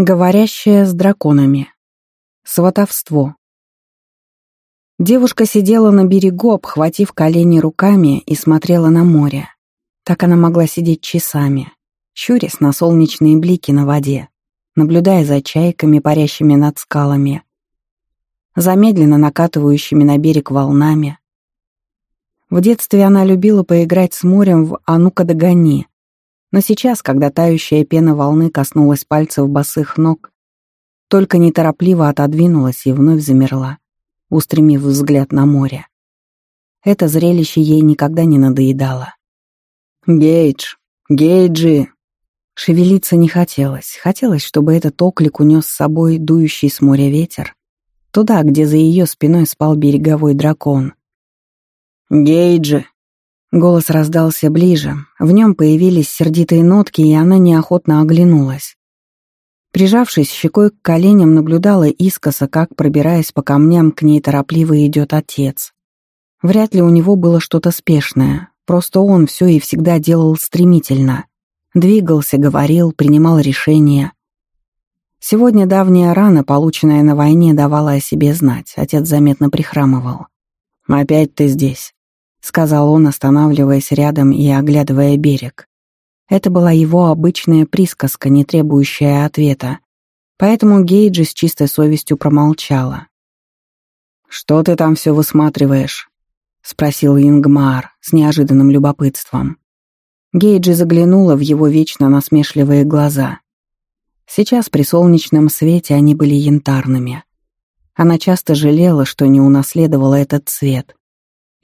Говорящая с драконами. Сватовство. Девушка сидела на берегу, обхватив колени руками и смотрела на море. Так она могла сидеть часами, щурясь на солнечные блики на воде, наблюдая за чайками, парящими над скалами, замедленно накатывающими на берег волнами. В детстве она любила поиграть с морем в «А ну-ка догони», но сейчас, когда тающая пена волны коснулась пальцев босых ног, только неторопливо отодвинулась и вновь замерла, устремив взгляд на море. Это зрелище ей никогда не надоедало. «Гейдж! Гейджи!» Шевелиться не хотелось. Хотелось, чтобы этот оклик унес с собой дующий с моря ветер, туда, где за ее спиной спал береговой дракон. «Гейджи!» Голос раздался ближе, в нем появились сердитые нотки, и она неохотно оглянулась. Прижавшись щекой к коленям, наблюдала искоса, как, пробираясь по камням, к ней торопливо идет отец. Вряд ли у него было что-то спешное, просто он все и всегда делал стремительно. Двигался, говорил, принимал решения. Сегодня давняя рана, полученная на войне, давала о себе знать, отец заметно прихрамывал. «Опять ты здесь», — сказал он, останавливаясь рядом и оглядывая берег. Это была его обычная присказка, не требующая ответа, поэтому Гейджи с чистой совестью промолчала. «Что ты там все высматриваешь?» — спросил Ингмар с неожиданным любопытством. Гейджи заглянула в его вечно насмешливые глаза. Сейчас при солнечном свете они были янтарными. Она часто жалела, что не унаследовала этот цвет,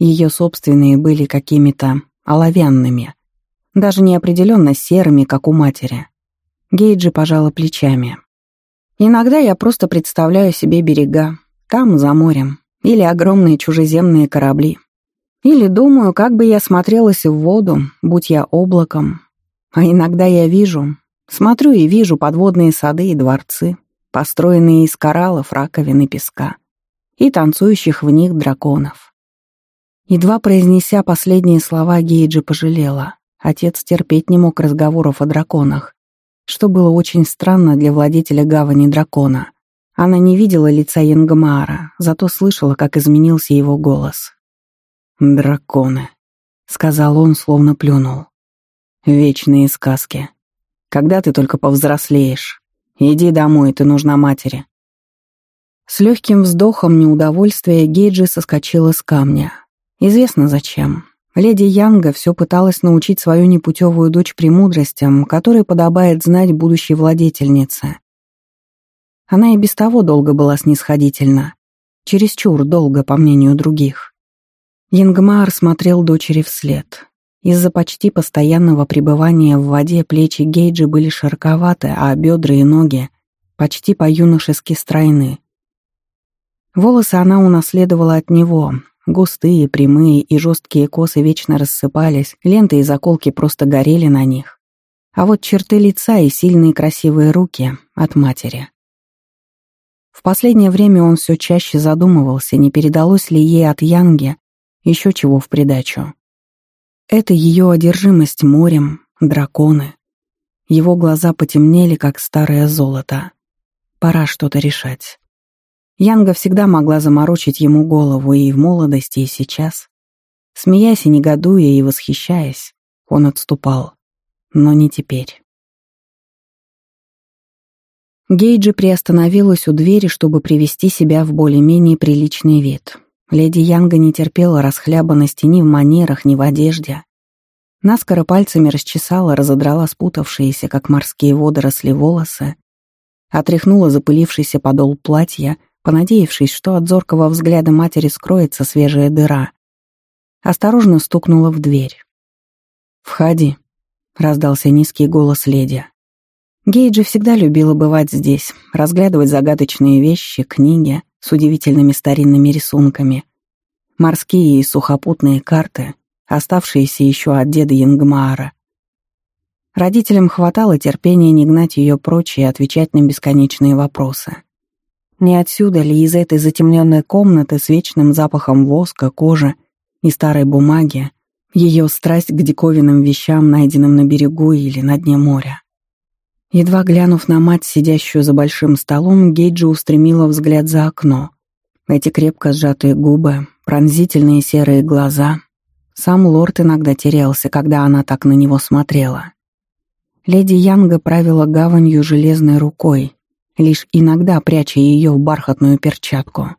ее собственные были какими-то оловянными, даже неопределенно серыми, как у матери. Гейджи пожала плечами. «Иногда я просто представляю себе берега, там, за морем, или огромные чужеземные корабли. Или думаю, как бы я смотрелась в воду, будь я облаком. А иногда я вижу, смотрю и вижу подводные сады и дворцы, построенные из кораллов, раковин и песка, и танцующих в них драконов. Едва произнеся последние слова, Гейджи пожалела. Отец терпеть не мог разговоров о драконах, что было очень странно для владетеля гавани дракона. Она не видела лица Янгмаара, зато слышала, как изменился его голос. «Драконы», — сказал он, словно плюнул. «Вечные сказки. Когда ты только повзрослеешь? Иди домой, ты нужна матери». С легким вздохом неудовольствия Гейджи соскочила с камня. Известно зачем. Леди Янга все пыталась научить свою непутевую дочь премудростям, которые подобает знать будущей владетельнице. Она и без того долго была снисходительна. Чересчур долго, по мнению других. Янгмаар смотрел дочери вслед. Из-за почти постоянного пребывания в воде плечи Гейджи были широковаты, а бедра и ноги почти по-юношески стройны. Волосы она унаследовала от него, Густые, прямые и жесткие косы вечно рассыпались, ленты и заколки просто горели на них. А вот черты лица и сильные красивые руки — от матери. В последнее время он все чаще задумывался, не передалось ли ей от Янги еще чего в придачу. Это ее одержимость морем, драконы. Его глаза потемнели, как старое золото. Пора что-то решать. Янга всегда могла заморочить ему голову и в молодости, и сейчас. Смеясь и негодуя и восхищаясь, он отступал. Но не теперь. Гейджи приостановилась у двери, чтобы привести себя в более-менее приличный вид. Леди Янга не терпела расхлябанности ни в манерах, ни в одежде. Наскоро пальцами расчесала, разодрала спутавшиеся, как морские водоросли, волосы, отряхнула запылившийся подол платья — понадеявшись, что от зоркого взгляда матери скроется свежая дыра. Осторожно стукнула в дверь. «Входи», — раздался низкий голос леди. Гейджи всегда любила бывать здесь, разглядывать загадочные вещи, книги с удивительными старинными рисунками, морские и сухопутные карты, оставшиеся еще от деда Янгмаара. Родителям хватало терпения не гнать ее прочь и отвечать на бесконечные вопросы. Не отсюда ли из этой затемненной комнаты с вечным запахом воска, кожи и старой бумаги ее страсть к диковинным вещам, найденным на берегу или на дне моря? Едва глянув на мать, сидящую за большим столом, Гейджи устремила взгляд за окно. Эти крепко сжатые губы, пронзительные серые глаза. Сам лорд иногда терялся, когда она так на него смотрела. Леди Янга правила гаванью железной рукой, лишь иногда пряча ее в бархатную перчатку.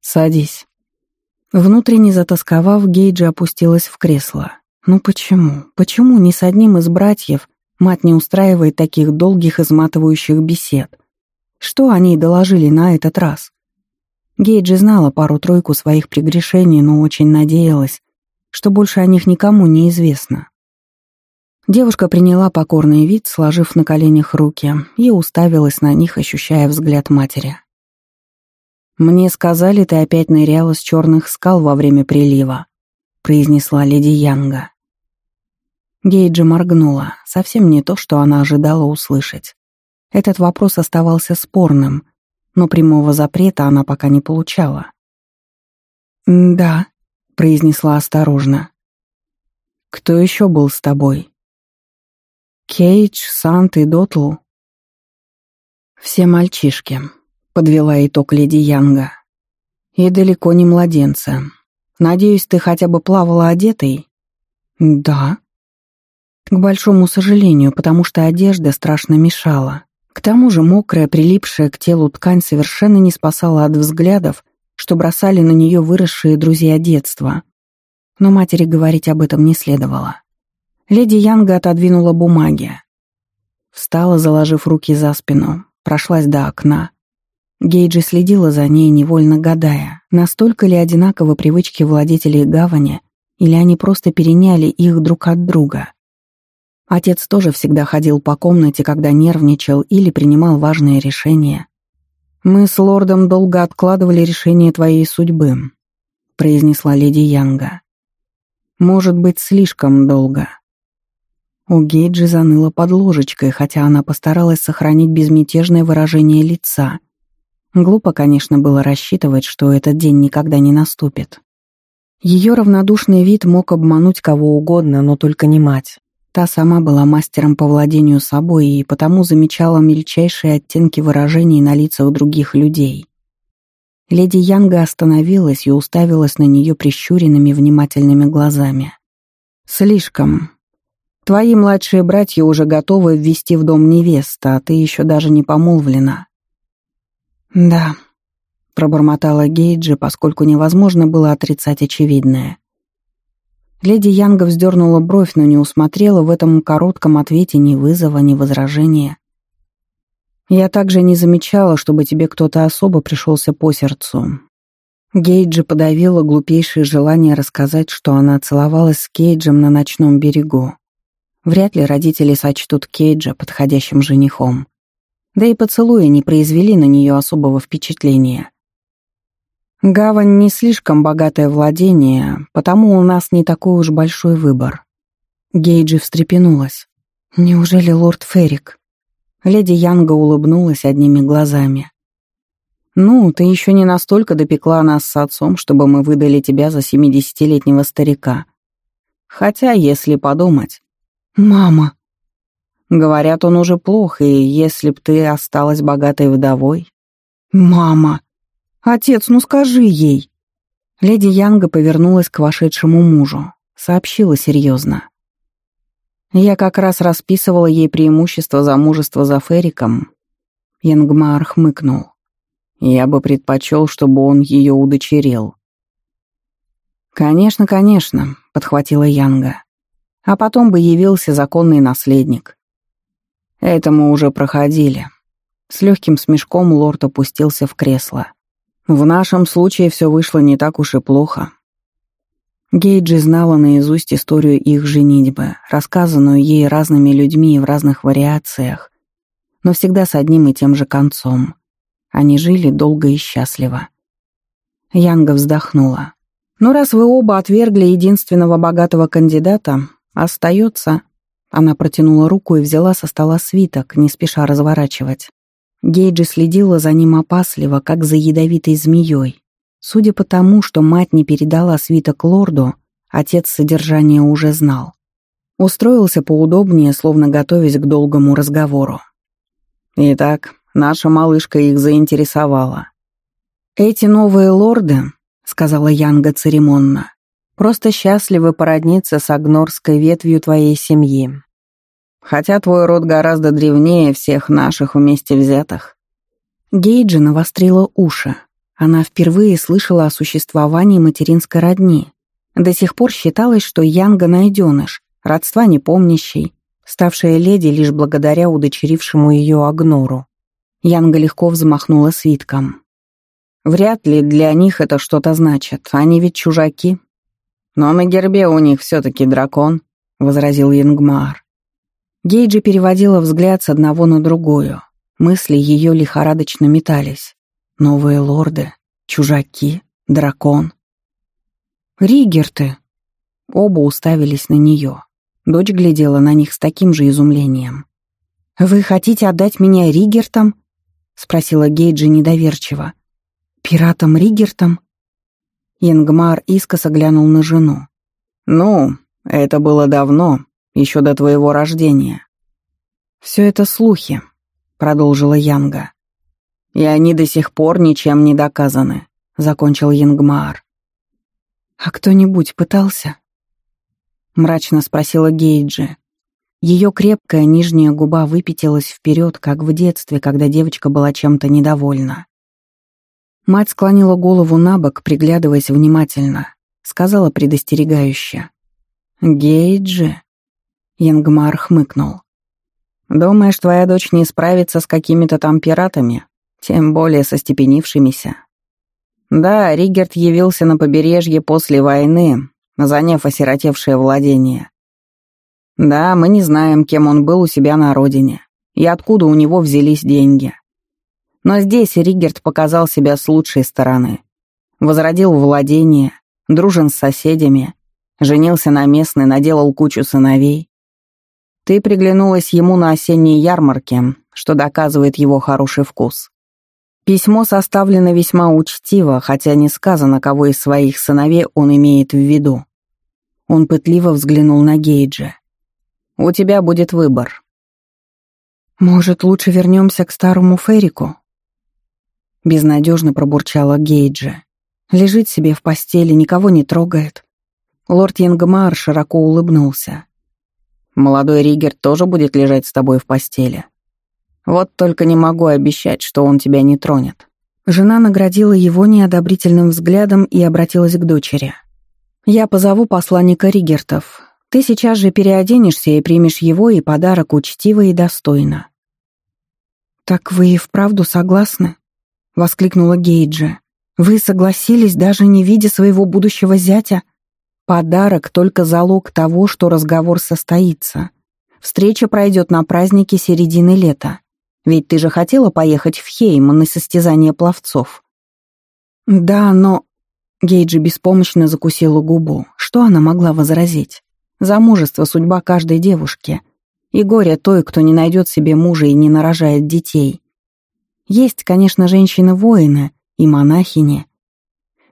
«Садись». Внутренне затасковав, Гейджи опустилась в кресло. «Ну почему? Почему ни с одним из братьев мать не устраивает таких долгих изматывающих бесед? Что они доложили на этот раз?» Гейджи знала пару-тройку своих прегрешений, но очень надеялась, что больше о них никому не известно. Девушка приняла покорный вид, сложив на коленях руки, и уставилась на них, ощущая взгляд матери. «Мне сказали, ты опять ныряла с черных скал во время прилива», — произнесла леди Янга. Гейджи моргнула, совсем не то, что она ожидала услышать. Этот вопрос оставался спорным, но прямого запрета она пока не получала. «Да», — произнесла осторожно. «Кто еще был с тобой?» «Кейдж, Сант и Дотл?» «Все мальчишки», — подвела итог леди Янга. «И далеко не младенцы. Надеюсь, ты хотя бы плавала одетой?» «Да». К большому сожалению, потому что одежда страшно мешала. К тому же мокрая, прилипшая к телу ткань совершенно не спасала от взглядов, что бросали на нее выросшие друзья детства. Но матери говорить об этом не следовало. Леди Янга отодвинула бумаги. Встала, заложив руки за спину, прошлась до окна. Гейджи следила за ней, невольно гадая, настолько ли одинаковы привычки владетелей гавани, или они просто переняли их друг от друга. Отец тоже всегда ходил по комнате, когда нервничал или принимал важные решения. «Мы с лордом долго откладывали решение твоей судьбы», — произнесла леди Янга. «Может быть, слишком долго». У Гейджи заныло под ложечкой, хотя она постаралась сохранить безмятежное выражение лица. Глупо, конечно, было рассчитывать, что этот день никогда не наступит. Ее равнодушный вид мог обмануть кого угодно, но только не мать. Та сама была мастером по владению собой и потому замечала мельчайшие оттенки выражений на лицах других людей. Леди Янга остановилась и уставилась на нее прищуренными внимательными глазами. «Слишком. Твои младшие братья уже готовы ввести в дом невеста, а ты еще даже не помолвлена». «Да», — пробормотала Гейджи, поскольку невозможно было отрицать очевидное. Леди Янга вздернула бровь, но не усмотрела в этом коротком ответе ни вызова, ни возражения. «Я также не замечала, чтобы тебе кто-то особо пришелся по сердцу». Гейджи подавила глупейшее желание рассказать, что она целовалась с Кейджем на ночном берегу. Вряд ли родители сочтут Кейджа подходящим женихом. Да и поцелуи не произвели на нее особого впечатления. Гавань не слишком богатое владение, потому у нас не такой уж большой выбор. Гейджи встрепенулась. Неужели лорд Феррик? Леди Янга улыбнулась одними глазами. «Ну, ты еще не настолько допекла нас с отцом, чтобы мы выдали тебя за семидесятилетнего старика. Хотя, если подумать...» «Мама!» «Говорят, он уже плох, и если б ты осталась богатой вдовой...» «Мама!» «Отец, ну скажи ей!» Леди Янга повернулась к вошедшему мужу, сообщила серьезно. Я как раз расписывала ей преимущество замужества за Фериком. Янгмар хмыкнул. Я бы предпочел, чтобы он ее удочерил. «Конечно, конечно», — подхватила Янга. «А потом бы явился законный наследник». «Это мы уже проходили». С легким смешком лорд опустился в кресло. В нашем случае все вышло не так уж и плохо. Гейджи знала наизусть историю их женитьбы, рассказанную ей разными людьми в разных вариациях, но всегда с одним и тем же концом. Они жили долго и счастливо. Янга вздохнула. «Ну, раз вы оба отвергли единственного богатого кандидата, остается...» Она протянула руку и взяла со стола свиток, не спеша разворачивать. Гейджи следила за ним опасливо, как за ядовитой змеей. Судя по тому, что мать не передала свиток лорду, отец содержание уже знал. Устроился поудобнее, словно готовясь к долгому разговору. Итак, наша малышка их заинтересовала. «Эти новые лорды», — сказала Янга церемонно, «просто счастливы породниться с агнорской ветвью твоей семьи. Хотя твой род гораздо древнее всех наших вместе взятых». Гейджи навострила уши. Она впервые слышала о существовании материнской родни. До сих пор считалось, что Янга — найденыш, родства непомнящей, ставшая леди лишь благодаря удочерившему ее Агнору. Янга легко взмахнула свитком. «Вряд ли для них это что-то значит, они ведь чужаки». «Но на гербе у них все-таки дракон», — возразил Янгмар. Гейджи переводила взгляд с одного на другую. Мысли ее лихорадочно метались. Новые лорды, чужаки, дракон. «Ригерты!» Оба уставились на нее. Дочь глядела на них с таким же изумлением. «Вы хотите отдать меня Ригертам?» — спросила Гейджи недоверчиво. «Пиратам Ригертам?» Янгмар искоса глянул на жену. «Ну, это было давно, еще до твоего рождения». «Все это слухи», — продолжила Янга. «И они до сих пор ничем не доказаны», — закончил Янгмар. «А кто-нибудь пытался?» — мрачно спросила Гейджи. Ее крепкая нижняя губа выпятилась вперед, как в детстве, когда девочка была чем-то недовольна. Мать склонила голову на бок, приглядываясь внимательно. Сказала предостерегающе. «Гейджи?» Янгмар хмыкнул. «Думаешь, твоя дочь не справится с какими-то там пиратами? Тем более со степенившимися?» «Да, Ригерт явился на побережье после войны, заняв осиротевшее владение. Да, мы не знаем, кем он был у себя на родине и откуда у него взялись деньги. Но здесь Ригерт показал себя с лучшей стороны. Возродил владение, дружен с соседями, женился на местной, наделал кучу сыновей. Ты приглянулась ему на осенней ярмарке, что доказывает его хороший вкус. Письмо составлено весьма учтиво, хотя не сказано, кого из своих сыновей он имеет в виду. Он пытливо взглянул на Гейджа. «У тебя будет выбор». «Может, лучше вернемся к старому Ферику?» Безнадежно пробурчала Гейджа. Лежит себе в постели, никого не трогает. Лорд Янгмар широко улыбнулся. «Молодой Ригер тоже будет лежать с тобой в постели. Вот только не могу обещать, что он тебя не тронет». Жена наградила его неодобрительным взглядом и обратилась к дочери. «Я позову посланника Ригертов. Ты сейчас же переоденешься и примешь его и подарок учтиво и достойно». «Так вы и вправду согласны?» — воскликнула Гейджи. «Вы согласились, даже не видя своего будущего зятя? Подарок — только залог того, что разговор состоится. Встреча пройдет на празднике середины лета. Ведь ты же хотела поехать в Хейм на состязание пловцов». «Да, но...» Гейджи беспомощно закусила губу. Что она могла возразить? Замужество — судьба каждой девушки. И горе той, кто не найдет себе мужа и не нарожает детей. Есть, конечно, женщины-воины и монахини.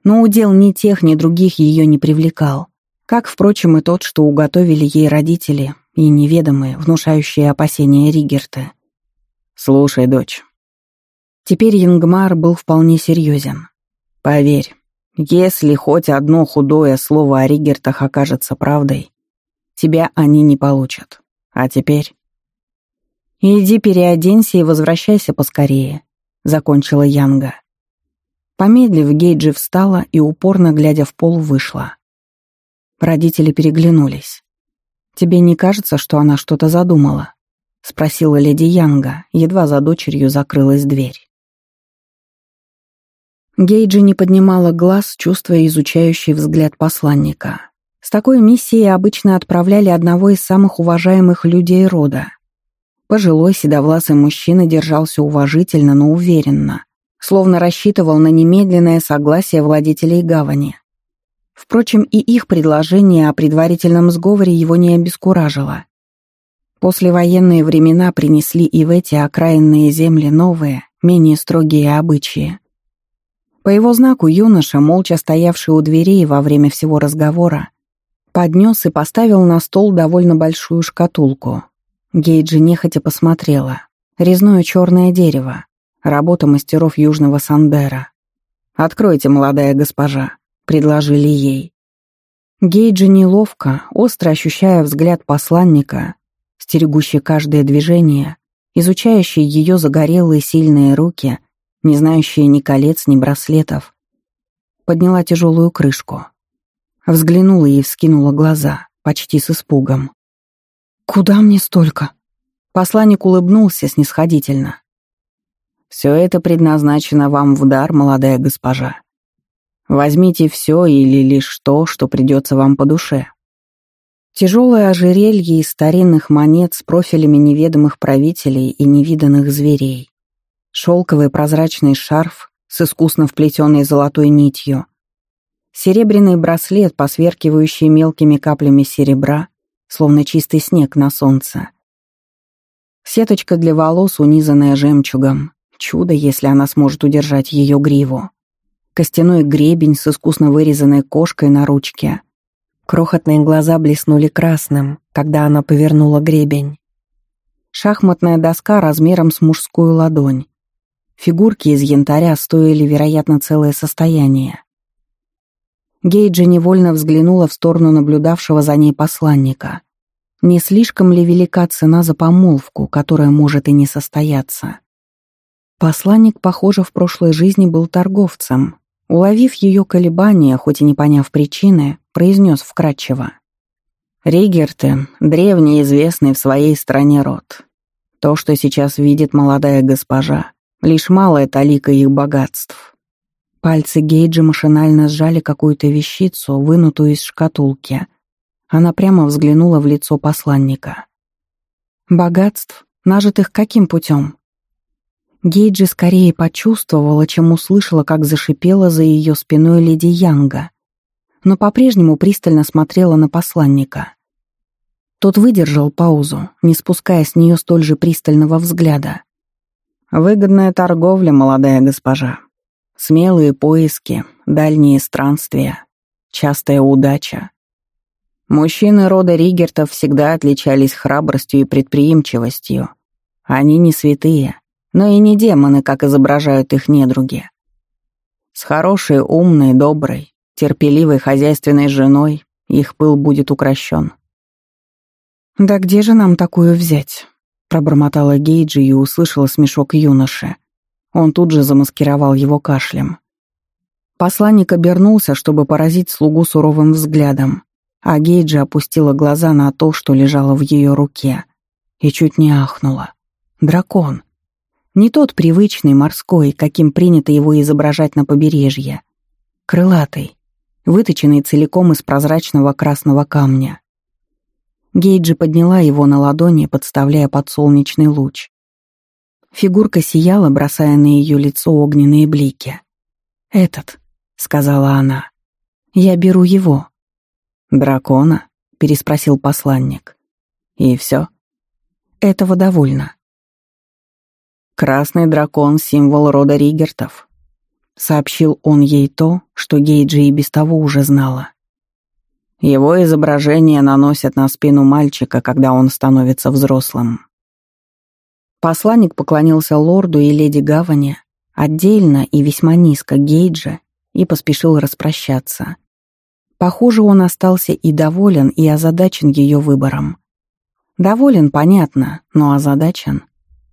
Но удел ни тех, ни других ее не привлекал. Как, впрочем, и тот, что уготовили ей родители и неведомые, внушающие опасения Ригерта. «Слушай, дочь». Теперь Янгмар был вполне серьезен. «Поверь, если хоть одно худое слово о Ригертах окажется правдой, тебя они не получат. А теперь...» «Иди переоденься и возвращайся поскорее», — закончила Янга. Помедлив, Гейджи встала и, упорно глядя в пол, вышла. Родители переглянулись. «Тебе не кажется, что она что-то задумала?» — спросила леди Янга, едва за дочерью закрылась дверь. Гейджи не поднимала глаз, чувствуя изучающий взгляд посланника. С такой миссией обычно отправляли одного из самых уважаемых людей рода. Пожилой седовласый мужчина держался уважительно, но уверенно, словно рассчитывал на немедленное согласие владетелей гавани. Впрочем, и их предложение о предварительном сговоре его не обескуражило. Послевоенные времена принесли и в эти окраинные земли новые, менее строгие обычаи. По его знаку юноша, молча стоявший у дверей во время всего разговора, Поднес и поставил на стол довольно большую шкатулку. Гейджи нехотя посмотрела. Резное черное дерево. Работа мастеров Южного Сандера. «Откройте, молодая госпожа», — предложили ей. Гейджи неловко, остро ощущая взгляд посланника, стерегущий каждое движение, изучающий ее загорелые сильные руки, не знающие ни колец, ни браслетов, подняла тяжелую крышку. Взглянула и вскинула глаза, почти с испугом. «Куда мне столько?» Посланник улыбнулся снисходительно. «Все это предназначено вам в дар, молодая госпожа. Возьмите все или лишь то, что придется вам по душе». Тяжелое ожерелье из старинных монет с профилями неведомых правителей и невиданных зверей. Шелковый прозрачный шарф с искусно вплетенной золотой нитью. Серебряный браслет, посверкивающий мелкими каплями серебра, словно чистый снег на солнце. Сеточка для волос, унизанная жемчугом. Чудо, если она сможет удержать ее гриву костяной гребень с искусно вырезанной кошкой на ручке. Крохотные глаза блеснули красным, когда она повернула гребень. Шахматная доска размером с мужскую ладонь. Фигурки из янтаря стоили, вероятно, целое состояние. Гейджи невольно взглянула в сторону наблюдавшего за ней посланника. Не слишком ли велика цена за помолвку, которая может и не состояться? Посланник, похоже, в прошлой жизни был торговцем, Уловив ее колебания, хоть и не поняв причины, произнес вкратчиво. «Ригерты — древний известный в своей стране род. То, что сейчас видит молодая госпожа, лишь малая талика их богатств». Пальцы Гейджи машинально сжали какую-то вещицу, вынутую из шкатулки. Она прямо взглянула в лицо посланника. «Богатств? Нажитых каким путем?» Гейджи скорее почувствовала, чем услышала, как зашипела за ее спиной леди Янга, но по-прежнему пристально смотрела на посланника. Тот выдержал паузу, не спуская с нее столь же пристального взгляда. «Выгодная торговля, молодая госпожа. Смелые поиски, дальние странствия, частая удача. Мужчины рода Ригертов всегда отличались храбростью и предприимчивостью. Они не святые, но и не демоны, как изображают их недруги. С хорошей, умной, доброй, терпеливой хозяйственной женой их пыл будет укращен. «Да где же нам такую взять?» — пробормотала Гейджи и услышала смешок юноши. Он тут же замаскировал его кашлем. Посланник обернулся, чтобы поразить слугу суровым взглядом, а Гейджи опустила глаза на то, что лежало в ее руке, и чуть не ахнула. «Дракон!» Не тот привычный морской, каким принято его изображать на побережье. Крылатый, выточенный целиком из прозрачного красного камня. Гейджи подняла его на ладони, подставляя под солнечный луч. Фигурка сияла, бросая на ее лицо огненные блики. «Этот», — сказала она, — «я беру его». «Дракона?» — переспросил посланник. «И все?» «Этого довольно». «Красный дракон — символ рода Ригертов», — сообщил он ей то, что Гейджи и без того уже знала. Его изображение наносят на спину мальчика, когда он становится взрослым. Посланник поклонился лорду и леди Гавани отдельно и весьма низко Гейджа и поспешил распрощаться. Похоже, он остался и доволен, и озадачен ее выбором. Доволен, понятно, но озадачен.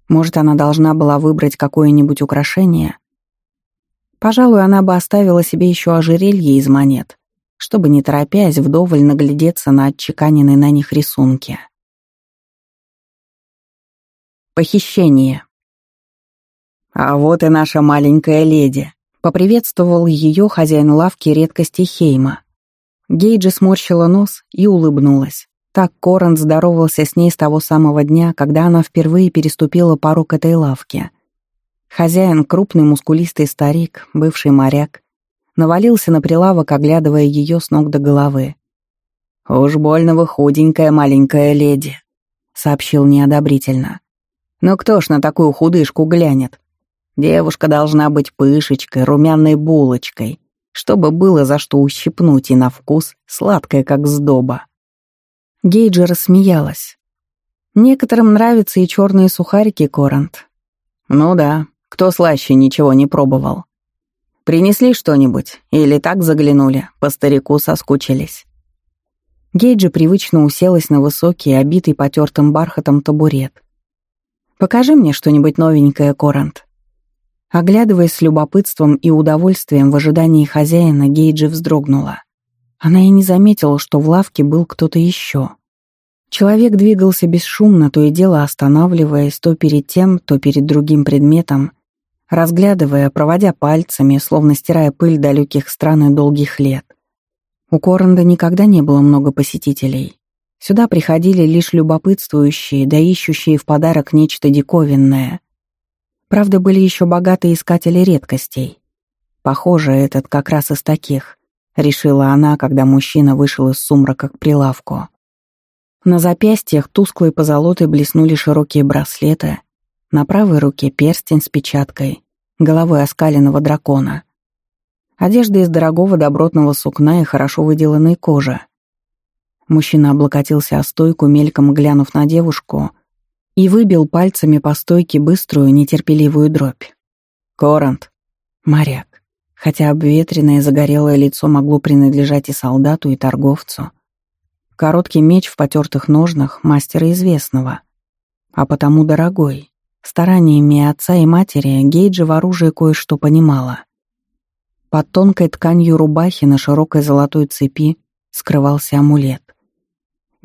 Может, она должна была выбрать какое-нибудь украшение? Пожалуй, она бы оставила себе еще ожерелье из монет, чтобы, не торопясь, вдоволь наглядеться на отчеканенные на них рисунки. Похищение. «А вот и наша маленькая леди», — поприветствовал ее хозяин лавки редкости Хейма. Гейджи сморщила нос и улыбнулась. Так Коран здоровался с ней с того самого дня, когда она впервые переступила порог этой лавки. Хозяин, крупный мускулистый старик, бывший моряк, навалился на прилавок, оглядывая ее с ног до головы. «Уж больно вы худенькая маленькая леди», — сообщил неодобрительно. «Но кто ж на такую худышку глянет? Девушка должна быть пышечкой, румяной булочкой, чтобы было за что ущипнуть и на вкус, сладкое, как сдоба. Гейджи рассмеялась. Некоторым нравятся и черные сухарики, Корант. Ну да, кто слаще ничего не пробовал. Принесли что-нибудь или так заглянули, по старику соскучились. Гейджи привычно уселась на высокий, обитый потертым бархатом табурет. «Покажи мне что-нибудь новенькое, Корант». Оглядываясь с любопытством и удовольствием в ожидании хозяина, Гейджи вздрогнула. Она и не заметила, что в лавке был кто-то еще. Человек двигался бесшумно, то и дело останавливаясь то перед тем, то перед другим предметом, разглядывая, проводя пальцами, словно стирая пыль далеких стран и долгих лет. У Коранда никогда не было много посетителей. Сюда приходили лишь любопытствующие, да ищущие в подарок нечто диковинное. Правда, были еще богатые искатели редкостей. Похоже, этот как раз из таких, решила она, когда мужчина вышел из сумрака к прилавку. На запястьях тусклой позолотой блеснули широкие браслеты, на правой руке перстень с печаткой, головой оскаленного дракона. Одежда из дорогого добротного сукна и хорошо выделанной кожи. Мужчина облокотился о стойку, мельком глянув на девушку, и выбил пальцами по стойке быструю, нетерпеливую дробь. «Корант!» «Моряк!» Хотя обветренное загорелое лицо могло принадлежать и солдату, и торговцу. Короткий меч в потертых ножнах мастера известного, а потому дорогой. Стараниями отца и матери Гейджи в оружии кое-что понимала. Под тонкой тканью рубахи на широкой золотой цепи скрывался амулет.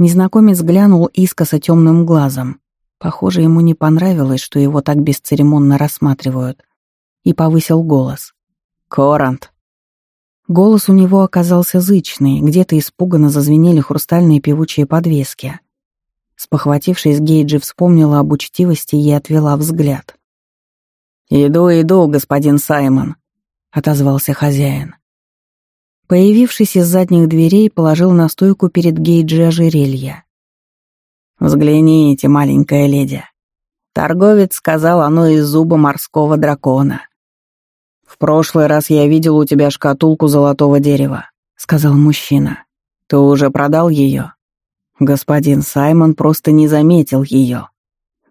Незнакомец глянул искоса темным глазом. Похоже, ему не понравилось, что его так бесцеремонно рассматривают. И повысил голос. «Корант!» Голос у него оказался зычный, где-то испуганно зазвенели хрустальные певучие подвески. Спохватившись, Гейджи вспомнила об учтивости и отвела взгляд. «Иду, иду, господин Саймон», — отозвался хозяин. Появившись из задних дверей, положил на стойку перед Гейджи ожерелье. «Взгляните, маленькая леди. Торговец сказал, оно из зуба морского дракона. В прошлый раз я видел у тебя шкатулку золотого дерева», — сказал мужчина. «Ты уже продал ее?» Господин Саймон просто не заметил ее.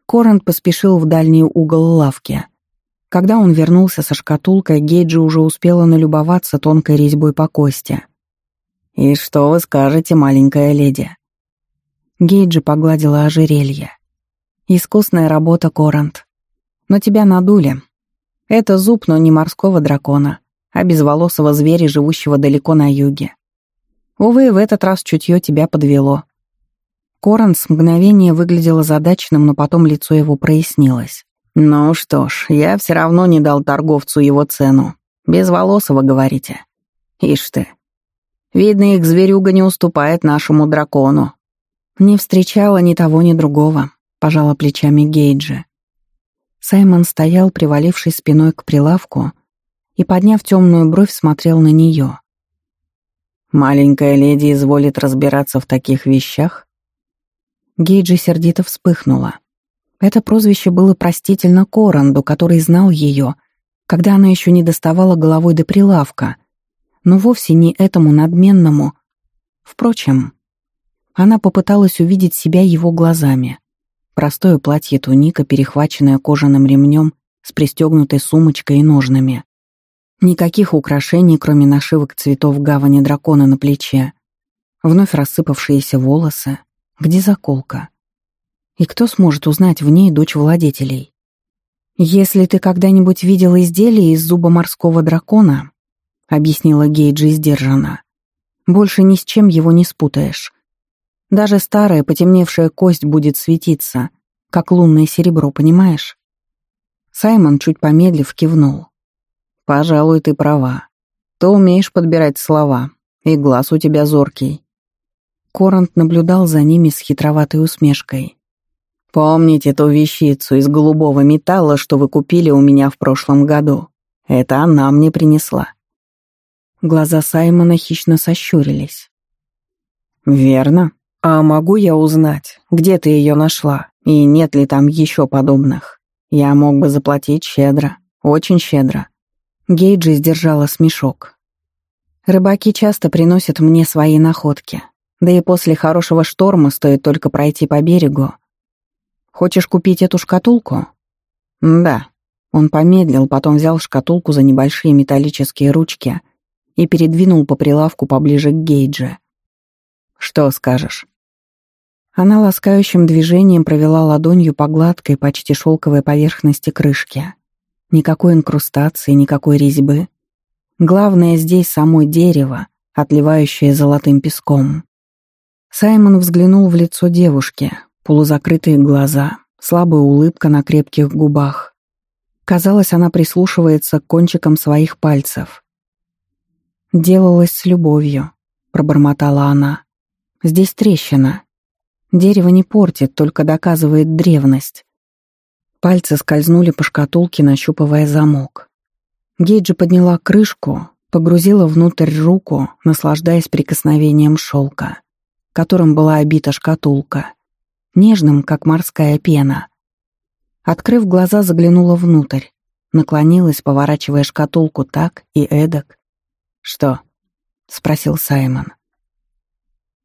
Корант поспешил в дальний угол лавки. Когда он вернулся со шкатулкой, Гейджи уже успела налюбоваться тонкой резьбой по кости. «И что вы скажете, маленькая леди?» Гейджи погладила ожерелье. «Искусная работа, Корант. Но тебя надули. Это зуб, но не морского дракона, а безволосого зверя, живущего далеко на юге. Увы, в этот раз чутье тебя подвело. Коран с мгновения выглядел озадаченным, но потом лицо его прояснилось. «Ну что ж, я все равно не дал торговцу его цену. Безволосого, говорите? Ишь ты. Видно, их зверюга не уступает нашему дракону». «Не встречала ни того, ни другого», — пожала плечами Гейджи. Саймон стоял, привалившись спиной к прилавку, и, подняв темную бровь, смотрел на нее. «Маленькая леди изволит разбираться в таких вещах?» Гейджи сердито вспыхнула. Это прозвище было простительно Коранду, который знал ее, когда она еще не доставала головой до прилавка, но вовсе не этому надменному. Впрочем, она попыталась увидеть себя его глазами. Простое платье-туника, перехваченное кожаным ремнем, с пристегнутой сумочкой и ножнами. Никаких украшений, кроме нашивок цветов гавани дракона на плече. Вновь рассыпавшиеся волосы, где заколка? И кто сможет узнать в ней дочь владетелей? «Если ты когда-нибудь видела изделие из зуба морского дракона», — объяснила Гейджи сдержанно, — «больше ни с чем его не спутаешь. Даже старая потемневшая кость будет светиться, как лунное серебро, понимаешь?» Саймон, чуть помедлив, кивнул. «Пожалуй, ты права. Ты умеешь подбирать слова, и глаз у тебя зоркий. Корант наблюдал за ними с хитроватой усмешкой. «Помните ту вещицу из голубого металла, что вы купили у меня в прошлом году? Это она мне принесла». Глаза Саймона хищно сощурились. «Верно. А могу я узнать, где ты ее нашла, и нет ли там еще подобных? Я мог бы заплатить щедро, очень щедро». Гейджи сдержала смешок. Рыбаки часто приносят мне свои находки. Да и после хорошего шторма стоит только пройти по берегу. Хочешь купить эту шкатулку? Да. Он помедлил, потом взял шкатулку за небольшие металлические ручки и передвинул по прилавку поближе к Гейджи. Что скажешь? Она ласкающим движением провела ладонью по гладкой, почти шелковой поверхности крышки. Никакой инкрустации, никакой резьбы. Главное здесь само дерево, отливающее золотым песком. Саймон взглянул в лицо девушки, полузакрытые глаза, слабая улыбка на крепких губах. Казалось, она прислушивается к кончикам своих пальцев. «Делалось с любовью», — пробормотала она. «Здесь трещина. Дерево не портит, только доказывает древность». Пальцы скользнули по шкатулке, нащупывая замок. Гейджи подняла крышку, погрузила внутрь руку, наслаждаясь прикосновением шелка, которым была обита шкатулка, нежным, как морская пена. Открыв глаза, заглянула внутрь, наклонилась, поворачивая шкатулку так и эдак. «Что?» — спросил Саймон.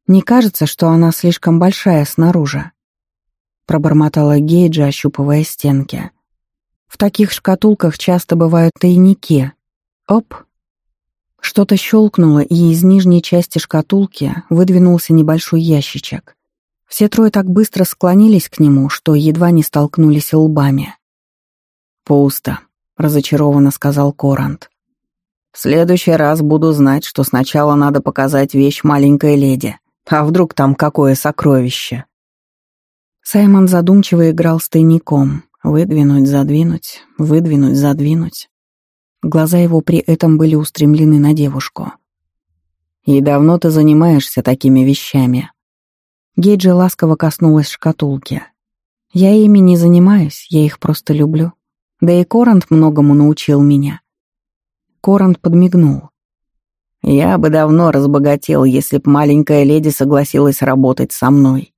«Не кажется, что она слишком большая снаружи?» Пробормотала Гейджи, ощупывая стенки. В таких шкатулках часто бывают тайники. Оп! Что-то щелкнуло, и из нижней части шкатулки выдвинулся небольшой ящичек. Все трое так быстро склонились к нему, что едва не столкнулись лбами. «Пусто», — разочарованно сказал Корант. «В следующий раз буду знать, что сначала надо показать вещь маленькой леди, а вдруг там какое сокровище?» Саймон задумчиво играл с тайником. Выдвинуть, задвинуть, выдвинуть, задвинуть. Глаза его при этом были устремлены на девушку. «И давно ты занимаешься такими вещами?» Гейджи ласково коснулась шкатулки. «Я ими не занимаюсь, я их просто люблю. Да и Корант многому научил меня». Корант подмигнул. «Я бы давно разбогател, если б маленькая леди согласилась работать со мной».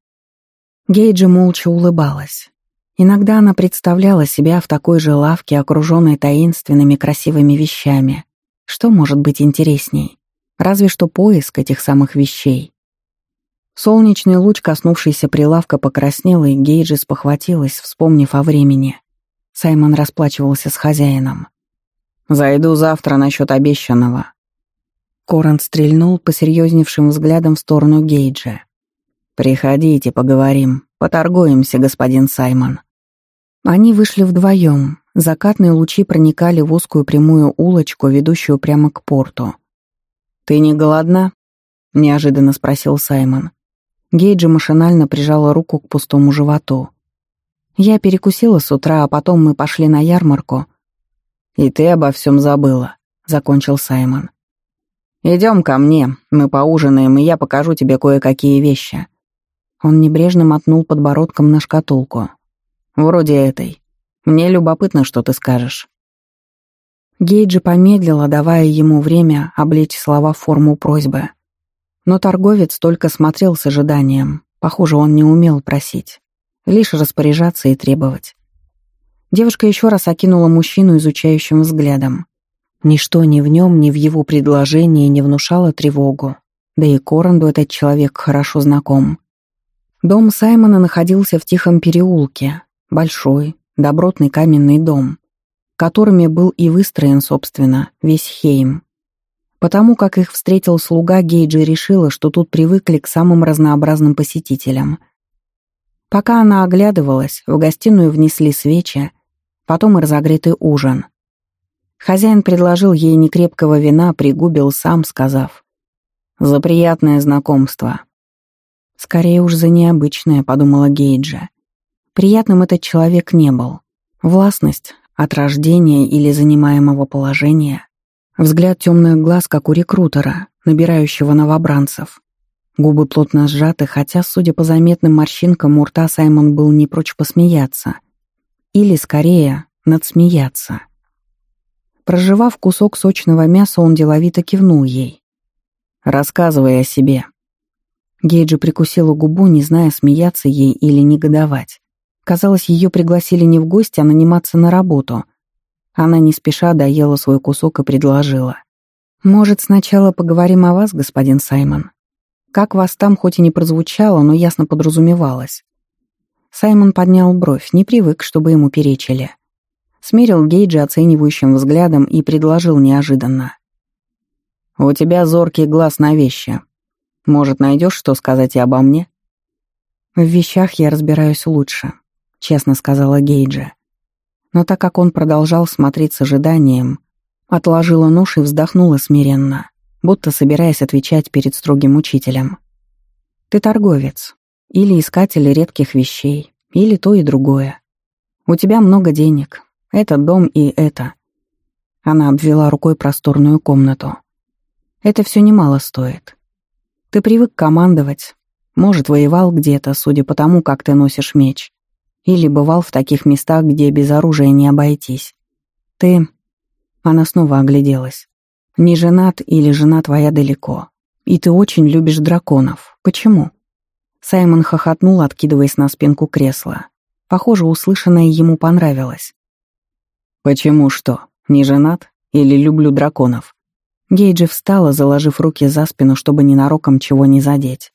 Гейджи молча улыбалась. Иногда она представляла себя в такой же лавке, окруженной таинственными красивыми вещами. Что может быть интересней? Разве что поиск этих самых вещей. Солнечный луч, коснувшийся прилавка, покраснел, и Гейджис похватилась, вспомнив о времени. Саймон расплачивался с хозяином. «Зайду завтра насчет обещанного». Коран стрельнул посерьезневшим взглядом в сторону Гейджа. «Приходите, поговорим. Поторгуемся, господин Саймон». Они вышли вдвоем. Закатные лучи проникали в узкую прямую улочку, ведущую прямо к порту. «Ты не голодна?» — неожиданно спросил Саймон. Гейджи машинально прижала руку к пустому животу. «Я перекусила с утра, а потом мы пошли на ярмарку». «И ты обо всем забыла», — закончил Саймон. «Идем ко мне, мы поужинаем, и я покажу тебе кое-какие вещи». Он небрежно мотнул подбородком на шкатулку. Вроде этой. Мне любопытно, что ты скажешь». Гейджи помедлила, давая ему время облечь слова в форму просьбы. Но торговец только смотрел с ожиданием. Похоже, он не умел просить. Лишь распоряжаться и требовать. Девушка еще раз окинула мужчину изучающим взглядом. Ничто ни в нем, ни в его предложении не внушало тревогу. Да и Коранду этот человек хорошо знаком. Дом Саймона находился в тихом переулке, Большой, добротный каменный дом, которыми был и выстроен, собственно, весь Хейм. Потому как их встретил слуга, Гейджи решила, что тут привыкли к самым разнообразным посетителям. Пока она оглядывалась, в гостиную внесли свечи, потом и разогретый ужин. Хозяин предложил ей некрепкого вина, пригубил сам, сказав «За приятное знакомство». «Скорее уж за необычное», — подумала Гейджа. Приятным этот человек не был. Властность от рождения или занимаемого положения. Взгляд темных глаз, как у рекрутера, набирающего новобранцев. Губы плотно сжаты, хотя, судя по заметным морщинкам, у рта Саймон был не прочь посмеяться. Или, скорее, надсмеяться. Проживав кусок сочного мяса, он деловито кивнул ей. «Рассказывай о себе». Гейджи прикусила губу, не зная, смеяться ей или негодовать. Казалось, ее пригласили не в гости, а наниматься на работу. Она не спеша доела свой кусок и предложила. «Может, сначала поговорим о вас, господин Саймон? Как вас там хоть и не прозвучало, но ясно подразумевалось?» Саймон поднял бровь, не привык, чтобы ему перечили. Смерил Гейджа оценивающим взглядом и предложил неожиданно. «У тебя зоркий глаз на вещи. Может, найдешь, что сказать и обо мне?» «В вещах я разбираюсь лучше», — честно сказала Гейджа. Но так как он продолжал смотреть с ожиданием, отложила нож и вздохнула смиренно, будто собираясь отвечать перед строгим учителем. «Ты торговец, или искатель редких вещей, или то и другое. У тебя много денег, этот дом и это». Она обвела рукой просторную комнату. Это все немало стоит. Ты привык командовать. Может, воевал где-то, судя по тому, как ты носишь меч. Или бывал в таких местах, где без оружия не обойтись. Ты... Она снова огляделась. Не женат или жена твоя далеко. И ты очень любишь драконов. Почему? Саймон хохотнул, откидываясь на спинку кресла. Похоже, услышанное ему понравилось. «Почему что? Не женат? Или люблю драконов?» Гейджи встала, заложив руки за спину, чтобы ненароком чего не задеть.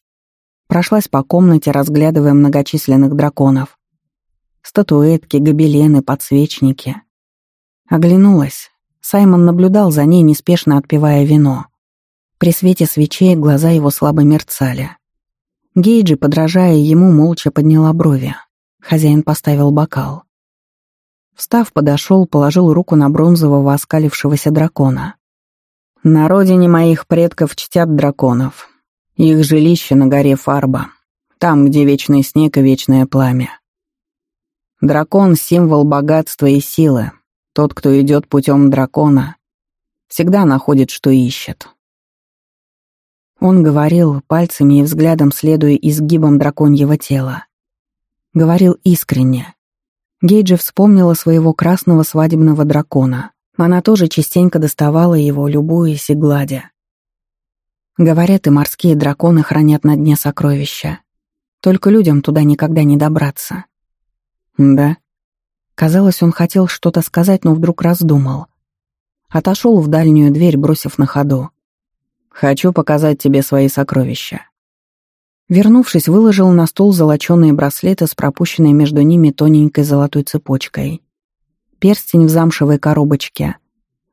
Прошлась по комнате, разглядывая многочисленных драконов. Статуэтки, гобелены, подсвечники. Оглянулась. Саймон наблюдал за ней, неспешно отпивая вино. При свете свечей глаза его слабо мерцали. Гейджи, подражая ему, молча подняла брови. Хозяин поставил бокал. Встав, подошел, положил руку на бронзового оскалившегося дракона. На родине моих предков чтят драконов. Их жилище на горе Фарба, там, где вечный снег и вечное пламя. Дракон — символ богатства и силы. Тот, кто идет путем дракона, всегда находит, что ищет. Он говорил, пальцами и взглядом следуя изгибам драконьего тела. Говорил искренне. Гейджи вспомнила своего красного свадебного дракона. Она тоже частенько доставала его, любуясь и гладя. Говорят, и морские драконы хранят на дне сокровища. Только людям туда никогда не добраться. Да. Казалось, он хотел что-то сказать, но вдруг раздумал. Отошел в дальнюю дверь, бросив на ходу. «Хочу показать тебе свои сокровища». Вернувшись, выложил на стол золоченые браслеты с пропущенной между ними тоненькой золотой цепочкой перстень в замшевой коробочке,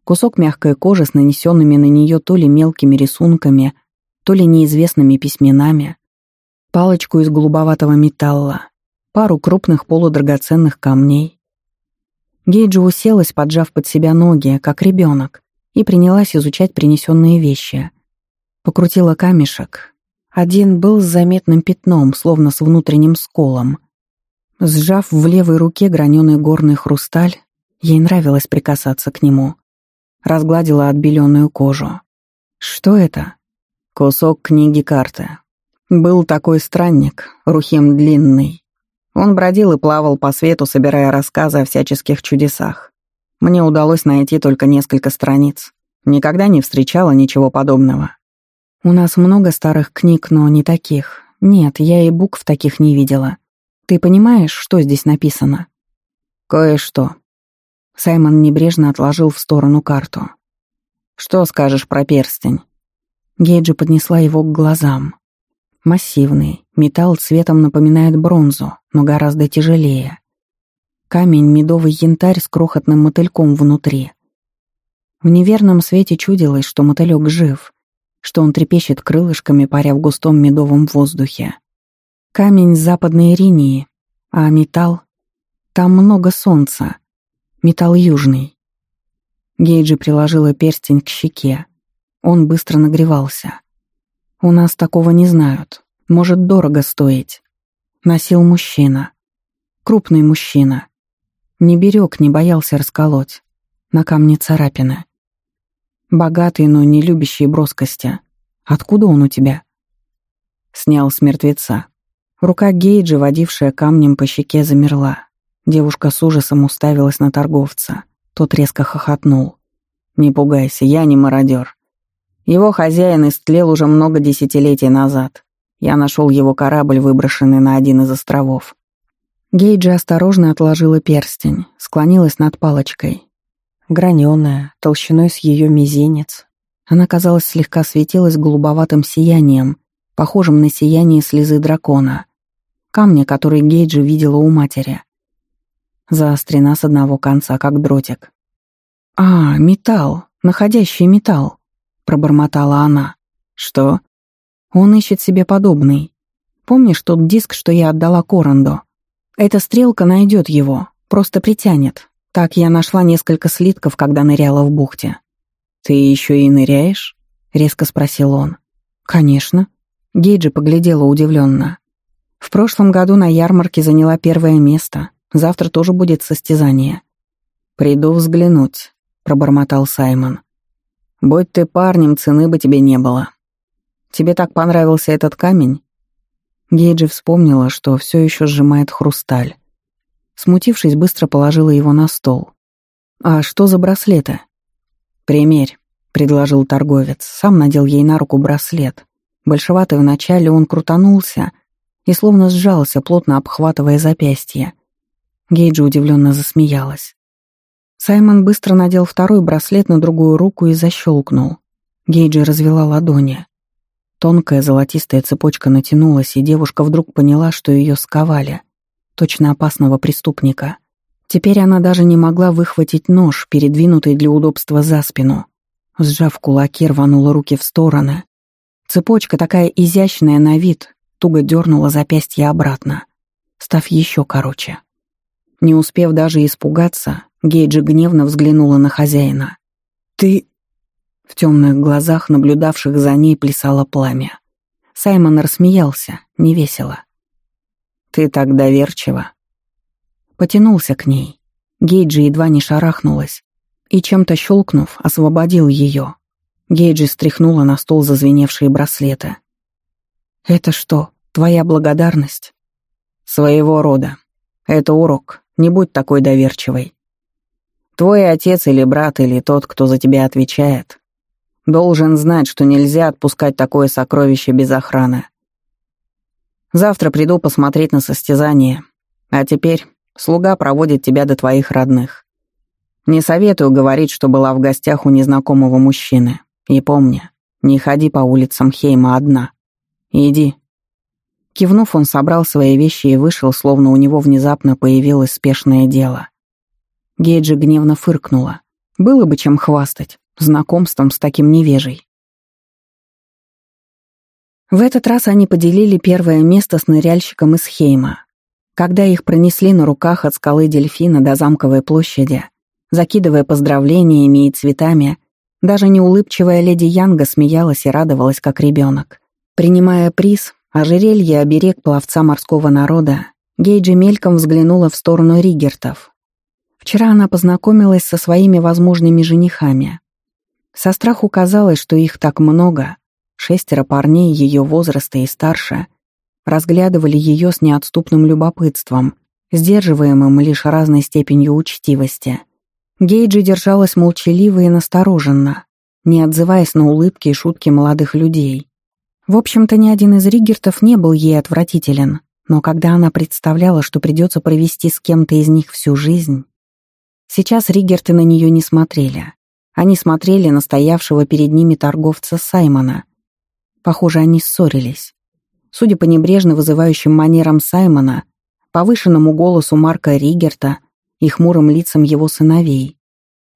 кусок мягкой кожи с нанесенными на нее то ли мелкими рисунками, то ли неизвестными письменами, палочку из голубоватого металла, пару крупных полудрагоценных камней. Гейджи уселась, поджав под себя ноги, как ребенок, и принялась изучать принесенные вещи. Покрутила камешек. Один был с заметным пятном, словно с внутренним сколом. Сжав в левой руке граненый горный хрусталь, Ей нравилось прикасаться к нему. Разгладила отбеленную кожу. Что это? Кусок книги карты. Был такой странник, Рухим Длинный. Он бродил и плавал по свету, собирая рассказы о всяческих чудесах. Мне удалось найти только несколько страниц. Никогда не встречала ничего подобного. У нас много старых книг, но не таких. Нет, я и букв таких не видела. Ты понимаешь, что здесь написано? Кое-что. Саймон небрежно отложил в сторону карту. «Что скажешь про перстень?» Гейджи поднесла его к глазам. Массивный, металл цветом напоминает бронзу, но гораздо тяжелее. Камень — медовый янтарь с крохотным мотыльком внутри. В неверном свете чудилось, что мотылек жив, что он трепещет крылышками, паря в густом медовом воздухе. Камень с западной Иринии, а металл... Там много солнца, Металл южный. Гейджи приложила перстень к щеке. Он быстро нагревался. У нас такого не знают. Может дорого стоить. Носил мужчина. Крупный мужчина. Не берег, не боялся расколоть. На камне царапины. Богатый, но не любящий броскости. Откуда он у тебя? Снял с мертвеца. Рука Гейджи, водившая камнем по щеке, замерла. Девушка с ужасом уставилась на торговца. Тот резко хохотнул. «Не пугайся, я не мародер. Его хозяин истлел уже много десятилетий назад. Я нашел его корабль, выброшенный на один из островов». Гейджи осторожно отложила перстень, склонилась над палочкой. Граненая, толщиной с ее мизинец. Она, казалось, слегка светилась голубоватым сиянием, похожим на сияние слезы дракона, камня, который Гейджи видела у матери. Заострена с одного конца, как дротик. «А, металл, находящий металл», — пробормотала она. «Что?» «Он ищет себе подобный. Помнишь тот диск, что я отдала Коранду? Эта стрелка найдет его, просто притянет. Так я нашла несколько слитков, когда ныряла в бухте. «Ты еще и ныряешь?» — резко спросил он. «Конечно». Гейджи поглядела удивленно. «В прошлом году на ярмарке заняла первое место. Завтра тоже будет состязание». «Приду взглянуть», — пробормотал Саймон. «Будь ты парнем, цены бы тебе не было. Тебе так понравился этот камень?» Гейджи вспомнила, что все еще сжимает хрусталь. Смутившись, быстро положила его на стол. «А что за браслеты?» «Примерь», — предложил торговец. Сам надел ей на руку браслет. Большеватый вначале он крутанулся и словно сжался, плотно обхватывая запястье. Гейджи удивленно засмеялась. Саймон быстро надел второй браслет на другую руку и защелкнул. Гейджи развела ладони. Тонкая золотистая цепочка натянулась, и девушка вдруг поняла, что ее сковали. Точно опасного преступника. Теперь она даже не могла выхватить нож, передвинутый для удобства за спину. Сжав кулаки, рванула руки в стороны. Цепочка, такая изящная на вид, туго дернула запястье обратно, став еще короче. Не успев даже испугаться, Гейджи гневно взглянула на хозяина. «Ты...» В темных глазах, наблюдавших за ней, плясало пламя. Саймон рассмеялся, невесело. «Ты так доверчива», Потянулся к ней. Гейджи едва не шарахнулась. И чем-то щелкнув, освободил ее. Гейджи стряхнула на стол зазвеневшие браслеты. «Это что, твоя благодарность?» «Своего рода. Это урок. Не будь такой доверчивой. Твой отец или брат, или тот, кто за тебя отвечает, должен знать, что нельзя отпускать такое сокровище без охраны. Завтра приду посмотреть на состязание. А теперь Слуга проводит тебя до твоих родных. Не советую говорить, что была в гостях у незнакомого мужчины. И помни, не ходи по улицам Хейма одна. Иди». Кивнув, он собрал свои вещи и вышел, словно у него внезапно появилось спешное дело. Гейджи гневно фыркнула. Было бы чем хвастать, знакомством с таким невежей. В этот раз они поделили первое место с ныряльщиком из Хейма. Когда их пронесли на руках от скалы Дельфина до замковой площади, закидывая поздравлениями и цветами, даже неулыбчивая леди Янга смеялась и радовалась, как ребенок. Принимая приз, ожерелье оберег пловца морского народа, Гейджи мельком взглянула в сторону Ригертов. Вчера она познакомилась со своими возможными женихами. Со страху казалось, что их так много, шестеро парней ее возраста и старше — разглядывали ее с неотступным любопытством, сдерживаемым лишь разной степенью учтивости. Гейджи держалась молчаливо и настороженно, не отзываясь на улыбки и шутки молодых людей. В общем-то, ни один из Ригертов не был ей отвратителен, но когда она представляла, что придется провести с кем-то из них всю жизнь... Сейчас Ригерты на нее не смотрели. Они смотрели на стоявшего перед ними торговца Саймона. Похоже, они ссорились. Судя по небрежно вызывающим манерам Саймона, повышенному голосу Марка Ригерта и хмурым лицам его сыновей.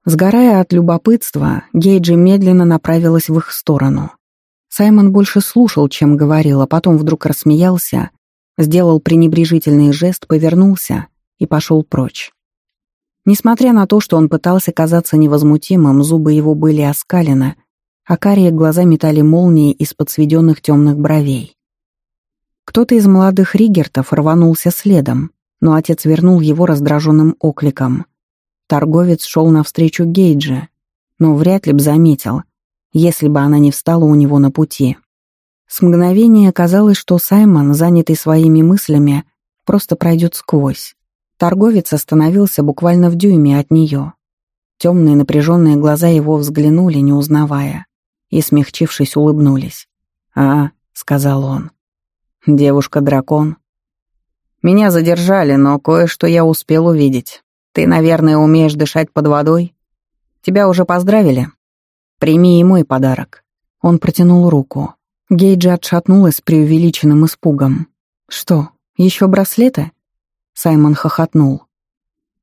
Сгорая от любопытства, Гейджи медленно направилась в их сторону. Саймон больше слушал, чем говорил, а потом вдруг рассмеялся, сделал пренебрежительный жест, повернулся и пошел прочь. Несмотря на то, что он пытался казаться невозмутимым, зубы его были оскалены, а карие глаза метали молнии из-под сведенных темных бровей. Кто-то из молодых ригертов рванулся следом, но отец вернул его раздраженным окликом. Торговец шел навстречу Гейджи, но вряд ли б заметил, если бы она не встала у него на пути. С мгновения казалось, что Саймон, занятый своими мыслями, просто пройдет сквозь. Торговец остановился буквально в дюйме от нее. Темные напряженные глаза его взглянули, не узнавая, и, смягчившись, улыбнулись. «А», — сказал он, Девушка-дракон. Меня задержали, но кое-что я успел увидеть. Ты, наверное, умеешь дышать под водой? Тебя уже поздравили? Прими и мой подарок». Он протянул руку. Гейджи отшатнулась с преувеличенным испугом. «Что, еще браслеты?» Саймон хохотнул.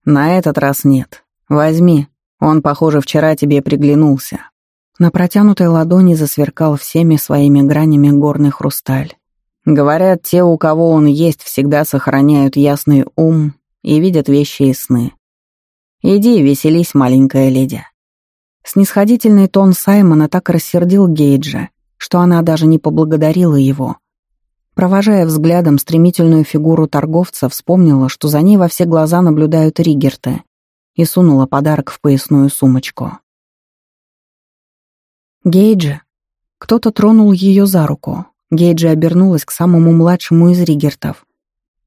«На этот раз нет. Возьми. Он, похоже, вчера тебе приглянулся». На протянутой ладони засверкал всеми своими гранями горный хрусталь. Говорят, те, у кого он есть, всегда сохраняют ясный ум и видят вещи и сны. Иди, веселись, маленькая леди. Снисходительный тон Саймона так рассердил Гейджа, что она даже не поблагодарила его. Провожая взглядом стремительную фигуру торговца, вспомнила, что за ней во все глаза наблюдают Ригерты, и сунула подарок в поясную сумочку. Гейджи. Кто-то тронул ее за руку. Гейджи обернулась к самому младшему из Ригертов.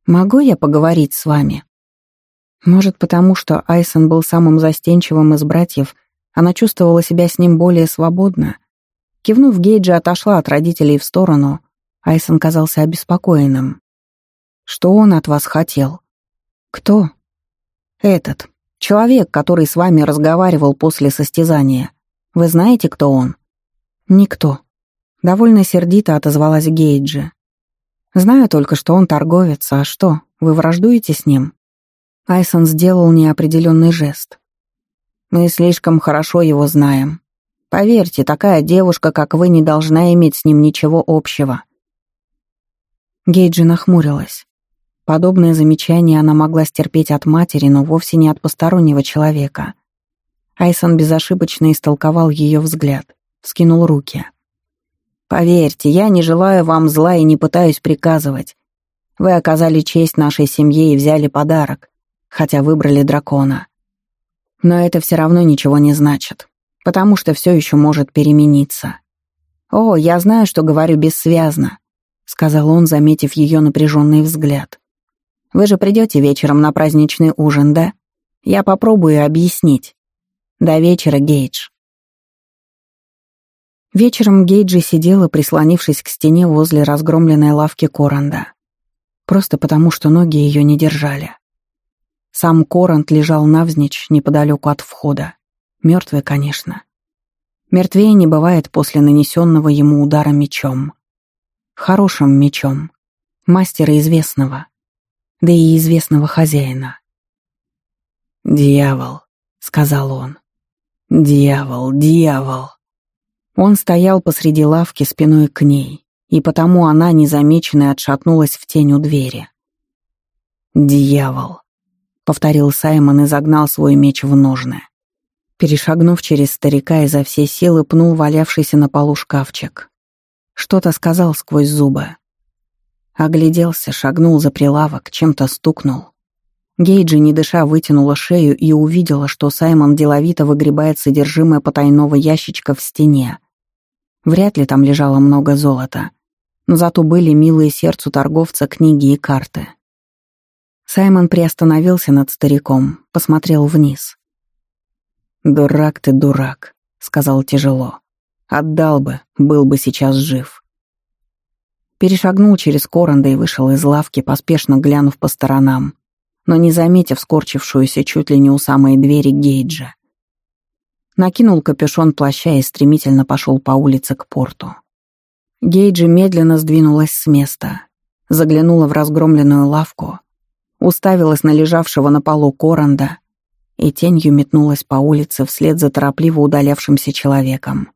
«Могу я поговорить с вами?» Может, потому что Айсон был самым застенчивым из братьев, она чувствовала себя с ним более свободно. Кивнув, Гейджи отошла от родителей в сторону. Айсон казался обеспокоенным. «Что он от вас хотел?» «Кто?» «Этот. Человек, который с вами разговаривал после состязания. Вы знаете, кто он?» «Никто». Довольно сердито отозвалась Гейджи. «Знаю только, что он торговец, а что, вы враждуете с ним?» Айсон сделал неопределенный жест. Мы слишком хорошо его знаем. Поверьте, такая девушка, как вы, не должна иметь с ним ничего общего». Гейджи нахмурилась. Подобное замечание она могла стерпеть от матери, но вовсе не от постороннего человека. Айсон безошибочно истолковал ее взгляд, скинул руки. «Поверьте, я не желаю вам зла и не пытаюсь приказывать. Вы оказали честь нашей семье и взяли подарок, хотя выбрали дракона. Но это все равно ничего не значит, потому что все еще может перемениться. «О, я знаю, что говорю бессвязно», — сказал он, заметив ее напряженный взгляд. «Вы же придете вечером на праздничный ужин, да? Я попробую объяснить. До вечера, Гейдж». Вечером Гейджи сидела, прислонившись к стене возле разгромленной лавки Коранда. Просто потому, что ноги ее не держали. Сам Корант лежал навзничь неподалеку от входа. Мертвый, конечно. Мертвее не бывает после нанесенного ему удара мечом. Хорошим мечом. Мастера известного. Да и известного хозяина. «Дьявол», — сказал он. «Дьявол, дьявол». Он стоял посреди лавки спиной к ней, и потому она, незамеченная, отшатнулась в тень у двери. «Дьявол», — повторил Саймон и загнал свой меч в ножны. Перешагнув через старика, изо всей силы пнул валявшийся на полу шкафчик. Что-то сказал сквозь зубы. Огляделся, шагнул за прилавок, чем-то стукнул. Гейджи, не дыша, вытянула шею и увидела, что Саймон деловито выгребает содержимое потайного ящичка в стене. Вряд ли там лежало много золота, но зато были милые сердцу торговца книги и карты. Саймон приостановился над стариком, посмотрел вниз. «Дурак ты, дурак», — сказал тяжело. «Отдал бы, был бы сейчас жив». Перешагнул через Коранда и вышел из лавки, поспешно глянув по сторонам, но не заметив скорчившуюся чуть ли не у самой двери Гейджа. Накинул капюшон плаща и стремительно пошел по улице к порту. Гейджи медленно сдвинулась с места, заглянула в разгромленную лавку, уставилась на лежавшего на полу Коранда и тенью метнулась по улице вслед за торопливо удалявшимся человеком.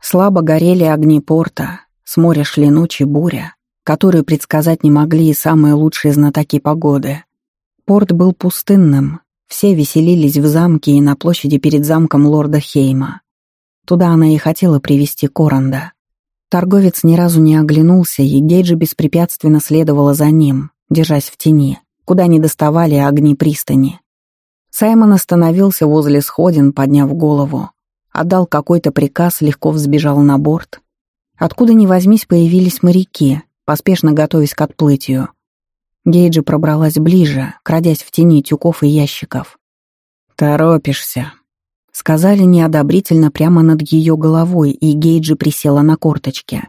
Слабо горели огни порта, с моря шли ночи буря, которую предсказать не могли и самые лучшие знатоки погоды. Порт был пустынным, все веселились в замке и на площади перед замком лорда Хейма. Туда она и хотела привести Коранда. Торговец ни разу не оглянулся, и Гейджи беспрепятственно следовала за ним, держась в тени куда не доставали огни пристани. Саймон остановился возле сходин, подняв голову. Отдал какой-то приказ, легко взбежал на борт. Откуда ни возьмись появились моряки, поспешно готовясь к отплытию. Гейджи пробралась ближе, крадясь в тени тюков и ящиков. «Торопишься», — сказали неодобрительно прямо над ее головой, и Гейджи присела на корточки.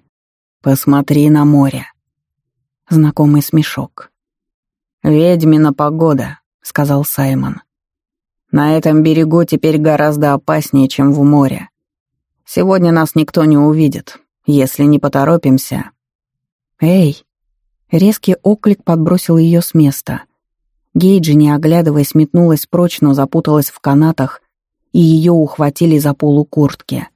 «Посмотри на море». Знакомый смешок. «Ведьмина погода», — сказал Саймон. «На этом берегу теперь гораздо опаснее, чем в море. Сегодня нас никто не увидит, если не поторопимся». «Эй!» Резкий оклик подбросил ее с места. Гейджи, не оглядываясь, метнулась прочь, но запуталась в канатах, и ее ухватили за полу куртки.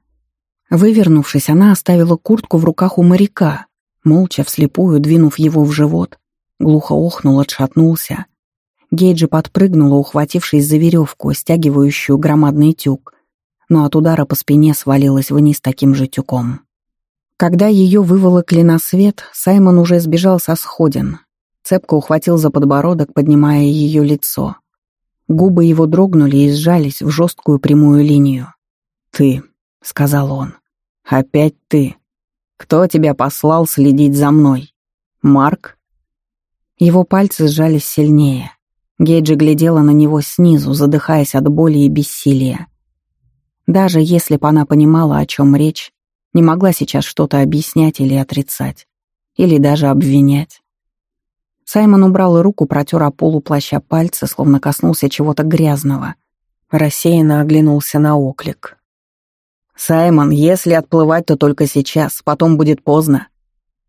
Вывернувшись, она оставила куртку в руках у моряка, молча, вслепую, двинув его в живот, глухо охнул, отшатнулся. Гейджи подпрыгнула, ухватившись за веревку, стягивающую громадный тюк, но от удара по спине свалилась вниз таким же тюком. Когда ее выволокли на свет, Саймон уже сбежал со сходин. Цепко ухватил за подбородок, поднимая ее лицо. Губы его дрогнули и сжались в жесткую прямую линию. «Ты», — сказал он, — «опять ты. Кто тебя послал следить за мной? Марк?» Его пальцы сжались сильнее. Гейджи глядела на него снизу, задыхаясь от боли и бессилия. Даже если бы она понимала, о чем речь, не могла сейчас что-то объяснять или отрицать, или даже обвинять. Саймон убрал руку, протер о полу плаща пальцы, словно коснулся чего-то грязного. Рассеянно оглянулся на оклик. «Саймон, если отплывать, то только сейчас, потом будет поздно».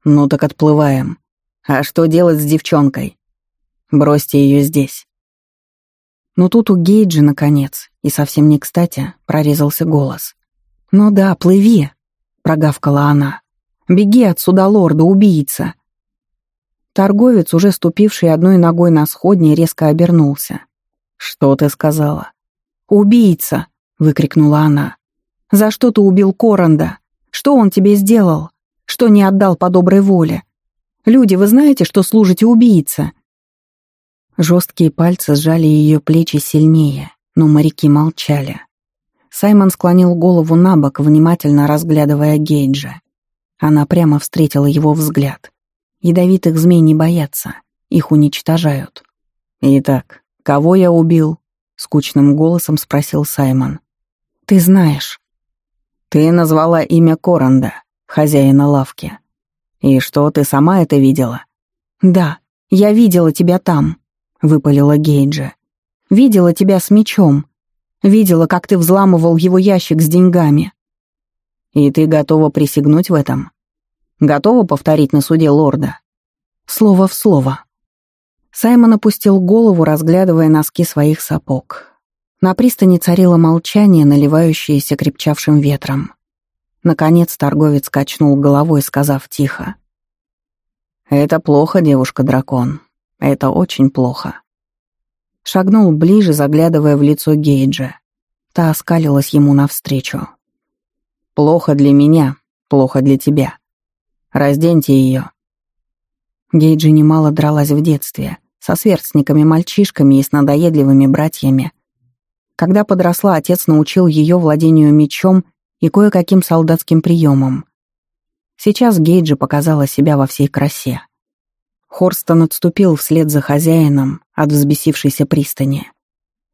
«Ну так отплываем. А что делать с девчонкой?» Бросьте ее здесь». Но тут у Гейджи, наконец, и совсем не кстати, прорезался голос. «Ну да, плыви», — прогавкала она. «Беги отсюда, лорда, убийца!» Торговец, уже ступивший одной ногой на сходне, резко обернулся. «Что ты сказала?» «Убийца!» — выкрикнула она. «За что ты убил Коранда? Что он тебе сделал? Что не отдал по доброй воле? Люди, вы знаете, что служите убийце? Жесткие пальцы сжали ее плечи сильнее, но моряки молчали. Саймон склонил голову на бок, внимательно разглядывая Гейджа. Она прямо встретила его взгляд. Ядовитых змей не боятся, их уничтожают. «Итак, кого я убил?» — скучным голосом спросил Саймон. «Ты знаешь». «Ты назвала имя Коранда, хозяина лавки. И что, ты сама это видела?» «Да, я видела тебя там», — выпалила Гейджа. «Видела тебя с мечом. Видела, как ты взламывал его ящик с деньгами». «И ты готова присягнуть в этом? Готова повторить на суде лорда?» Слово в слово. Саймон опустил голову, разглядывая носки своих сапог. На пристани царило молчание, наливающееся крепчавшим ветром. Наконец торговец качнул головой, сказав тихо. «Это плохо, девушка-дракон. Это очень плохо. Шагнул ближе, заглядывая в лицо Гейджа. Та оскалилась ему навстречу. «Плохо для меня, плохо для тебя. Разденьте ее». Гейджи немало дралась в детстве, со сверстниками-мальчишками и с надоедливыми братьями. Когда подросла, отец научил ее владению мечом и кое-каким солдатским приемам. Сейчас Гейджи показала себя во всей красе. Хорстон отступил вслед за хозяином от взбесившейся пристани.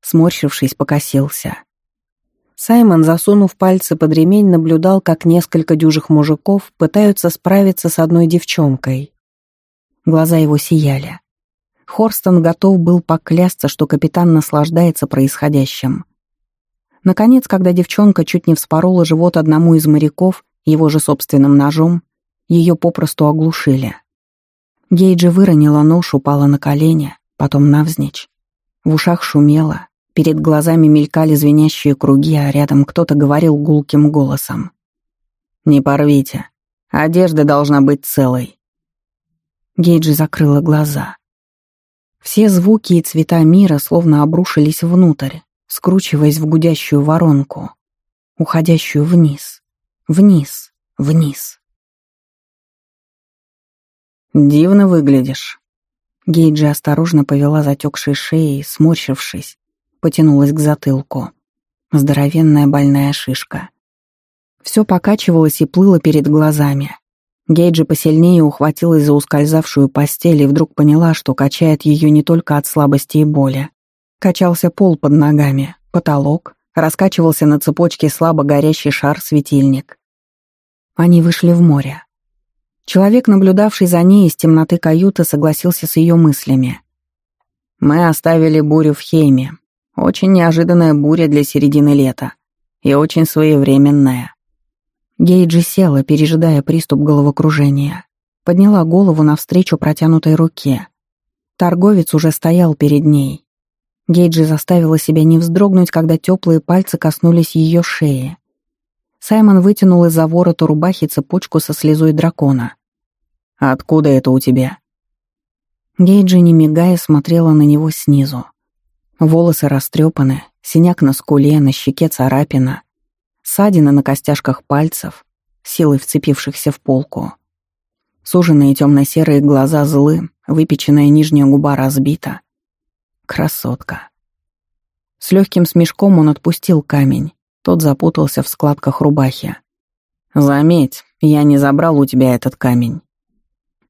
Сморщившись, покосился. Саймон, засунув пальцы под ремень, наблюдал, как несколько дюжих мужиков пытаются справиться с одной девчонкой. Глаза его сияли. Хорстон готов был поклясться, что капитан наслаждается происходящим. Наконец, когда девчонка чуть не вспорола живот одному из моряков его же собственным ножом, ее попросту оглушили. Гейджи выронила нож, упала на колени, потом навзничь. В ушах шумело, перед глазами мелькали звенящие круги, а рядом кто-то говорил гулким голосом. «Не порвите. Одежда должна быть целой». Гейджи закрыла глаза. Все звуки и цвета мира словно обрушились внутрь, скручиваясь в гудящую воронку, уходящую вниз, вниз, вниз. «Дивно выглядишь». Гейджи осторожно повела затекшей шеей, сморщившись, потянулась к затылку. Здоровенная больная шишка. Все покачивалось и плыло перед глазами. Гейджи посильнее ухватилась за ускользавшую постель и вдруг поняла, что качает ее не только от слабости и боли. Качался пол под ногами, потолок, раскачивался на цепочке слабо горящий шар-светильник. Они вышли в море. Человек, наблюдавший за ней из темноты каюты, согласился с ее мыслями. «Мы оставили бурю в Хейме. Очень неожиданная буря для середины лета. И очень своевременная. Гейджи села, пережидая приступ головокружения. Подняла голову навстречу протянутой руке. Торговец уже стоял перед ней. Гейджи заставила себя не вздрогнуть, когда теплые пальцы коснулись ее шеи. Саймон вытянул из-за ворота рубахи цепочку со слезой дракона. «Откуда это у тебя?» Гейджи, не мигая, смотрела на него снизу. Волосы растрепаны, синяк на скуле, на щеке царапина, ссадины на костяшках пальцев, силой вцепившихся в полку. Суженные темно-серые глаза злы, выпеченная нижняя губа разбита. Красотка. С легким смешком он отпустил камень. Тот запутался в складках рубахи. «Заметь, я не забрал у тебя этот камень».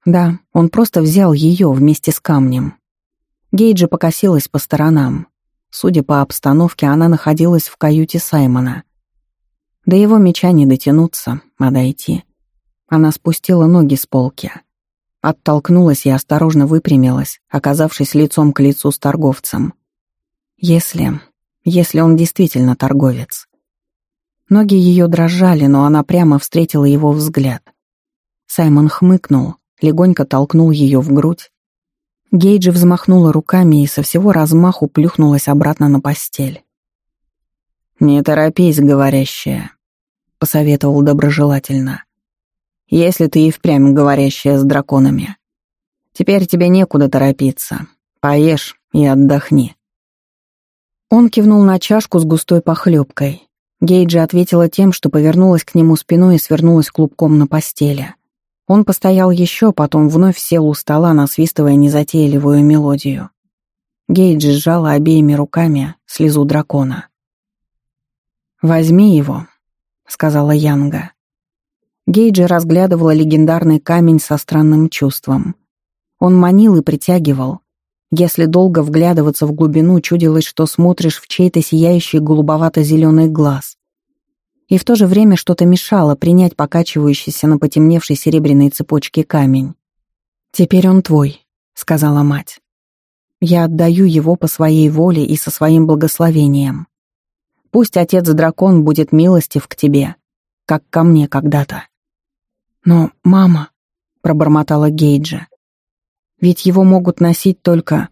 Да, он просто взял ее вместе с камнем. Гейджи покосилась по сторонам. Судя по обстановке, она находилась в каюте Саймона. До его меча не дотянуться, а дойти. Она спустила ноги с полки. Оттолкнулась и осторожно выпрямилась, оказавшись лицом к лицу с торговцем. Если... если он действительно торговец. Ноги ее дрожали, но она прямо встретила его взгляд. Саймон хмыкнул, легонько толкнул ее в грудь. Гейджи взмахнула руками и со всего размаху плюхнулась обратно на постель. «Не торопись, говорящая», — посоветовал доброжелательно. «Если ты и впрямь говорящая с драконами. Теперь тебе некуда торопиться. Поешь и отдохни». Он кивнул на чашку с густой похлебкой. Гейджи ответила тем, что повернулась к нему спиной и свернулась клубком на постели. Он постоял еще, потом вновь сел у стола, насвистывая незатейливую мелодию. Гейджи сжала обеими руками слезу дракона. «Возьми его», — сказала Янга. Гейджи разглядывала легендарный камень со странным чувством. Он манил и притягивал. Если долго вглядываться в глубину, чудилось, что смотришь в чей-то сияющий голубовато-зеленый глаз и в то же время что-то мешало принять покачивающийся на потемневшей серебряной цепочке камень. «Теперь он твой», — сказала мать. «Я отдаю его по своей воле и со своим благословением. Пусть отец-дракон будет милостив к тебе, как ко мне когда-то». «Но, мама», — пробормотала Гейджа, — «ведь его могут носить только...»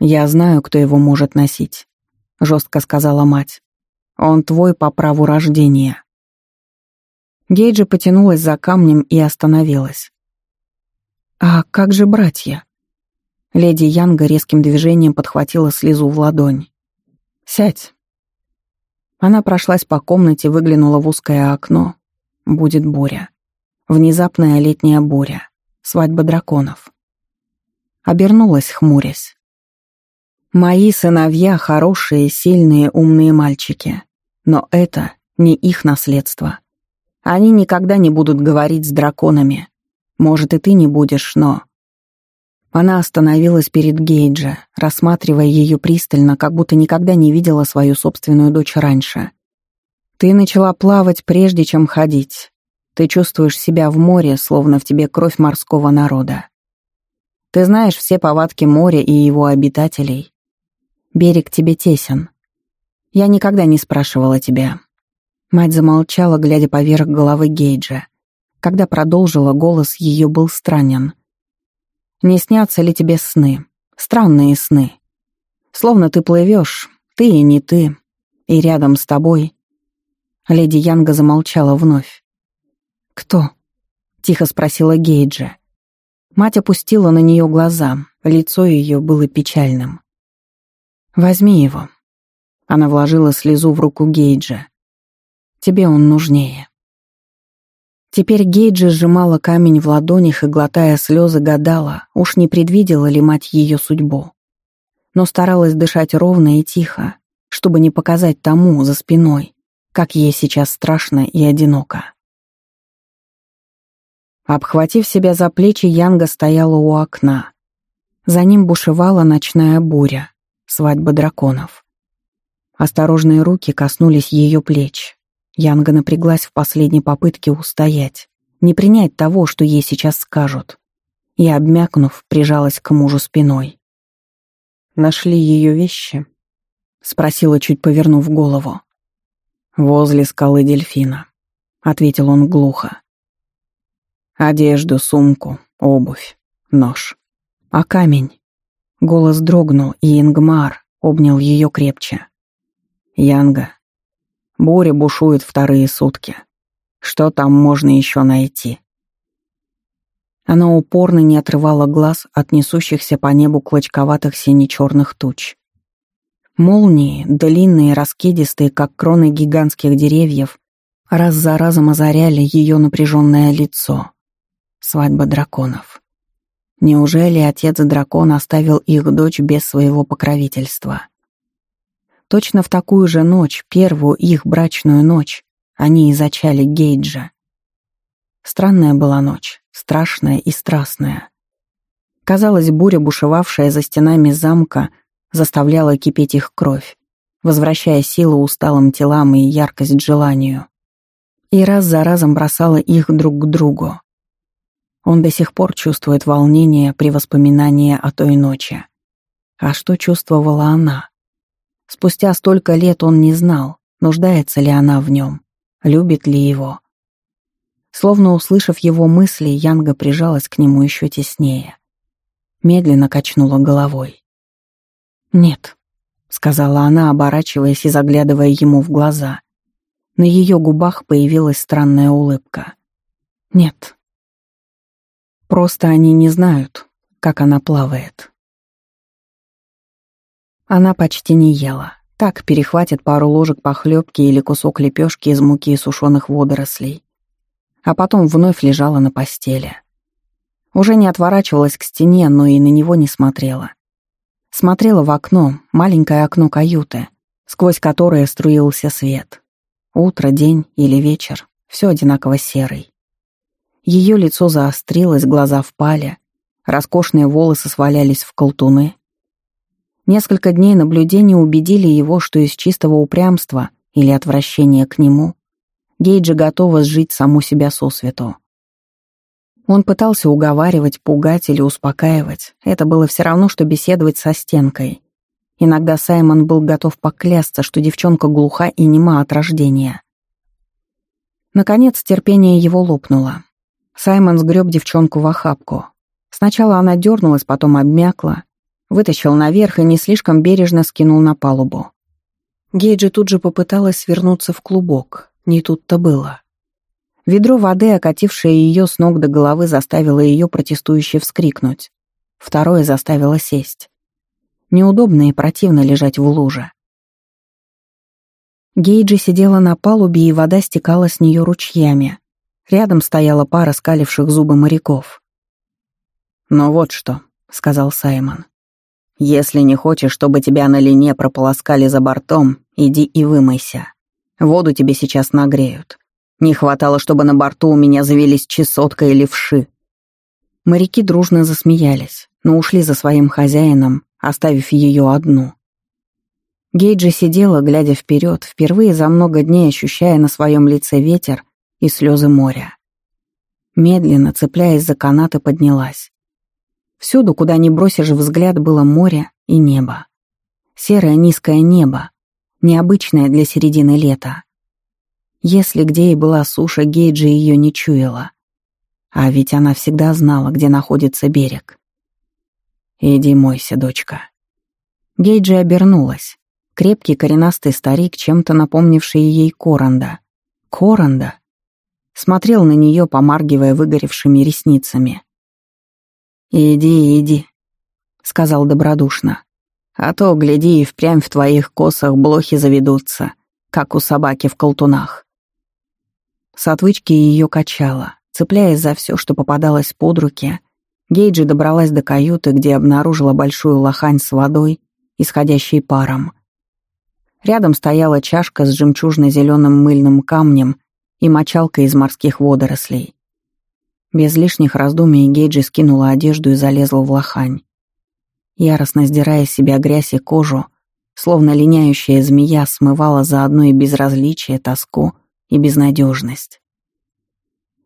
«Я знаю, кто его может носить», — жестко сказала мать. Он твой по праву рождения». Гейджи потянулась за камнем и остановилась. «А как же братья?» Леди Янга резким движением подхватила слезу в ладонь. «Сядь». Она прошлась по комнате, выглянула в узкое окно. Будет буря. Внезапная летняя буря. Свадьба драконов. Обернулась, хмурясь. «Мои сыновья — хорошие, сильные, умные мальчики. Но это не их наследство. Они никогда не будут говорить с драконами. Может, и ты не будешь, но... Она остановилась перед Гейджа, рассматривая ее пристально, как будто никогда не видела свою собственную дочь раньше. Ты начала плавать, прежде чем ходить. Ты чувствуешь себя в море, словно в тебе кровь морского народа. Ты знаешь все повадки моря и его обитателей. Берег тебе тесен. Я никогда не спрашивала тебя». Мать замолчала, глядя поверх головы Гейджа. Когда продолжила, голос ее был странен. «Не снятся ли тебе сны? Странные сны. Словно ты плывешь, ты и не ты, и рядом с тобой». Леди Янга замолчала вновь. «Кто?» — тихо спросила Гейджа. Мать опустила на нее глаза, лицо ее было печальным. «Возьми его», она вложила слезу в руку Гейджа. «Тебе он нужнее». Теперь Гейджи сжимала камень в ладонях и, глотая слезы, гадала, уж не предвидела ли мать ее судьбу. Но старалась дышать ровно и тихо, чтобы не показать тому за спиной, как ей сейчас страшно и одиноко. Обхватив себя за плечи, Янга стояла у окна. За ним бушевала ночная буря, свадьба драконов. Осторожные руки коснулись ее плеч. Янга напряглась в последней попытке устоять, не принять того, что ей сейчас скажут. И, обмякнув, прижалась к мужу спиной. «Нашли ее вещи?» — спросила, чуть повернув голову. «Возле скалы дельфина. ответил он глухо. Одежду, сумку, обувь, нож. А камень? Голос дрогнул, и Ингмар обнял ее крепче. Янга. Буря бушует вторые сутки. Что там можно еще найти? Она упорно не отрывала глаз от несущихся по небу клочковатых сине-черных туч. Молнии, длинные, раскидистые, как кроны гигантских деревьев, раз за разом озаряли ее напряженное лицо. Свадьба драконов. Неужели отец-дракон оставил их дочь без своего покровительства? Точно в такую же ночь, первую их брачную ночь, они и зачали Гейджа. Странная была ночь, страшная и страстная. Казалось, буря, бушевавшая за стенами замка, заставляла кипеть их кровь, возвращая силу усталым телам и яркость желанию. И раз за разом бросала их друг к другу. Он до сих пор чувствует волнение при воспоминании о той ночи. А что чувствовала она? Спустя столько лет он не знал, нуждается ли она в нем, любит ли его. Словно услышав его мысли, Янга прижалась к нему еще теснее. Медленно качнула головой. «Нет», — сказала она, оборачиваясь и заглядывая ему в глаза. На ее губах появилась странная улыбка. «Нет». Просто они не знают, как она плавает. Она почти не ела. Так перехватит пару ложек похлебки или кусок лепешки из муки и сушеных водорослей. А потом вновь лежала на постели. Уже не отворачивалась к стене, но и на него не смотрела. Смотрела в окно, маленькое окно каюты, сквозь которое струился свет. Утро, день или вечер — все одинаково серый. Ее лицо заострилось, глаза впали, роскошные волосы свалялись в колтуны. Несколько дней наблюдения убедили его, что из чистого упрямства или отвращения к нему Гейджи готова сжить саму себя сосвету. Он пытался уговаривать, пугать или успокаивать. Это было все равно, что беседовать со стенкой. Иногда Саймон был готов поклясться, что девчонка глуха и нема от рождения. Наконец, терпение его лопнуло. Саймон сгреб девчонку в охапку. Сначала она дернулась, потом обмякла, вытащил наверх и не слишком бережно скинул на палубу. Гейджи тут же попыталась свернуться в клубок. Не тут-то было. Ведро воды, окатившее ее с ног до головы, заставило ее протестующе вскрикнуть. Второе заставило сесть. Неудобно и противно лежать в луже. Гейджи сидела на палубе, и вода стекала с нее ручьями. Рядом стояла пара скаливших зубы моряков. «Ну вот что», — сказал Саймон. «Если не хочешь, чтобы тебя на лине прополоскали за бортом, иди и вымойся. Воду тебе сейчас нагреют. Не хватало, чтобы на борту у меня завелись чесотка или вши. Моряки дружно засмеялись, но ушли за своим хозяином, оставив ее одну. Гейджи сидела, глядя вперед, впервые за много дней ощущая на своем лице ветер и слезы моря. Медленно, цепляясь за канаты, поднялась. Всюду, куда ни бросишь взгляд, было море и небо. Серое низкое небо, необычное для середины лета. Если где и была суша, Гейджи ее не чуяла. А ведь она всегда знала, где находится берег. «Иди мойся, дочка». Гейджи обернулась. Крепкий коренастый старик, чем-то напомнивший ей Коранда. Коранда? Смотрел на нее, помаргивая выгоревшими ресницами. «Иди, иди», — сказал добродушно. «А то, гляди, и впрямь в твоих косах блохи заведутся, как у собаки в колтунах». С отвычки ее качало. Цепляясь за все, что попадалось под руки, Гейджи добралась до каюты, где обнаружила большую лохань с водой, исходящей паром. Рядом стояла чашка с жемчужно-зеленым мыльным камнем и мочалка из морских водорослей. Без лишних раздумий Гейджи скинула одежду и залезла в лохань. Яростно сдирая с себя грязь и кожу, словно линяющая змея смывала заодно и безразличие, тоску — и безнадежность.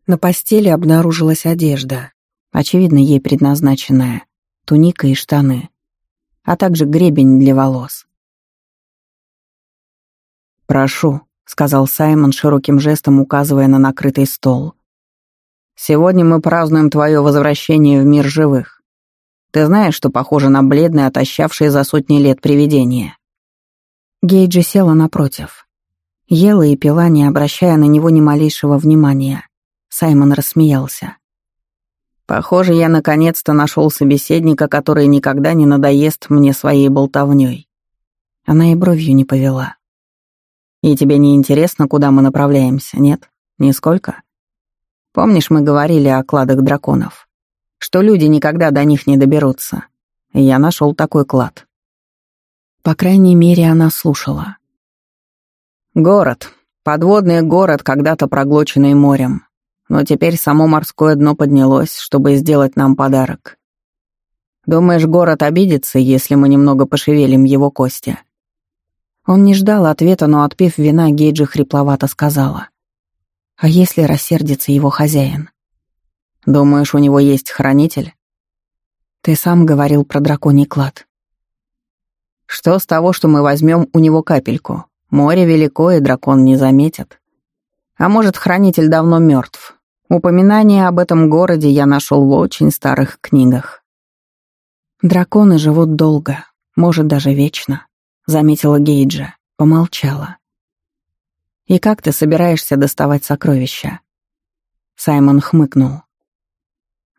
На постели обнаружилась одежда, очевидно, ей предназначенная, туника и штаны, а также гребень для волос. «Прошу», — сказал Саймон широким жестом, указывая на накрытый стол. «Сегодня мы празднуем твое возвращение в мир живых. Ты знаешь, что похоже на бледное, отощавшее за сотни лет привидение?» Гейджи села напротив. Ела и пила, не обращая на него ни малейшего внимания. Саймон рассмеялся. «Похоже, я наконец-то нашел собеседника, который никогда не надоест мне своей болтовней». Она и бровью не повела. «И тебе не интересно, куда мы направляемся, нет? Нисколько? Помнишь, мы говорили о кладах драконов? Что люди никогда до них не доберутся. я нашел такой клад». По крайней мере, она слушала. «Город. Подводный город, когда-то проглоченный морем. Но теперь само морское дно поднялось, чтобы сделать нам подарок. Думаешь, город обидится, если мы немного пошевелим его кости?» Он не ждал ответа, но, отпив вина, Гейджи хрипловато сказала. «А если рассердится его хозяин?» «Думаешь, у него есть хранитель?» «Ты сам говорил про драконий клад». «Что с того, что мы возьмем у него капельку? Море велико, и дракон не заметит. А может, хранитель давно мертв. Упоминание об этом городе я нашел в очень старых книгах. Драконы живут долго, может, даже вечно, заметила Гейджа, помолчала. И как ты собираешься доставать сокровища? Саймон хмыкнул.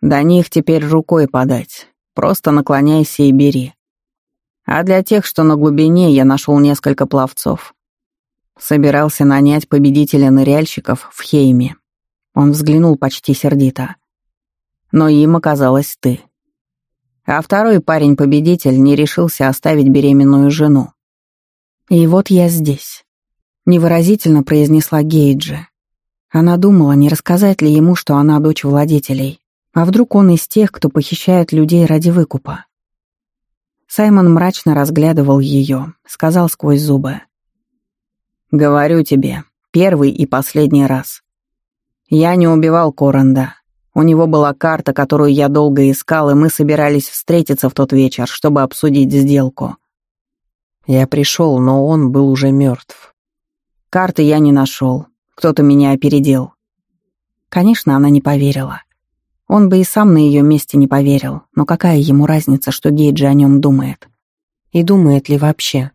До них теперь рукой подать. Просто наклоняйся и бери. А для тех, что на глубине, я нашел несколько пловцов. Собирался нанять победителя ныряльщиков в Хейме. Он взглянул почти сердито. Но им оказалась ты. А второй парень-победитель не решился оставить беременную жену. И вот я здесь. Невыразительно произнесла Гейджи. Она думала, не рассказать ли ему, что она дочь владетелей, а вдруг он из тех, кто похищает людей ради выкупа. Саймон мрачно разглядывал ее, сказал сквозь зубы. Говорю тебе, первый и последний раз. Я не убивал Коранда. У него была карта, которую я долго искал, и мы собирались встретиться в тот вечер, чтобы обсудить сделку. Я пришел, но он был уже мертв. Карты я не нашел. Кто-то меня опередил. Конечно, она не поверила. Он бы и сам на ее месте не поверил, но какая ему разница, что Гейджи о нем думает? И думает ли вообще?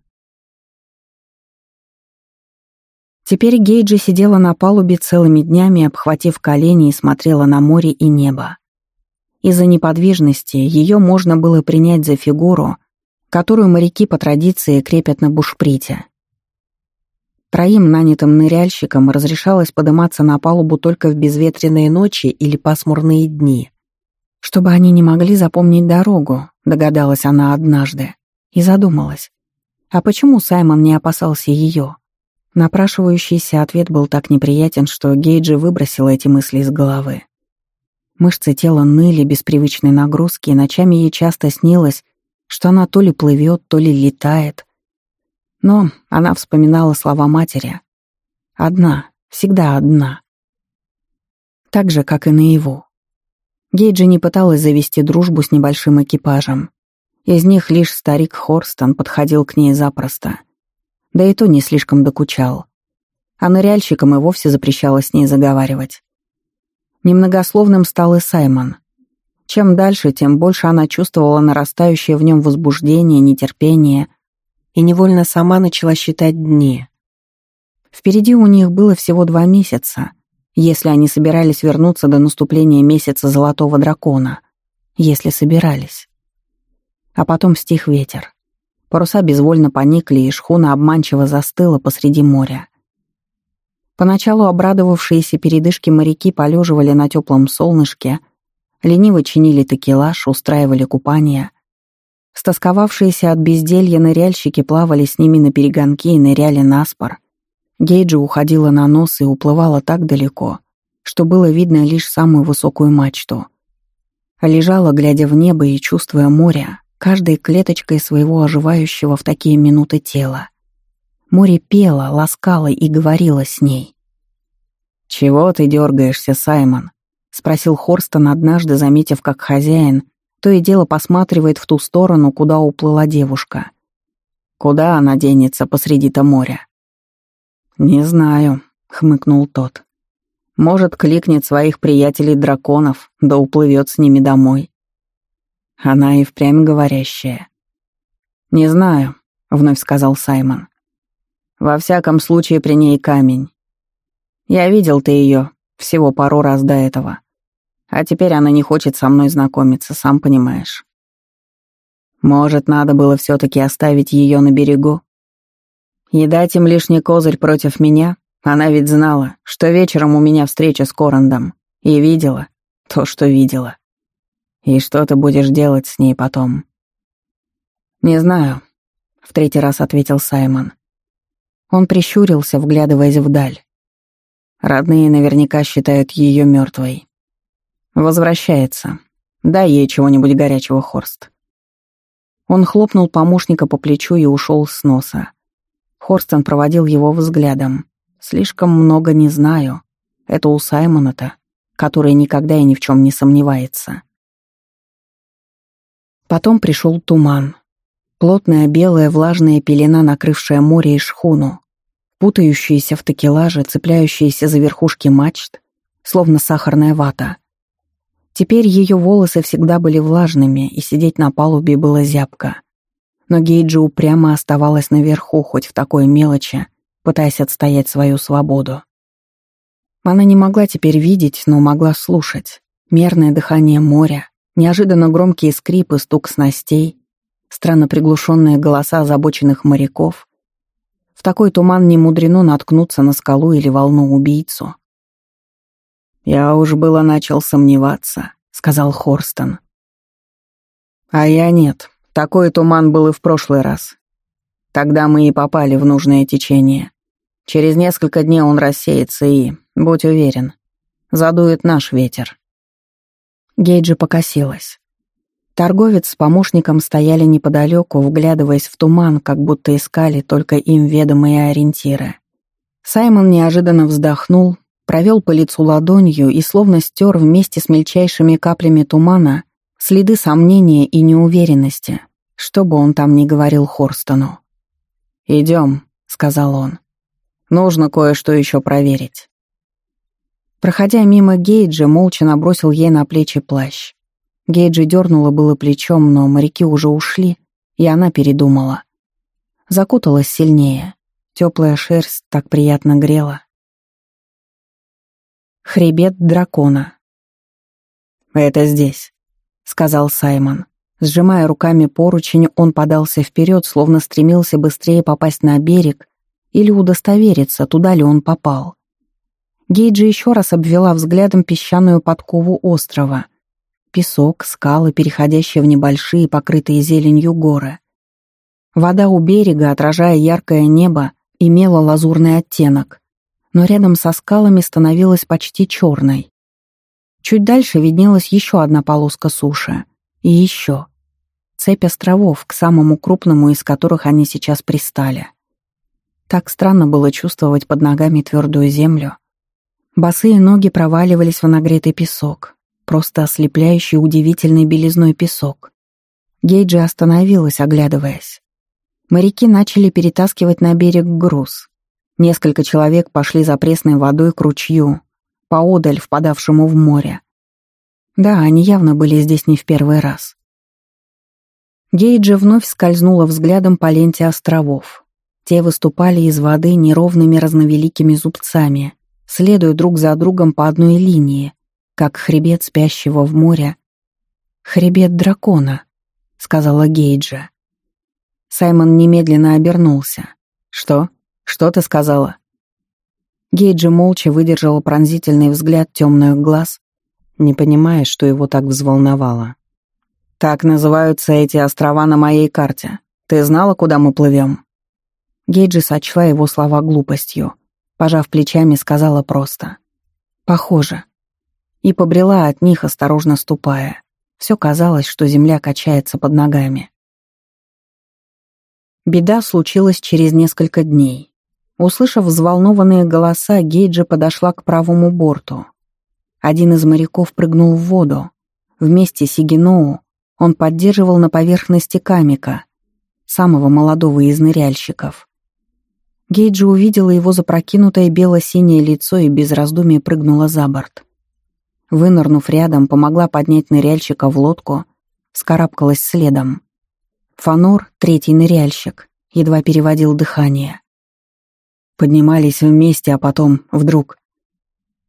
Теперь Гейджи сидела на палубе целыми днями, обхватив колени и смотрела на море и небо. Из-за неподвижности ее можно было принять за фигуру, которую моряки по традиции крепят на бушприте. Троим нанятым ныряльщикам разрешалось подниматься на палубу только в безветренные ночи или пасмурные дни. Чтобы они не могли запомнить дорогу, догадалась она однажды, и задумалась. А почему Саймон не опасался ее? Напрашивающийся ответ был так неприятен, что Гейджи выбросила эти мысли из головы. Мышцы тела ныли без привычной нагрузки, и ночами ей часто снилось, что она то ли плывет, то ли летает. Но она вспоминала слова матери. «Одна, всегда одна». Так же, как и наяву. Гейджи не пыталась завести дружбу с небольшим экипажем. Из них лишь старик Хорстон подходил к ней запросто — да и то не слишком докучал. А ныряльщикам и вовсе запрещалось с ней заговаривать. Немногословным стал и Саймон. Чем дальше, тем больше она чувствовала нарастающее в нем возбуждение, нетерпение, и невольно сама начала считать дни. Впереди у них было всего два месяца, если они собирались вернуться до наступления месяца Золотого Дракона, если собирались. А потом стих ветер. Паруса безвольно поникли, и шхуна обманчиво застыла посреди моря. Поначалу обрадовавшиеся передышки моряки полеживали на теплом солнышке, лениво чинили такелаж, устраивали купания. Стосковавшиеся от безделья ныряльщики плавали с ними на перегонки и ныряли на спор. Гейджи уходила на нос и уплывала так далеко, что было видно лишь самую высокую мачту. Лежала, глядя в небо и чувствуя море, каждой клеточкой своего оживающего в такие минуты тела. Море пело, ласкало и говорило с ней. «Чего ты дергаешься, Саймон?» — спросил Хорстон однажды, заметив, как хозяин то и дело посматривает в ту сторону, куда уплыла девушка. Куда она денется посреди-то моря? «Не знаю», — хмыкнул тот. «Может, кликнет своих приятелей-драконов, да уплывет с ними домой». Она и впрямь говорящая. «Не знаю», — вновь сказал Саймон. «Во всяком случае, при ней камень. Я видел ты ее всего пару раз до этого. А теперь она не хочет со мной знакомиться, сам понимаешь. Может, надо было все таки оставить ее на берегу? И дать им лишний козырь против меня? Она ведь знала, что вечером у меня встреча с Корандом. И видела то, что видела. И что ты будешь делать с ней потом? «Не знаю», — в третий раз ответил Саймон. Он прищурился, вглядываясь вдаль. Родные наверняка считают ее мертвой. Возвращается. Дай ей чего-нибудь горячего, Хорст. Он хлопнул помощника по плечу и ушел с носа. Хорстон проводил его взглядом. «Слишком много не знаю. Это у Саймона-то, который никогда и ни в чем не сомневается». Потом пришел туман. Плотная белая влажная пелена, накрывшая море и шхуну, путающиеся в такелаже, цепляющиеся за верхушки мачт, словно сахарная вата. Теперь ее волосы всегда были влажными, и сидеть на палубе было зябко. Но Гейджи упрямо оставалась наверху, хоть в такой мелочи, пытаясь отстоять свою свободу. Она не могла теперь видеть, но могла слушать. Мерное дыхание моря, неожиданно громкие скрипы, стук снастей, странно приглушенные голоса озабоченных моряков, в такой туман не мудрено наткнуться на скалу или волну-убийцу. «Я уж было начал сомневаться», — сказал Хорстон. «А я нет. Такой туман был и в прошлый раз. Тогда мы и попали в нужное течение. Через несколько дней он рассеется и, будь уверен, задует наш ветер». Гейджи покосилась. Торговец с помощником стояли неподалеку, вглядываясь в туман, как будто искали только им ведомые ориентиры. Саймон неожиданно вздохнул, провел по лицу ладонью и словно стер вместе с мельчайшими каплями тумана следы сомнения и неуверенности, что бы он там ни говорил Хорстону. «Идем», — сказал он. «Нужно кое-что еще проверить». Проходя мимо Гейджа, молча набросил ей на плечи плащ. Гейджи дернула было плечом, но моряки уже ушли, и она передумала. Закуталась сильнее. Теплая шерсть так приятно грела. Хребет дракона. «Это здесь», — сказал Саймон. Сжимая руками поручень, он подался вперед, словно стремился быстрее попасть на берег или удостовериться, туда ли он попал. Гейджи еще раз обвела взглядом песчаную подкову острова — Песок, скалы, переходящие в небольшие, покрытые зеленью горы. Вода у берега, отражая яркое небо, имела лазурный оттенок, но рядом со скалами становилась почти черной. Чуть дальше виднелась еще одна полоска суши. И еще. Цепь островов, к самому крупному из которых они сейчас пристали. Так странно было чувствовать под ногами твердую землю. Босые ноги проваливались в нагретый песок, просто ослепляющий удивительной белизной песок. Гейджи остановилась, оглядываясь. Моряки начали перетаскивать на берег груз. Несколько человек пошли за пресной водой к ручью, поодаль, впадавшему в море. Да, они явно были здесь не в первый раз. Гейджи вновь скользнула взглядом по ленте островов. Те выступали из воды неровными разновеликими зубцами, следуя друг за другом по одной линии, как хребет спящего в море. «Хребет дракона», — сказала Гейджа. Саймон немедленно обернулся. «Что? Что ты сказала?» Гейджи молча выдержала пронзительный взгляд темных глаз, не понимая, что его так взволновало. «Так называются эти острова на моей карте. Ты знала, куда мы плывем?» Гейджи сочла его слова глупостью. Пожав плечами, сказала просто. «Похоже и побрела от них, осторожно ступая. Все казалось, что земля качается под ногами. Беда случилась через несколько дней. Услышав взволнованные голоса, Гейджи подошла к правому борту. Один из моряков прыгнул в воду. Вместе с Игиноу он поддерживал на поверхности камика, самого молодого из ныряльщиков. Гейджи увидела его запрокинутое бело-синее лицо и без раздумий прыгнула за борт. Вынырнув рядом, помогла поднять ныряльщика в лодку, скарабкалась следом. Фанор, третий ныряльщик, едва переводил дыхание. Поднимались вместе, а потом вдруг...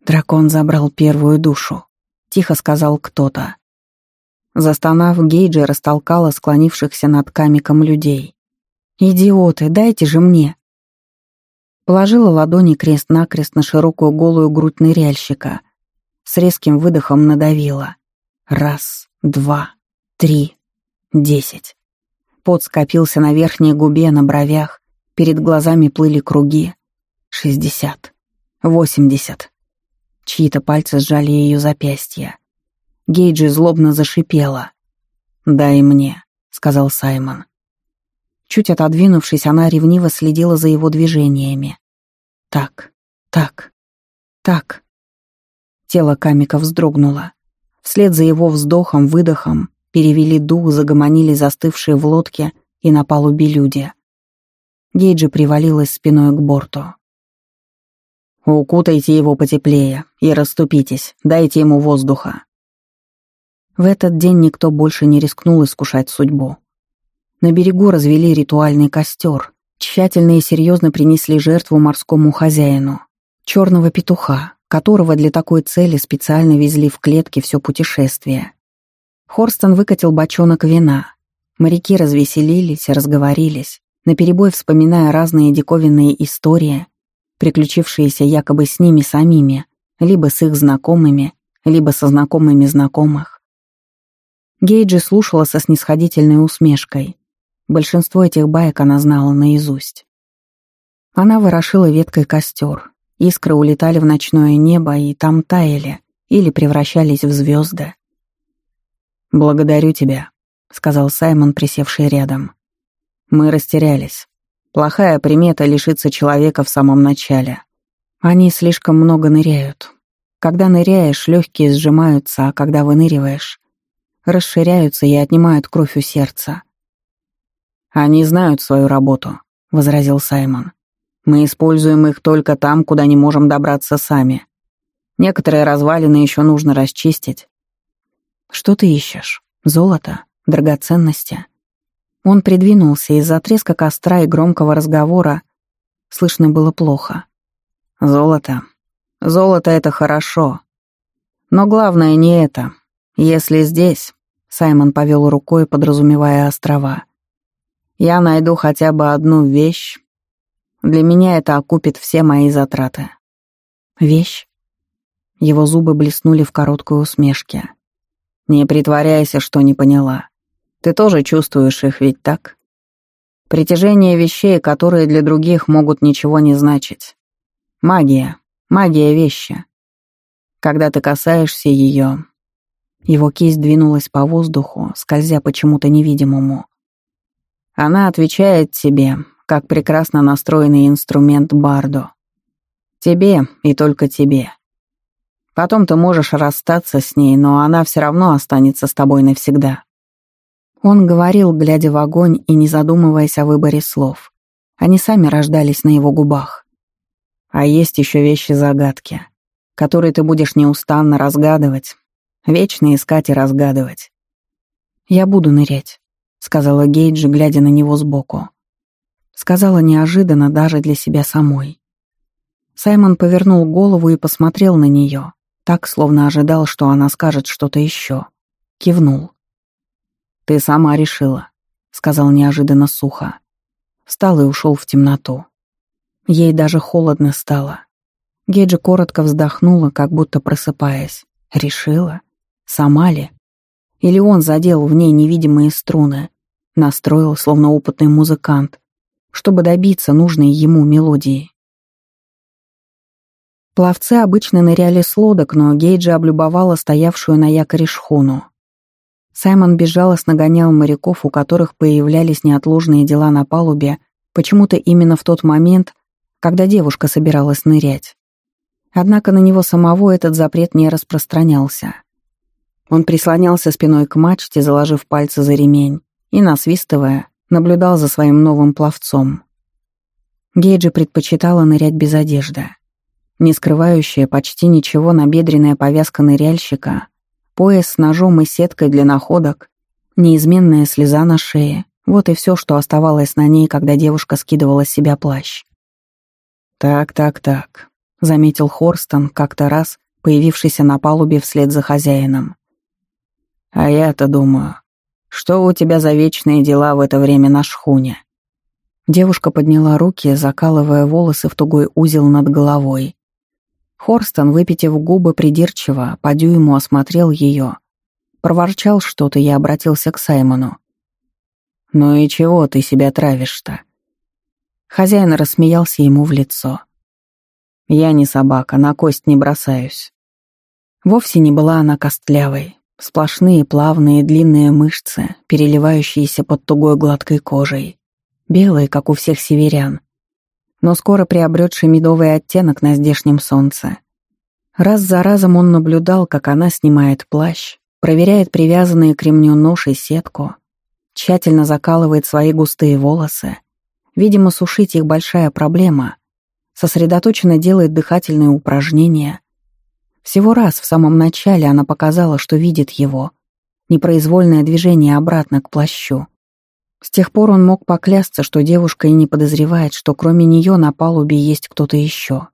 Дракон забрал первую душу, тихо сказал кто-то. Застонав, Гейджи растолкала склонившихся над камиком людей. «Идиоты, дайте же мне!» Положила ладони крест-накрест на широкую голую грудь ныряльщика. С резким выдохом надавила. Раз, два, три, десять. Пот скопился на верхней губе, на бровях, перед глазами плыли круги. Шестьдесят. Восемьдесят. Чьи-то пальцы сжали ее запястье. Гейджи злобно зашипела. «Дай мне», — сказал Саймон. Чуть отодвинувшись, она ревниво следила за его движениями. Так, так, так. Тело Камика вздрогнуло. Вслед за его вздохом-выдохом перевели дух, загомонили застывшие в лодке и на палубе люди. Гейджи привалилась спиной к борту. «Укутайте его потеплее и расступитесь, дайте ему воздуха». В этот день никто больше не рискнул искушать судьбу. На берегу развели ритуальный костер, тщательно и серьезно принесли жертву морскому хозяину, черного петуха, которого для такой цели специально везли в клетки все путешествие. Хорстон выкатил бочонок вина. Моряки развеселились, разговорились, наперебой вспоминая разные диковинные истории, приключившиеся якобы с ними самими, либо с их знакомыми, либо со знакомыми знакомых. Гейджи слушала со снисходительной усмешкой. Большинство этих баек она знала наизусть. Она ворошила веткой костер. Искры улетали в ночное небо и там таяли или превращались в звезды. «Благодарю тебя», — сказал Саймон, присевший рядом. «Мы растерялись. Плохая примета лишиться человека в самом начале. Они слишком много ныряют. Когда ныряешь, легкие сжимаются, а когда выныриваешь, расширяются и отнимают кровь у сердца. «Они знают свою работу», — возразил Саймон. «Мы используем их только там, куда не можем добраться сами. Некоторые развалины еще нужно расчистить». «Что ты ищешь? Золото? Драгоценности?» Он придвинулся из-за треска костра и громкого разговора. Слышно было плохо. «Золото. Золото — это хорошо. Но главное не это. Если здесь...» — Саймон повел рукой, подразумевая острова. Я найду хотя бы одну вещь. Для меня это окупит все мои затраты. Вещь? Его зубы блеснули в короткой усмешке. Не притворяйся, что не поняла. Ты тоже чувствуешь их, ведь так? Притяжение вещей, которые для других могут ничего не значить. Магия. Магия вещи. Когда ты касаешься ее... Его кисть двинулась по воздуху, скользя почему-то невидимому. Она отвечает тебе, как прекрасно настроенный инструмент Бардо. Тебе и только тебе. Потом ты можешь расстаться с ней, но она все равно останется с тобой навсегда». Он говорил, глядя в огонь и не задумываясь о выборе слов. Они сами рождались на его губах. А есть еще вещи-загадки, которые ты будешь неустанно разгадывать, вечно искать и разгадывать. Я буду нырять. — сказала Гейджи, глядя на него сбоку. Сказала неожиданно даже для себя самой. Саймон повернул голову и посмотрел на нее, так, словно ожидал, что она скажет что-то еще. Кивнул. «Ты сама решила», — сказал неожиданно сухо. Встал и ушел в темноту. Ей даже холодно стало. Гейджи коротко вздохнула, как будто просыпаясь. Решила? Сама ли? Или он задел в ней невидимые струны, настроил, словно опытный музыкант, чтобы добиться нужной ему мелодии. Пловцы обычно ныряли с лодок, но Гейджи облюбовала стоявшую на якоре шхуну. Саймон безжалостно гонял моряков, у которых появлялись неотложные дела на палубе, почему-то именно в тот момент, когда девушка собиралась нырять. Однако на него самого этот запрет не распространялся. Он прислонялся спиной к мачте, заложив пальцы за ремень, и, насвистывая, наблюдал за своим новым пловцом. Гейджи предпочитала нырять без одежды. Не скрывающая почти ничего набедренная повязка ныряльщика, пояс с ножом и сеткой для находок, неизменная слеза на шее — вот и все, что оставалось на ней, когда девушка скидывала с себя плащ. «Так, так, так», — заметил Хорстон как-то раз, появившийся на палубе вслед за хозяином. «А я-то думаю, что у тебя за вечные дела в это время на шхуне?» Девушка подняла руки, закалывая волосы в тугой узел над головой. Хорстон, выпитив губы придирчиво, по дюйму осмотрел ее. Проворчал что-то и обратился к Саймону. «Ну и чего ты себя травишь-то?» Хозяин рассмеялся ему в лицо. «Я не собака, на кость не бросаюсь». Вовсе не была она костлявой. Сплошные плавные длинные мышцы, переливающиеся под тугой гладкой кожей. Белые, как у всех северян. Но скоро приобретший медовый оттенок на здешнем солнце. Раз за разом он наблюдал, как она снимает плащ, проверяет привязанные к ремню нож и сетку, тщательно закалывает свои густые волосы. Видимо, сушить их большая проблема. Сосредоточенно делает дыхательные упражнения. Всего раз в самом начале она показала, что видит его. Непроизвольное движение обратно к плащу. С тех пор он мог поклясться, что девушка и не подозревает, что кроме нее на палубе есть кто-то еще.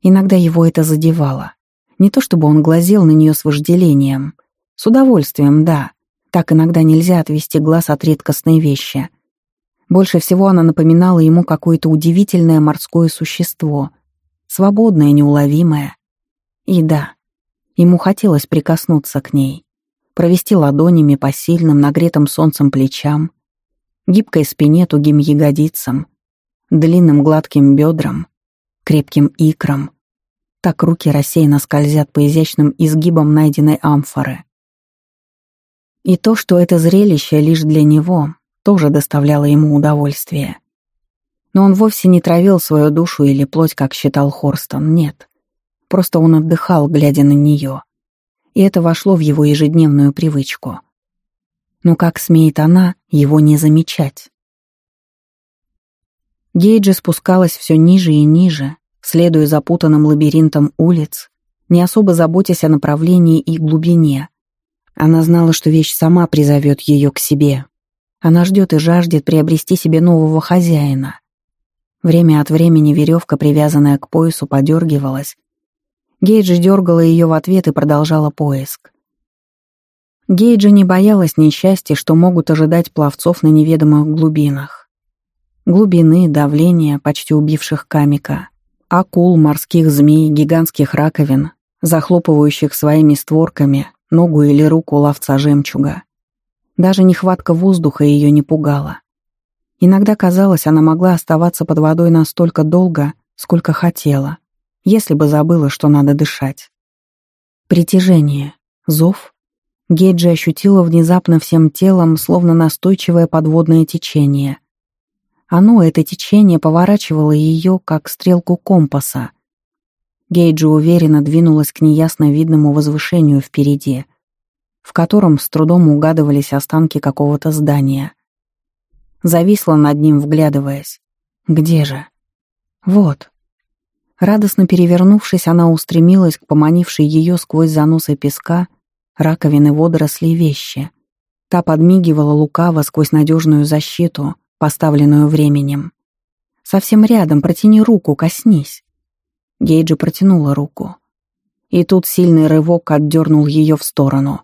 Иногда его это задевало. Не то чтобы он глазел на нее с вожделением. С удовольствием, да. Так иногда нельзя отвести глаз от редкостной вещи. Больше всего она напоминала ему какое-то удивительное морское существо, свободное, неуловимое. И да, ему хотелось прикоснуться к ней, провести ладонями по сильным, нагретым солнцем плечам, гибкой спине, тугим ягодицам, длинным гладким бедрам, крепким икрам. Так руки рассеянно скользят по изящным изгибам найденной амфоры. И то, что это зрелище лишь для него, тоже доставляло ему удовольствие. Но он вовсе не травил свою душу или плоть, как считал Хорстон, нет. Просто он отдыхал, глядя на нее. И это вошло в его ежедневную привычку. Но как смеет она его не замечать? Гейджи спускалась все ниже и ниже, следуя запутанным лабиринтам улиц, не особо заботясь о направлении и глубине, она знала, что вещь сама призовет ее к себе. Она ждет и жаждет приобрести себе нового хозяина. Время от времени веревка, привязанная к поясу, подергивалась. Гейджи дергала ее в ответ и продолжала поиск. Гейджи не боялась несчастья, что могут ожидать пловцов на неведомых глубинах. Глубины, давления, почти убивших камика, акул, морских змей, гигантских раковин, захлопывающих своими створками, ногу или руку ловца жемчуга. Даже нехватка воздуха ее не пугала. Иногда казалось, она могла оставаться под водой настолько долго, сколько хотела, если бы забыла, что надо дышать. Притяжение, зов. Гейджи ощутила внезапно всем телом, словно настойчивое подводное течение. Оно, это течение, поворачивало ее, как стрелку компаса, Гейджи уверенно двинулась к неясно видному возвышению впереди, в котором с трудом угадывались останки какого-то здания. Зависла над ним, вглядываясь. Где же? Вот. Радостно перевернувшись, она устремилась к поманившей ее сквозь заносы песка, раковины водорослей вещи. Та подмигивала лукаво сквозь надежную защиту, поставленную временем. «Совсем рядом, протяни руку, коснись». Гейджи протянула руку. И тут сильный рывок отдернул ее в сторону.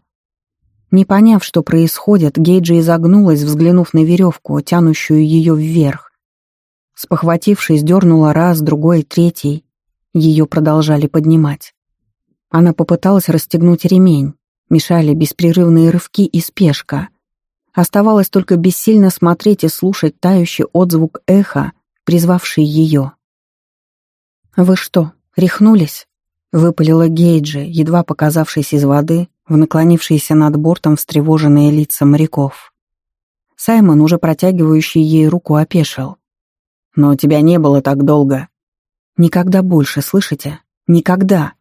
Не поняв, что происходит, Гейджи изогнулась, взглянув на веревку, тянущую ее вверх. Спохватившись, дернула раз, другой, третий. Ее продолжали поднимать. Она попыталась расстегнуть ремень. Мешали беспрерывные рывки и спешка. Оставалось только бессильно смотреть и слушать тающий отзвук эха, призвавший ее. «Вы что, рехнулись?» — выпалила Гейджи, едва показавшись из воды, в наклонившиеся над бортом встревоженные лица моряков. Саймон, уже протягивающий ей руку, опешил. «Но тебя не было так долго». «Никогда больше, слышите? Никогда!»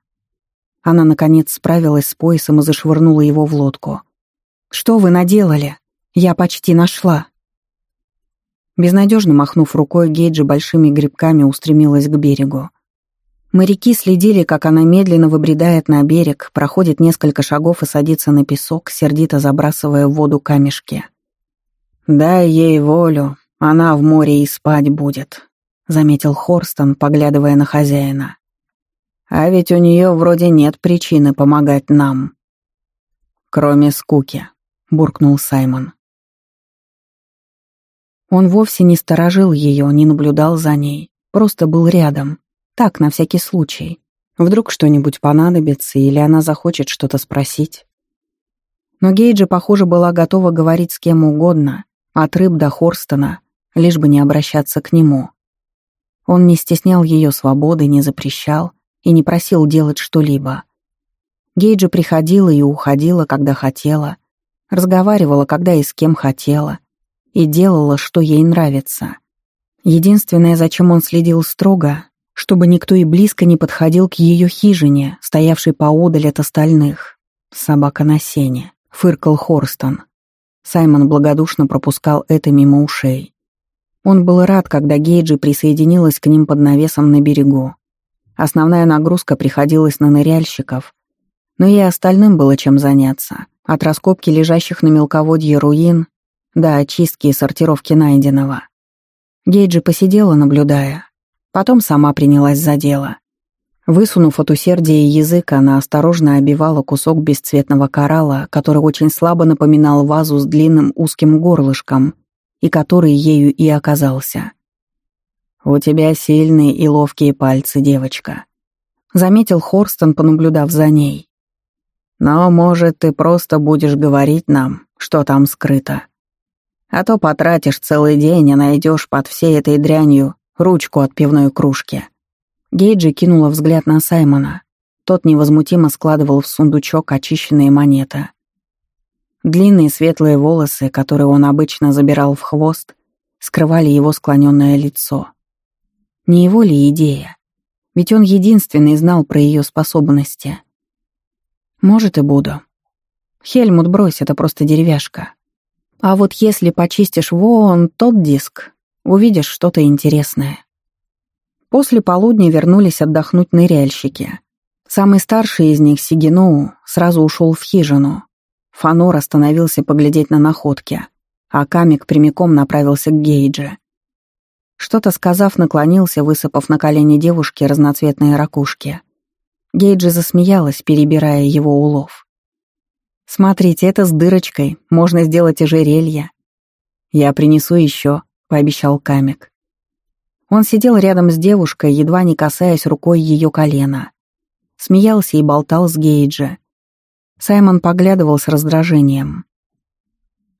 Она, наконец, справилась с поясом и зашвырнула его в лодку. «Что вы наделали? Я почти нашла». Безнадежно махнув рукой, Гейджи большими грибками устремилась к берегу. Моряки следили, как она медленно выбредает на берег, проходит несколько шагов и садится на песок, сердито забрасывая в воду камешки. «Дай ей волю, она в море и спать будет», — заметил Хорстон, поглядывая на хозяина. «А ведь у нее вроде нет причины помогать нам». «Кроме скуки», — буркнул Саймон. Он вовсе не сторожил ее, не наблюдал за ней, просто был рядом. Так, на всякий случай. Вдруг что-нибудь понадобится или она захочет что-то спросить. Но Гейджи, похоже, была готова говорить с кем угодно, от рыб до Хорстона, лишь бы не обращаться к нему. Он не стеснял ее свободы, не запрещал и не просил делать что-либо. Гейджи приходила и уходила, когда хотела, разговаривала, когда и с кем хотела, и делала, что ей нравится. Единственное, зачем он следил строго, чтобы никто и близко не подходил к ее хижине, стоявшей поодаль от остальных. «Собака на сене», — фыркал Хорстон. Саймон благодушно пропускал это мимо ушей. Он был рад, когда Гейджи присоединилась к ним под навесом на берегу. Основная нагрузка приходилась на ныряльщиков, но и остальным было чем заняться. От раскопки лежащих на мелководье руин до очистки и сортировки найденного. Гейджи посидела, наблюдая. Потом сама принялась за дело. Высунув от усердия язык, она осторожно обивала кусок бесцветного коралла, который очень слабо напоминал вазу с длинным узким горлышком, и который ею и оказался. «У тебя сильные и ловкие пальцы, девочка», — заметил Хорстон, понаблюдав за ней. «Но, может, ты просто будешь говорить нам, что там скрыто?» А то потратишь целый день и найдешь под всей этой дрянью ручку от пивной кружки». Гейджи кинула взгляд на Саймона. Тот невозмутимо складывал в сундучок очищенные монеты. Длинные светлые волосы, которые он обычно забирал в хвост, скрывали его склоненное лицо. Не его ли идея? Ведь он единственный знал про ее способности. Может, и буду. Хельмут брось, это просто деревяшка. А вот если почистишь вон тот диск, увидишь что-то интересное. После полудня вернулись отдохнуть ныряльщики. Самый старший из них, Сигиноу, сразу ушел в хижину. Фанор остановился поглядеть на находки, а Камик прямиком направился к Гейдже. Что-то сказав, наклонился, высыпав на колени девушки разноцветные ракушки. Гейджи засмеялась, перебирая его улов. «Смотрите, это с дырочкой, можно сделать ожерелье». «Я принесу еще», — пообещал Камик. Он сидел рядом с девушкой, едва не касаясь рукой ее колена. Смеялся и болтал с Гейджи. Саймон поглядывал с раздражением.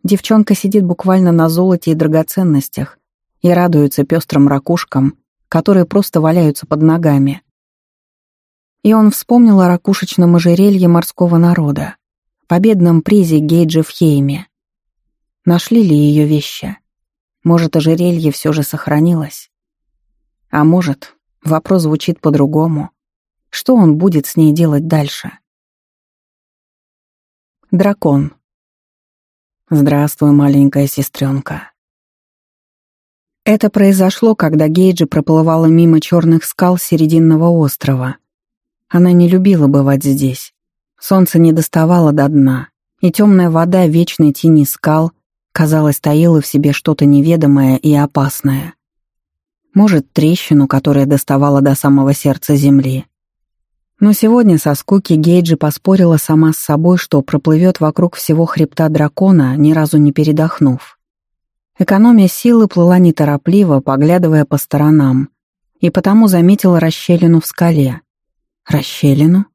Девчонка сидит буквально на золоте и драгоценностях и радуется пестрым ракушкам, которые просто валяются под ногами. И он вспомнил о ракушечном ожерелье морского народа победном призе Гейджи в Хейме. Нашли ли ее вещи? Может, ожерелье все же сохранилось? А может, вопрос звучит по-другому. Что он будет с ней делать дальше? Дракон. Здравствуй, маленькая сестренка. Это произошло, когда Гейджи проплывала мимо черных скал Серединного острова. Она не любила бывать здесь. Солнце не доставало до дна, и темная вода вечной тени скал, казалось, таила в себе что-то неведомое и опасное. Может, трещину, которая доставала до самого сердца земли. Но сегодня со скуки Гейджи поспорила сама с собой, что проплывет вокруг всего хребта дракона, ни разу не передохнув. Экономия силы плыла неторопливо, поглядывая по сторонам, и потому заметила расщелину в скале. Расщелину?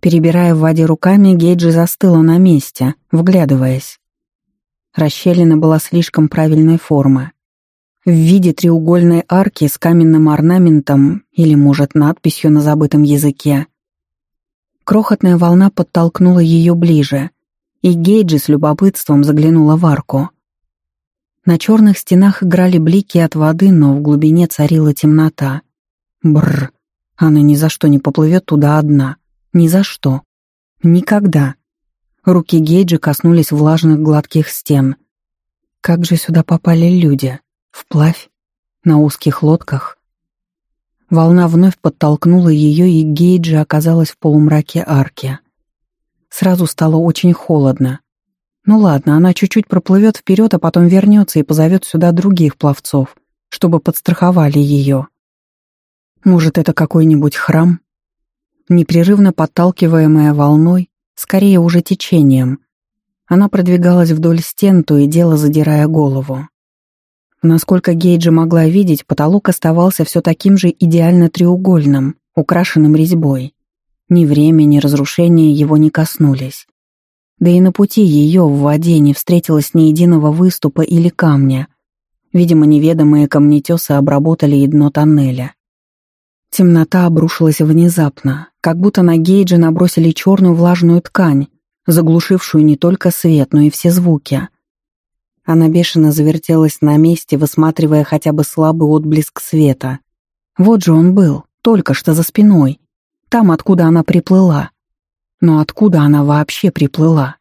Перебирая в воде руками, Гейджи застыла на месте, вглядываясь. Расщелина была слишком правильной формы. В виде треугольной арки с каменным орнаментом или, может, надписью на забытом языке. Крохотная волна подтолкнула ее ближе, и Гейджи с любопытством заглянула в арку. На черных стенах играли блики от воды, но в глубине царила темнота. Бррр, она ни за что не поплывет туда одна. Ни за что. Никогда. Руки Гейджи коснулись влажных гладких стен. Как же сюда попали люди? Вплавь, на узких лодках. Волна вновь подтолкнула ее, и Гейджи оказалась в полумраке арки. Сразу стало очень холодно. Ну ладно, она чуть-чуть проплывет вперед, а потом вернется и позовет сюда других пловцов, чтобы подстраховали ее. Может, это какой-нибудь храм? Непрерывно подталкиваемая волной, скорее уже течением, она продвигалась вдоль стен, то и дело задирая голову. Насколько Гейджи могла видеть, потолок оставался все таким же идеально треугольным, украшенным резьбой. Ни время, ни разрушения его не коснулись. Да и на пути ее в воде не встретилось ни единого выступа или камня. Видимо, неведомые камнетесы обработали и дно тоннеля. Темнота обрушилась внезапно, как будто на Гейджа набросили черную влажную ткань, заглушившую не только свет, но и все звуки. Она бешено завертелась на месте, высматривая хотя бы слабый отблеск света. Вот же он был, только что за спиной, там, откуда она приплыла. Но откуда она вообще приплыла?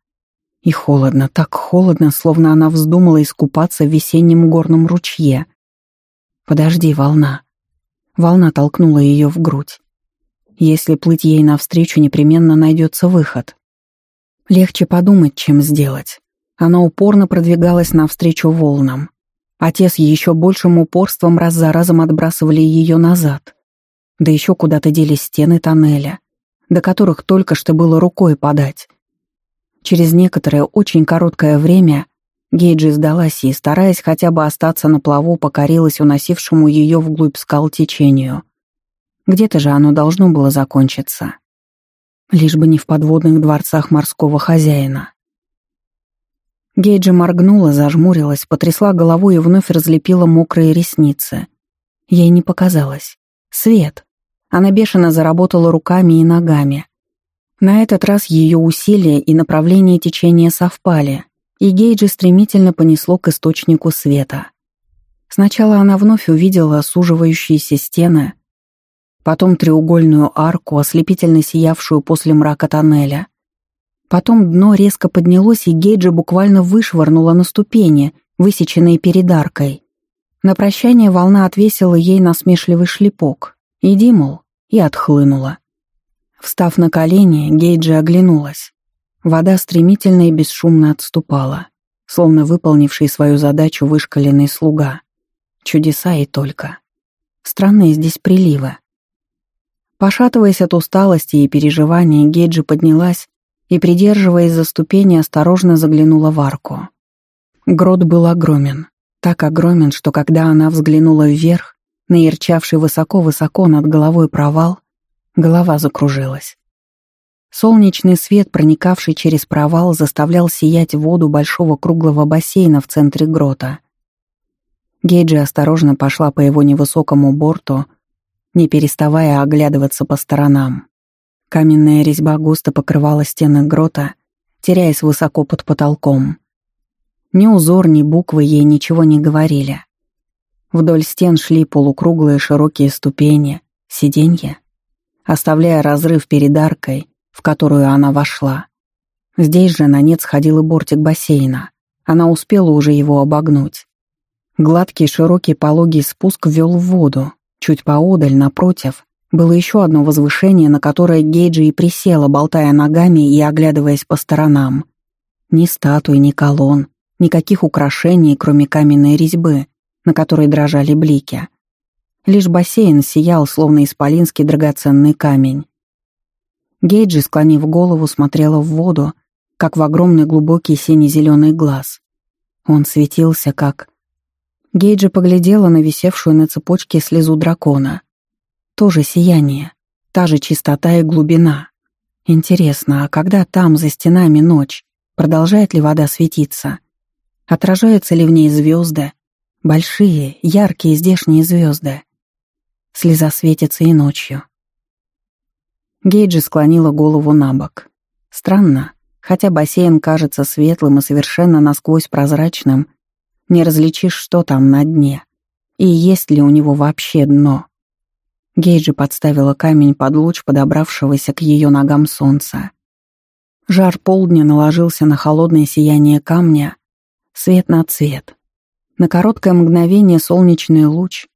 И холодно, так холодно, словно она вздумала искупаться в весеннем горном ручье. «Подожди, волна». Волна толкнула ее в грудь. Если плыть ей навстречу, непременно найдется выход. Легче подумать, чем сделать. Она упорно продвигалась навстречу волнам. А те еще большим упорством раз за разом отбрасывали ее назад. Да еще куда-то делись стены тоннеля, до которых только что было рукой подать. Через некоторое очень короткое время Гейджи сдалась и, стараясь хотя бы остаться на плаву, покорилась уносившему ее вглубь скал течению. Где-то же оно должно было закончиться. Лишь бы не в подводных дворцах морского хозяина. Гейджи моргнула, зажмурилась, потрясла головой и вновь разлепила мокрые ресницы. Ей не показалось. Свет. Она бешено заработала руками и ногами. На этот раз ее усилия и направление течения совпали, и Гейджи стремительно понесло к источнику света. Сначала она вновь увидела суживающиеся стены, потом треугольную арку, ослепительно сиявшую после мрака тоннеля. Потом дно резко поднялось, и Гейджи буквально вышвырнула на ступени, высеченные перед аркой. На прощание волна отвесила ей насмешливый шлепок. «Иди, мол», и отхлынула. Встав на колени, Гейджи оглянулась. Вода стремительно и бесшумно отступала, словно выполнивший свою задачу вышкаленный слуга. Чудеса и только. Странные здесь приливы. Пошатываясь от усталости и переживаний, Гейджи поднялась и, придерживаясь за ступени, осторожно заглянула в арку. Грот был огромен, так огромен, что когда она взглянула вверх, на ярчавший высоко-высоко над головой провал, голова закружилась. Солнечный свет, проникавший через провал, заставлял сиять воду большого круглого бассейна в центре грота. Гейджи осторожно пошла по его невысокому борту, не переставая оглядываться по сторонам. Каменная резьба густо покрывала стены грота, теряясь высоко под потолком. Ни узор, ни буквы ей ничего не говорили. Вдоль стен шли полукруглые широкие ступени, сиденья, оставляя разрыв перед аркой, в которую она вошла. Здесь же на нет сходил и бортик бассейна. Она успела уже его обогнуть. Гладкий, широкий, пологий спуск вел в воду, Чуть поодаль, напротив, было еще одно возвышение, на которое Гейджи и присела, болтая ногами и оглядываясь по сторонам. Ни статуи, ни колонн, никаких украшений, кроме каменной резьбы, на которой дрожали блики. Лишь бассейн сиял, словно исполинский драгоценный камень. Гейджи, склонив голову, смотрела в воду, как в огромный глубокий сине-зеленый глаз. Он светился, как Гейджи поглядела на висевшую на цепочке слезу дракона. Тоже сияние, та же чистота и глубина. Интересно, а когда там, за стенами, ночь, продолжает ли вода светиться? Отражаются ли в ней звезды? Большие, яркие здешние звезды. Слеза светится и ночью. Гейджи склонила голову на бок. Странно, хотя бассейн кажется светлым и совершенно насквозь прозрачным, не различишь, что там на дне. И есть ли у него вообще дно. Гейджи подставила камень под луч подобравшегося к ее ногам солнца. Жар полдня наложился на холодное сияние камня, свет на цвет. На короткое мгновение солнечный луч,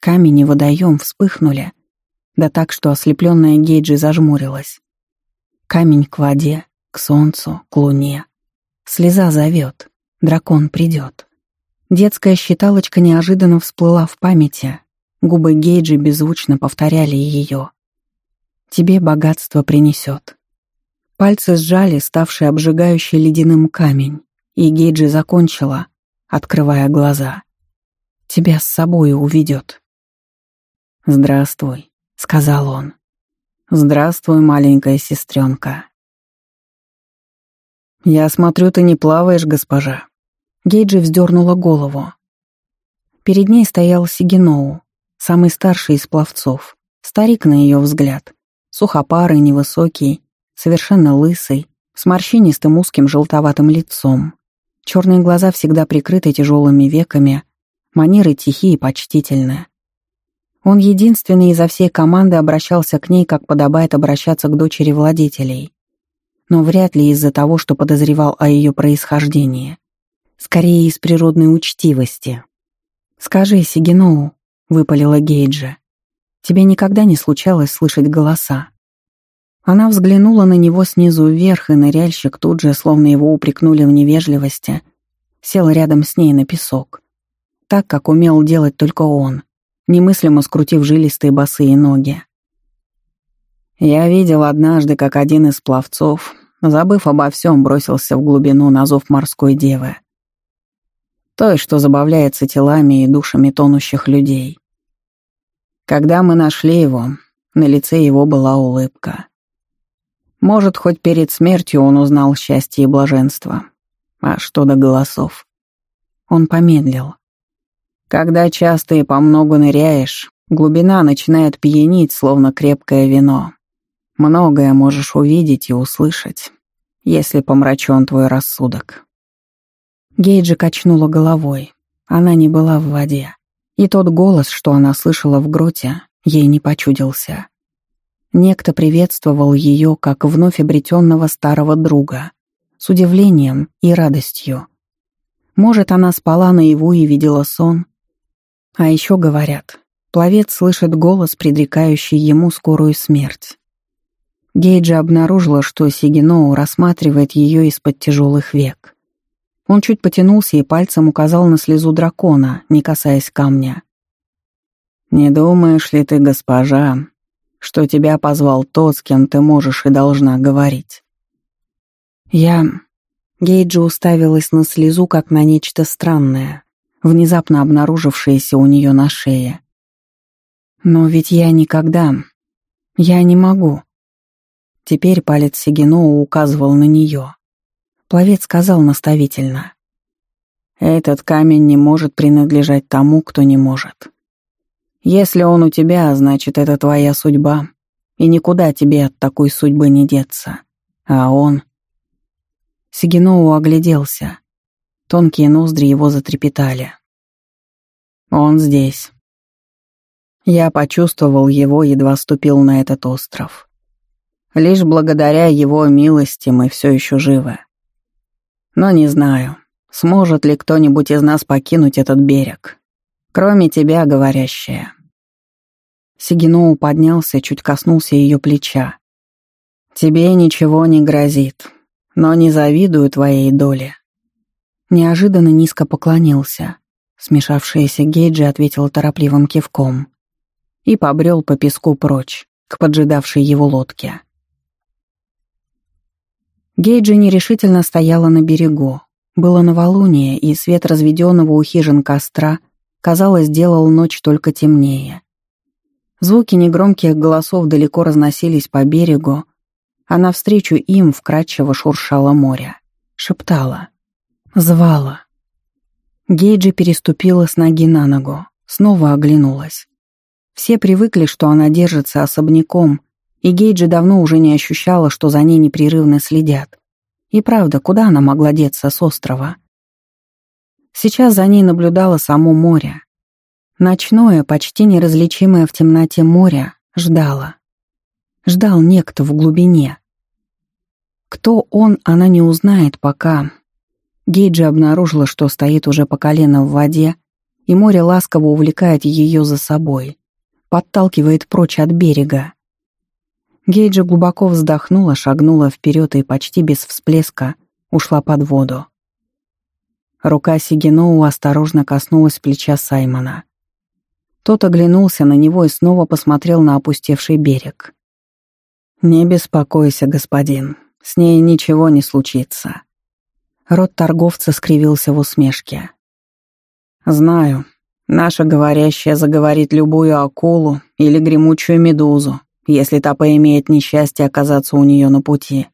камень и водоем вспыхнули, да так, что ослепленная Гейджи зажмурилась. Камень к воде, к солнцу, к луне. Слеза зовет, дракон придет. Детская считалочка неожиданно всплыла в памяти, губы Гейджи беззвучно повторяли ее. «Тебе богатство принесет». Пальцы сжали ставший обжигающий ледяным камень, и Гейджи закончила, открывая глаза. «Тебя с собой уведет». «Здравствуй», — сказал он. «Здравствуй, маленькая сестренка». «Я смотрю, ты не плаваешь, госпожа». Гейджи вздернула голову. Перед ней стоял Сигиноу, самый старший из пловцов, старик на ее взгляд, сухопарый, невысокий, совершенно лысый, с морщинистым узким желтоватым лицом. Черные глаза всегда прикрыты тяжелыми веками, манеры тихие и почтительные. Он единственный изо всей команды обращался к ней, как подобает обращаться к дочери владетелей. Но вряд ли из-за того, что подозревал о ее происхождении. Скорее, из природной учтивости. «Скажи, Сигиноу», — выпалила Гейджа, — «тебе никогда не случалось слышать голоса?» Она взглянула на него снизу вверх, и ныряльщик тут же, словно его упрекнули в невежливости, сел рядом с ней на песок. Так, как умел делать только он, немыслимо скрутив жилистые босые ноги. Я видел однажды, как один из пловцов, забыв обо всем, бросился в глубину на зов морской девы. Той, что забавляется телами и душами тонущих людей. Когда мы нашли его, на лице его была улыбка. Может, хоть перед смертью он узнал счастье и блаженство. А что до голосов? Он помедлил. Когда часто и по много ныряешь, глубина начинает пьянить, словно крепкое вино. Многое можешь увидеть и услышать, если помрачен твой рассудок. Гейджи качнула головой. Она не была в воде. И тот голос, что она слышала в гроте, ей не почудился. Некто приветствовал ее как вновь обретенного старого друга, с удивлением и радостью. Может, она спала наяву и видела сон. А еще говорят, пловец слышит голос, предрекающий ему скорую смерть. Гейджи обнаружила, что Сигиноу рассматривает ее из-под тяжелых век. Он чуть потянулся и пальцем указал на слезу дракона, не касаясь камня. «Не думаешь ли ты, госпожа, что тебя позвал тот, с кем ты можешь и должна говорить. Я... Гейджи уставилась на слезу, как на нечто странное, внезапно обнаружившееся у нее на шее. Но ведь я никогда... Я не могу. Теперь палец Сигиноу указывал на нее. Пловец сказал наставительно. «Этот камень не может принадлежать тому, кто не может. Если он у тебя, значит, это твоя судьба, и никуда тебе от такой судьбы не деться. А он... Сигиноу огляделся. Тонкие ноздри его затрепетали. Он здесь. Я почувствовал его, едва ступил на этот остров. Лишь благодаря его милости мы все еще живы. Но не знаю, сможет ли кто-нибудь из нас покинуть этот берег. Кроме тебя, говорящая. Сигиноу поднялся, чуть коснулся ее плеча. Тебе ничего не грозит, но не завидую твоей доле. Неожиданно низко поклонился. Смешавшаяся Гейджи ответила торопливым кивком и побрел по песку прочь, к поджидавшей его лодке. Гейджи нерешительно стояла на берегу. Было новолуние, и свет разведенного у хижин костра — казалось, делал ночь только темнее. Звуки негромких голосов далеко разносились по берегу, а навстречу им вкрадчиво шуршало море. Шептала. Звала. Гейджи переступила с ноги на ногу, снова оглянулась. Все привыкли, что она держится особняком, и Гейджи давно уже не ощущала, что за ней непрерывно следят. И правда, куда она могла деться с острова? Сейчас за ней наблюдало само море. Ночное, почти неразличимое в темноте море, ждало. Ждал некто в глубине. Кто он, она не узнает пока. Гейджи обнаружила, что стоит уже по колено в воде, и море ласково увлекает ее за собой, подталкивает прочь от берега. Гейджи глубоко вздохнула, шагнула вперед и почти без всплеска ушла под воду. Рука Сигиноу осторожно коснулась плеча Саймона. Тот оглянулся на него и снова посмотрел на опустевший берег. «Не беспокойся, господин, с ней ничего не случится». Рот торговца скривился в усмешке. «Знаю, наша говорящая заговорит любую акулу или гремучую медузу, если та поимеет несчастье оказаться у нее на пути.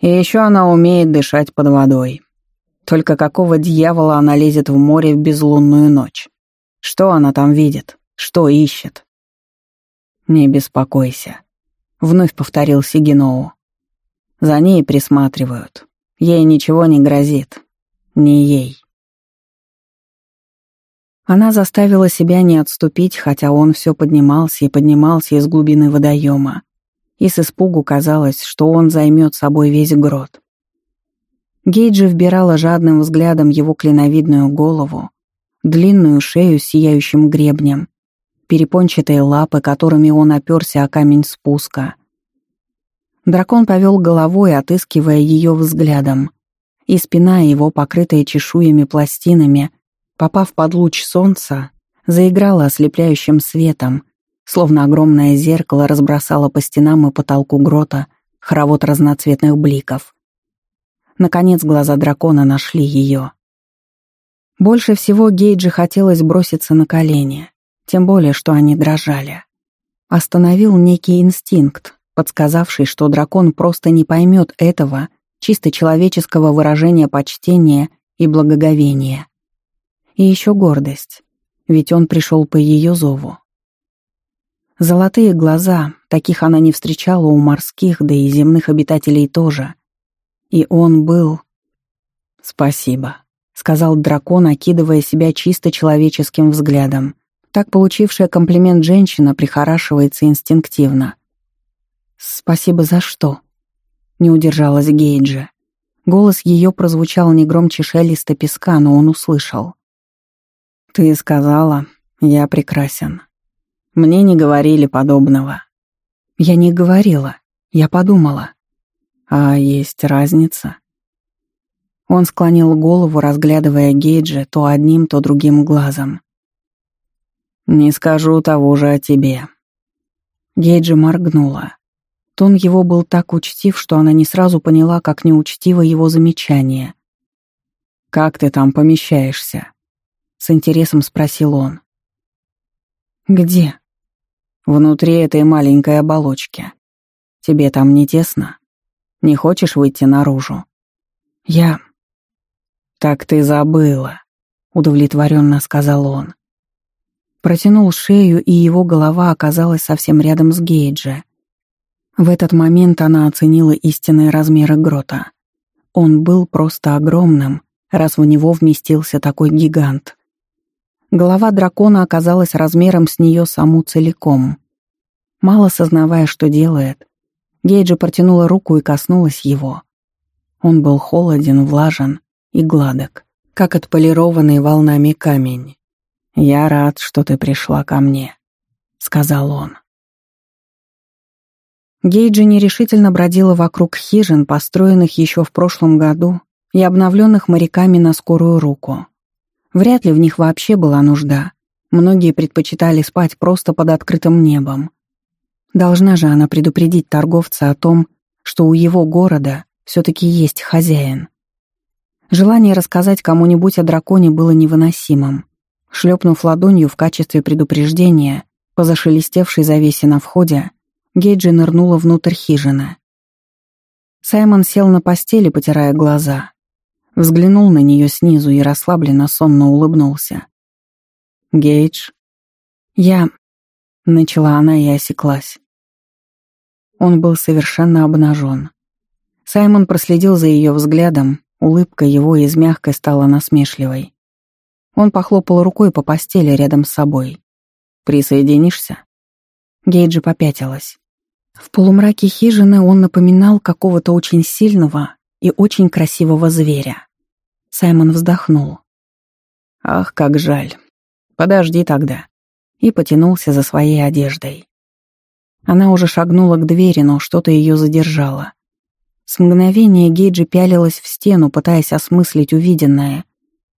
И еще она умеет дышать под водой. Только какого дьявола она лезет в море в безлунную ночь? Что она там видит? Что ищет? «Не беспокойся», — вновь повторил Сигиноу. «За ней присматривают. Ей ничего не грозит. Не ей». Она заставила себя не отступить, хотя он все поднимался и поднимался из глубины водоема, и с испугу казалось, что он займет собой весь грот. Гейджи вбирала жадным взглядом его клиновидную голову, длинную шею с сияющим гребнем, перепончатые лапы, которыми он оперся о камень спуска. Дракон повел головой, отыскивая ее взглядом, и спина его, покрытая чешуями пластинами, попав под луч солнца, заиграла ослепляющим светом, словно огромное зеркало разбросало по стенам и потолку грота хоровод разноцветных бликов. Наконец глаза дракона нашли ее. Больше всего Гейджи хотелось броситься на колени, тем более, что они дрожали. Остановил некий инстинкт, подсказавший, что дракон просто не поймет этого чисто человеческого выражения почтения и благоговения. И еще гордость, ведь он пришел по ее зову. Золотые глаза, таких она не встречала у морских, да и земных обитателей тоже. И он был... «Спасибо», — сказал дракон, окидывая себя чисто человеческим взглядом. Так получившая комплимент женщина прихорашивается инстинктивно. «Спасибо за что?» — не удержалась Гейджи. Голос ее прозвучал не громче шелеста песка, но он услышал. «Ты сказала, я прекрасен. Мне не говорили подобного». «Я не говорила, я подумала». «А есть разница?» Он склонил голову, разглядывая Гейджи то одним, то другим глазом. «Не скажу того же о тебе». Гейджи моргнула. Тон его был так учтив, что она не сразу поняла, как неучтиво его замечание. «Как ты там помещаешься?» — с интересом спросил он. «Где?» «Внутри этой маленькой оболочки. Тебе там не тесно? Не хочешь выйти наружу?» «Я...» «Так ты забыла», — удовлетворенно сказал он. Протянул шею, и его голова оказалась совсем рядом с Гейджи. В этот момент она оценила истинные размеры грота. Он был просто огромным, раз в него вместился такой гигант. Голова дракона оказалась размером с нее саму целиком. Мало сознавая, что делает, Гейджи протянула руку и коснулась его. Он был холоден, влажен, и гладок, как отполированный волнами камень. «Я рад, что ты пришла ко мне», — сказал он. Гейджи нерешительно бродила вокруг хижин, построенных еще в прошлом году и обновленных моряками на скорую руку. Вряд ли в них вообще была нужда. Многие предпочитали спать просто под открытым небом. Должна же она предупредить торговца о том, что у его города все-таки есть хозяин. Желание рассказать кому-нибудь о драконе было невыносимым. Шлепнув ладонью в качестве предупреждения по зашелестевшей завесе на входе, Гейджи нырнула внутрь хижины. Саймон сел на постели, потирая глаза. Взглянул на нее снизу и расслабленно сонно улыбнулся. «Гейдж?» «Я...» — начала она и осеклась. Он был совершенно обнажен. Саймон проследил за ее взглядом, Улыбка его из мягкой стала насмешливой. Он похлопал рукой по постели рядом с собой. «Присоединишься?» Гейджи попятилась. В полумраке хижины он напоминал какого-то очень сильного и очень красивого зверя. Саймон вздохнул. Ах, как жаль. Подожди тогда. И потянулся за своей одеждой. Она уже шагнула к двери, но что-то ее задержало. С мгновения Гейджи пялилась в стену, пытаясь осмыслить увиденное.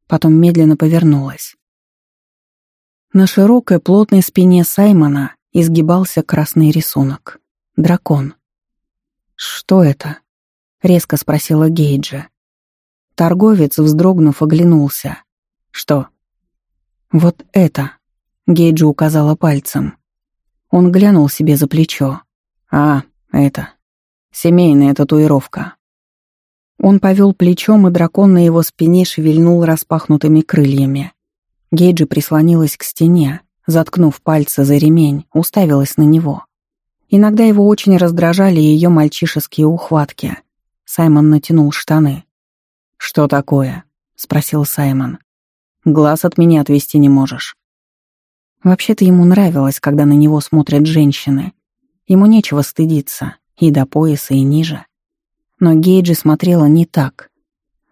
Потом медленно повернулась. На широкой плотной спине Саймона изгибался красный рисунок. Дракон. «Что это?» — резко спросила Гейджа. Торговец, вздрогнув, оглянулся. «Что?» «Вот это», — Гейджа указала пальцем. Он глянул себе за плечо. «А, это. Семейная татуировка». Он повел плечом, и дракон на его спине шевельнул распахнутыми крыльями. Гейджи прислонилась к стене, заткнув пальцы за ремень, уставилась на него. Иногда его очень раздражали ее мальчишеские ухватки. Саймон натянул штаны. «Что такое?» — спросил Саймон. «Глаз от меня отвести не можешь». Вообще-то ему нравилось, когда на него смотрят женщины. Ему нечего стыдиться, и до пояса, и ниже. Но Гейджи смотрела не так.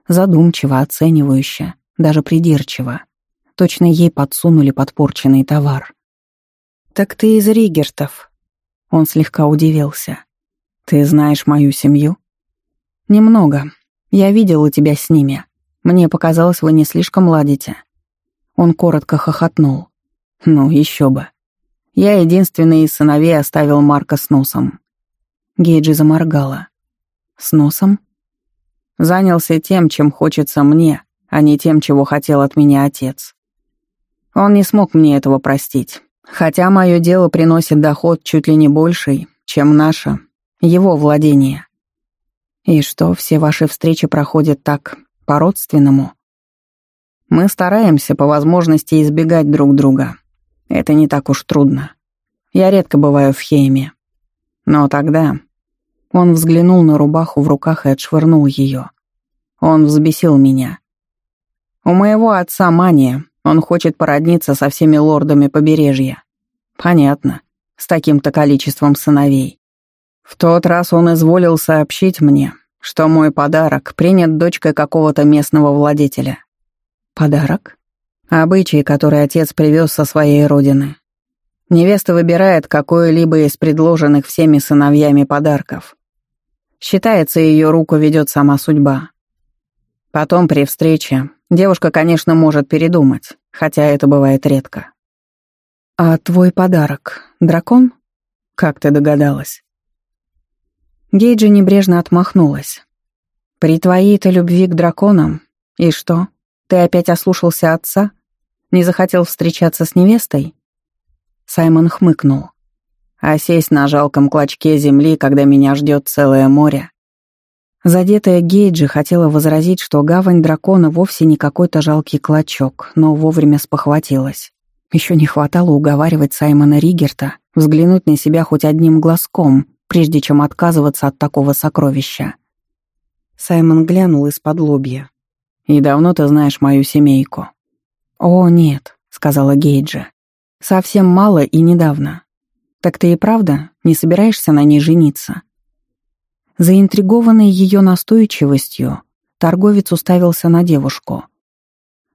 Задумчиво, оценивающе, даже придирчиво. Точно ей подсунули подпорченный товар. «Так ты из Ригертов?» Он слегка удивился. «Ты знаешь мою семью?» «Немного. Я видела тебя с ними. Мне показалось, вы не слишком ладите». Он коротко хохотнул. «Ну, еще бы. Я единственный из сыновей оставил Марка с носом». Гейджи заморгала. «С носом?» «Занялся тем, чем хочется мне, а не тем, чего хотел от меня отец. Он не смог мне этого простить, хотя мое дело приносит доход чуть ли не больший, чем наше, его владение. И что, все ваши встречи проходят так, по-родственному? Мы стараемся по возможности избегать друг друга. Это не так уж трудно. Я редко бываю в Хейме. Но тогда... Он взглянул на рубаху в руках и отшвырнул ее. Он взбесил меня. У моего отца мания, он хочет породниться со всеми лордами побережья. Понятно, с таким-то количеством сыновей. В тот раз он изволил сообщить мне, что мой подарок принят дочкой какого-то местного владетеля. Подарок? Обычай, который отец привез со своей родины. Невеста выбирает какой-либо из предложенных всеми сыновьями подарков. Считается, ее руку ведет сама судьба. Потом при встрече девушка, конечно, может передумать, хотя это бывает редко. «А твой подарок — дракон?» «Как ты догадалась?» Гейджи небрежно отмахнулась. «При твоей-то любви к драконам? И что, ты опять ослушался отца? Не захотел встречаться с невестой?» Саймон хмыкнул. «А сесть на жалком клочке земли, когда меня ждет целое море?» Задетая Гейджи хотела возразить, что гавань дракона вовсе не какой-то жалкий клочок, но вовремя спохватилась. Еще не хватало уговаривать Саймона Ригерта взглянуть на себя хоть одним глазком, прежде чем отказываться от такого сокровища. Саймон глянул из-под лобья. «И давно ты знаешь мою семейку?» «О, нет», — сказала Гейджа. «Совсем мало и недавно. Так ты и правда не собираешься на ней жениться?» Заинтригованный ее настойчивостью, торговец уставился на девушку.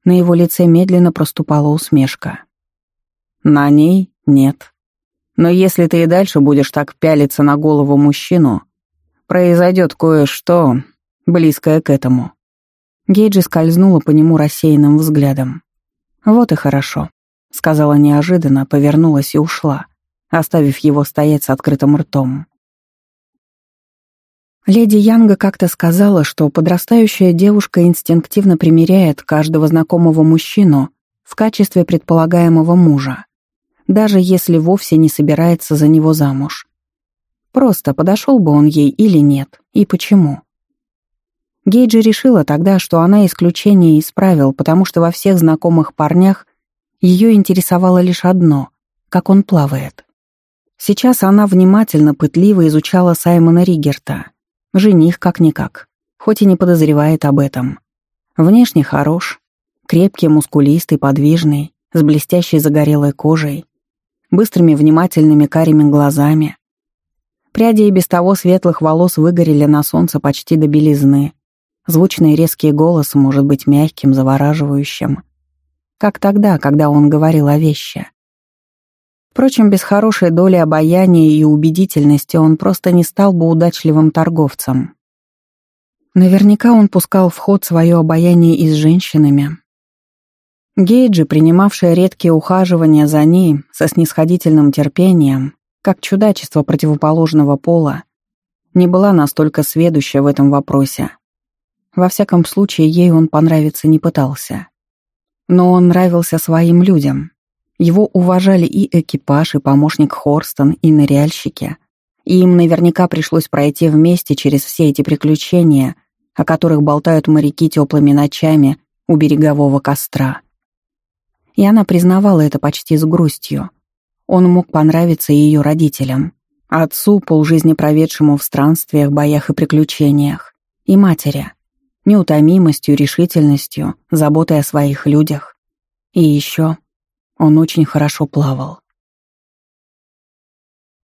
На его лице медленно проступала усмешка. «На ней нет. Но если ты и дальше будешь так пялиться на голову мужчину, произойдет кое-что близкое к этому». Гейджи скользнула по нему рассеянным взглядом. «Вот и хорошо», — сказала неожиданно, повернулась и ушла, оставив его стоять с открытым ртом. Леди Янга как-то сказала, что подрастающая девушка инстинктивно примеряет каждого знакомого мужчину в качестве предполагаемого мужа, даже если вовсе не собирается за него замуж. Просто подошел бы он ей или нет, и почему. Гейджи решила тогда, что она исключение исправил, потому что во всех знакомых парнях ее интересовало лишь одно — как он плавает. Сейчас она внимательно, пытливо изучала Саймона Ригерта. Жених как-никак, хоть и не подозревает об этом. Внешне хорош, крепкий, мускулистый, подвижный, с блестящей загорелой кожей, быстрыми внимательными карими глазами. Пряди и без того светлых волос выгорели на солнце почти до белизны, Звучный резкий голос может быть мягким, завораживающим. Как тогда, когда он говорил о вещи. Впрочем, без хорошей доли обаяния и убедительности он просто не стал бы удачливым торговцем. Наверняка он пускал в ход свое обаяние и с женщинами. Гейджи, принимавшая редкие ухаживания за ней со снисходительным терпением, как чудачество противоположного пола, не была настолько сведуща в этом вопросе. Во всяком случае, ей он понравиться не пытался. Но он нравился своим людям. Его уважали и экипаж, и помощник Хорстон, и ныряльщики. И им наверняка пришлось пройти вместе через все эти приключения, о которых болтают моряки теплыми ночами у берегового костра. И она признавала это почти с грустью. Он мог понравиться ее родителям, отцу, полжизни проведшему в странствиях, боях и приключениях, и матери, неутомимостью, решительностью, заботой о своих людях. И еще он очень хорошо плавал.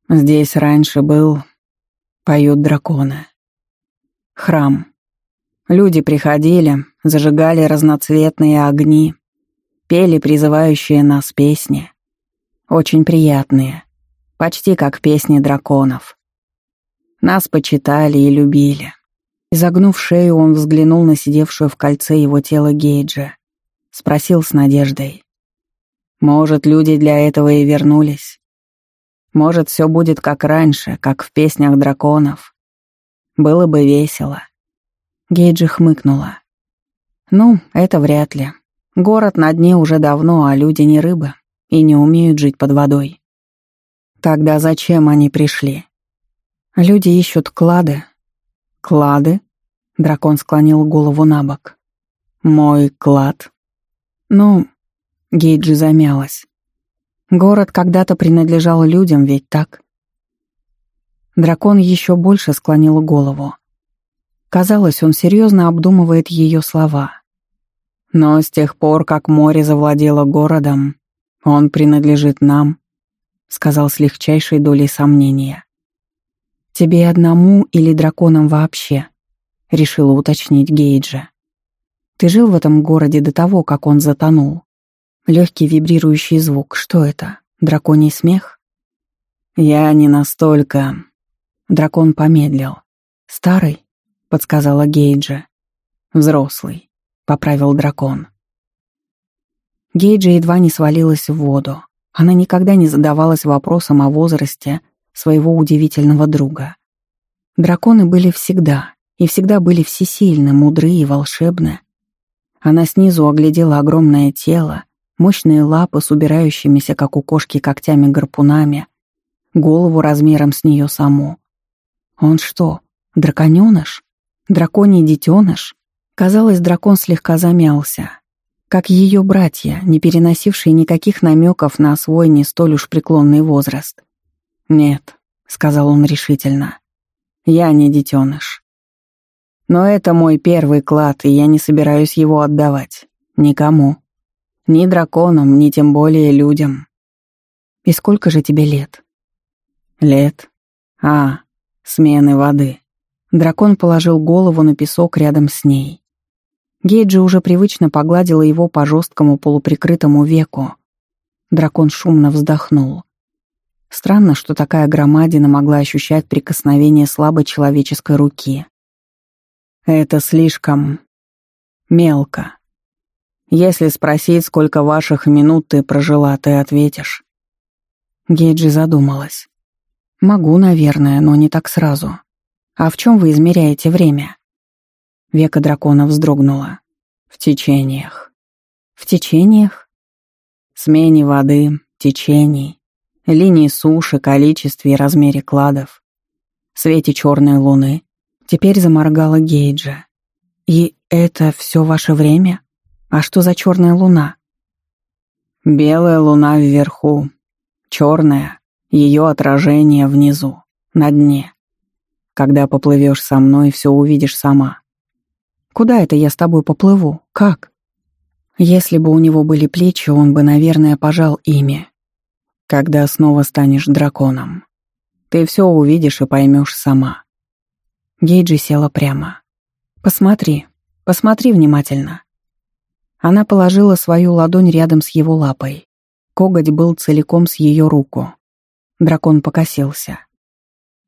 Здесь раньше был, поют драконы, храм. Люди приходили, зажигали разноцветные огни, пели призывающие нас песни. Очень приятные, почти как песни драконов. Нас почитали и любили. Изогнув шею, он взглянул на сидевшую в кольце его тела Гейджа. Спросил с надеждой. «Может, люди для этого и вернулись? Может, все будет как раньше, как в песнях драконов? Было бы весело». Гейджи хмыкнула. «Ну, это вряд ли. Город на дне уже давно, а люди не рыбы и не умеют жить под водой. Тогда зачем они пришли? Люди ищут клады. Клады? Дракон склонил голову на бок. Мой клад? Ну, Гейджи замялась. Город когда-то принадлежал людям, ведь так? Дракон еще больше склонил голову. Казалось, он серьезно обдумывает ее слова. Но с тех пор, как море завладело городом, он принадлежит нам, сказал с легчайшей долей сомнения. Тебе одному или драконам вообще? решила уточнить Гейджа. Ты жил в этом городе до того, как он затонул. Легкий вибрирующий звук. Что это? Драконий смех? Я не настолько. Дракон помедлил. Старый? — подсказала Гейджа. «Взрослый», — поправил дракон. Гейджа едва не свалилась в воду. Она никогда не задавалась вопросом о возрасте своего удивительного друга. Драконы были всегда, и всегда были всесильны, мудры и волшебны. Она снизу оглядела огромное тело, мощные лапы с убирающимися, как у кошки, когтями-гарпунами, голову размером с нее саму. Он что, драконёныш? Драконий детеныш? Казалось, дракон слегка замялся. Как ее братья, не переносившие никаких намеков на свой не столь уж преклонный возраст. «Нет», — сказал он решительно, — «я не детеныш. Но это мой первый клад, и я не собираюсь его отдавать. Никому. Ни драконам, ни тем более людям». «И сколько же тебе лет?» «Лет? А, смены воды. Дракон положил голову на песок рядом с ней. Гейджи уже привычно погладила его по жесткому полуприкрытому веку. Дракон шумно вздохнул. Странно, что такая громадина могла ощущать прикосновение слабой человеческой руки. «Это слишком... мелко. Если спросить, сколько ваших минут ты прожила, ты ответишь». Гейджи задумалась. «Могу, наверное, но не так сразу. «А в чем вы измеряете время?» Века дракона вздрогнула. «В течениях». «В течениях?» «Смене воды, течений, линии суши, количестве и размере кладов, свете черной луны». Теперь заморгала Гейджа. «И это все ваше время? А что за черная луна?» «Белая луна вверху, черная, ее отражение внизу, на дне. Когда поплывешь со мной, все увидишь сама. Куда это я с тобой поплыву? Как? Если бы у него были плечи, он бы, наверное, пожал ими. Когда снова станешь драконом. Ты все увидишь и поймешь сама. Гейджи села прямо. «Посмотри, посмотри внимательно». Она положила свою ладонь рядом с его лапой. Коготь был целиком с ее руку. Дракон покосился.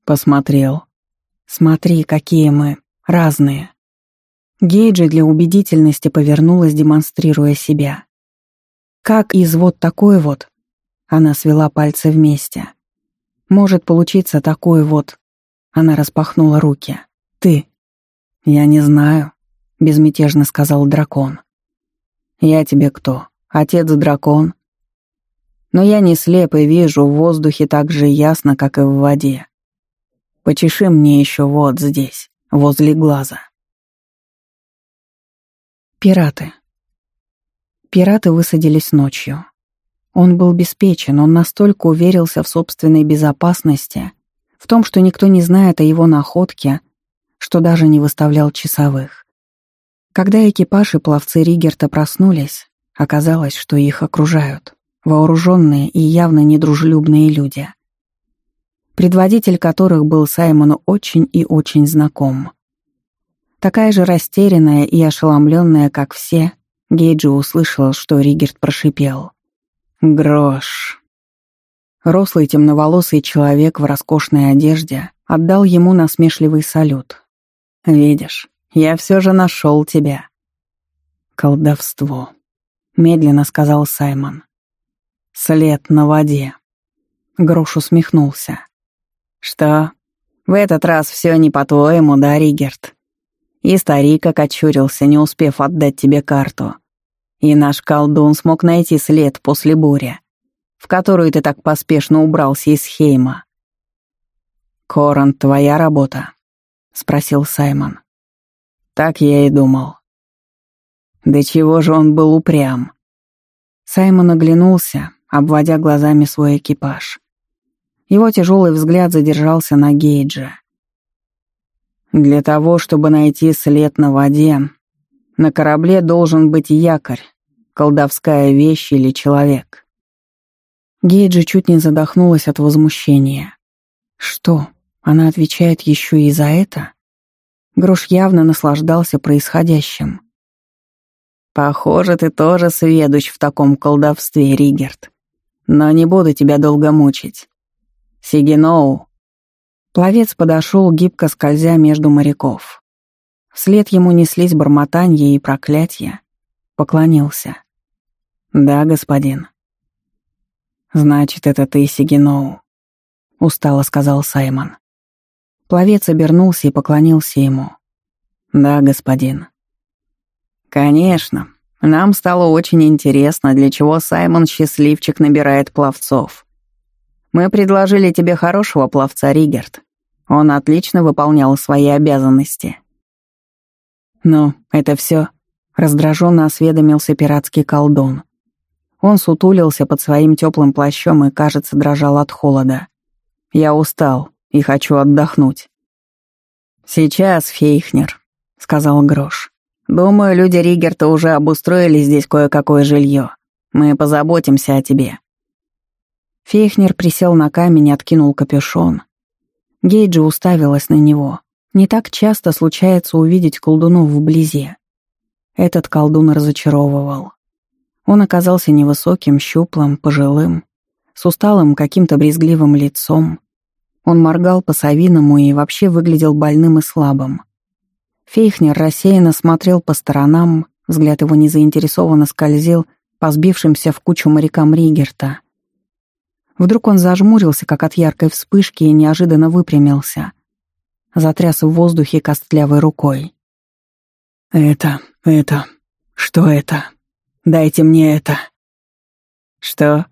«Посмотрел. Смотри, какие мы разные». Гейджи для убедительности повернулась, демонстрируя себя. «Как из вот такой вот...» Она свела пальцы вместе. «Может получиться такой вот...» Она распахнула руки. «Ты...» «Я не знаю», — безмятежно сказал дракон. «Я тебе кто? Отец-дракон?» «Но я не слеп и вижу в воздухе так же ясно, как и в воде. Почеши мне еще вот здесь, возле глаза». Пираты. Пираты высадились ночью. Он был беспечен, он настолько уверился в собственной безопасности, в том, что никто не знает о его находке, что даже не выставлял часовых. Когда экипаж и пловцы Ригерта проснулись, оказалось, что их окружают вооруженные и явно недружелюбные люди, предводитель которых был Саймону очень и очень знаком. Такая же растерянная и ошеломленная, как все, Гейджи услышал, что Ригерт прошипел. «Грош». Рослый темноволосый человек в роскошной одежде отдал ему насмешливый салют, Видишь, я все же нашел тебя. Колдовство, медленно сказал Саймон. След на воде. Грош усмехнулся. Что? В этот раз все не по-твоему, да, Ригерт? И старик окочурился, не успев отдать тебе карту. И наш колдун смог найти след после бури, в которую ты так поспешно убрался из Хейма. Корон, твоя работа. — спросил Саймон. «Так я и думал». «Да чего же он был упрям?» Саймон оглянулся, обводя глазами свой экипаж. Его тяжелый взгляд задержался на Гейджа. «Для того, чтобы найти след на воде, на корабле должен быть якорь, колдовская вещь или человек». Гейджи чуть не задохнулась от возмущения. «Что?» Она отвечает еще и за это? Грош явно наслаждался происходящим. «Похоже, ты тоже сведущ в таком колдовстве, Ригерт. Но не буду тебя долго мучить. Сигиноу». Пловец подошел, гибко скользя между моряков. Вслед ему неслись бормотанье и проклятия. Поклонился. «Да, господин». «Значит, это ты, Сигиноу», — устало сказал Саймон. Пловец обернулся и поклонился ему. «Да, господин». «Конечно. Нам стало очень интересно, для чего Саймон Счастливчик набирает пловцов. Мы предложили тебе хорошего пловца, Ригерт. Он отлично выполнял свои обязанности». «Ну, это все. раздраженно осведомился пиратский колдун. Он сутулился под своим теплым плащом и, кажется, дрожал от холода. «Я устал и хочу отдохнуть». «Сейчас, Фейхнер», — сказал Грош. «Думаю, люди Ригерта уже обустроили здесь кое-какое жилье. Мы позаботимся о тебе». Фейхнер присел на камень и откинул капюшон. Гейджи уставилась на него. Не так часто случается увидеть колдунов вблизи. Этот колдун разочаровывал. Он оказался невысоким, щуплым, пожилым, с усталым каким-то брезгливым лицом, он моргал по-совиному и вообще выглядел больным и слабым. Фейхнер рассеянно смотрел по сторонам, взгляд его незаинтересованно скользил по сбившимся в кучу морякам Ригерта. Вдруг он зажмурился, как от яркой вспышки, и неожиданно выпрямился. Затряс в воздухе костлявой рукой. «Это, это, что это? Дайте мне это!» «Что?»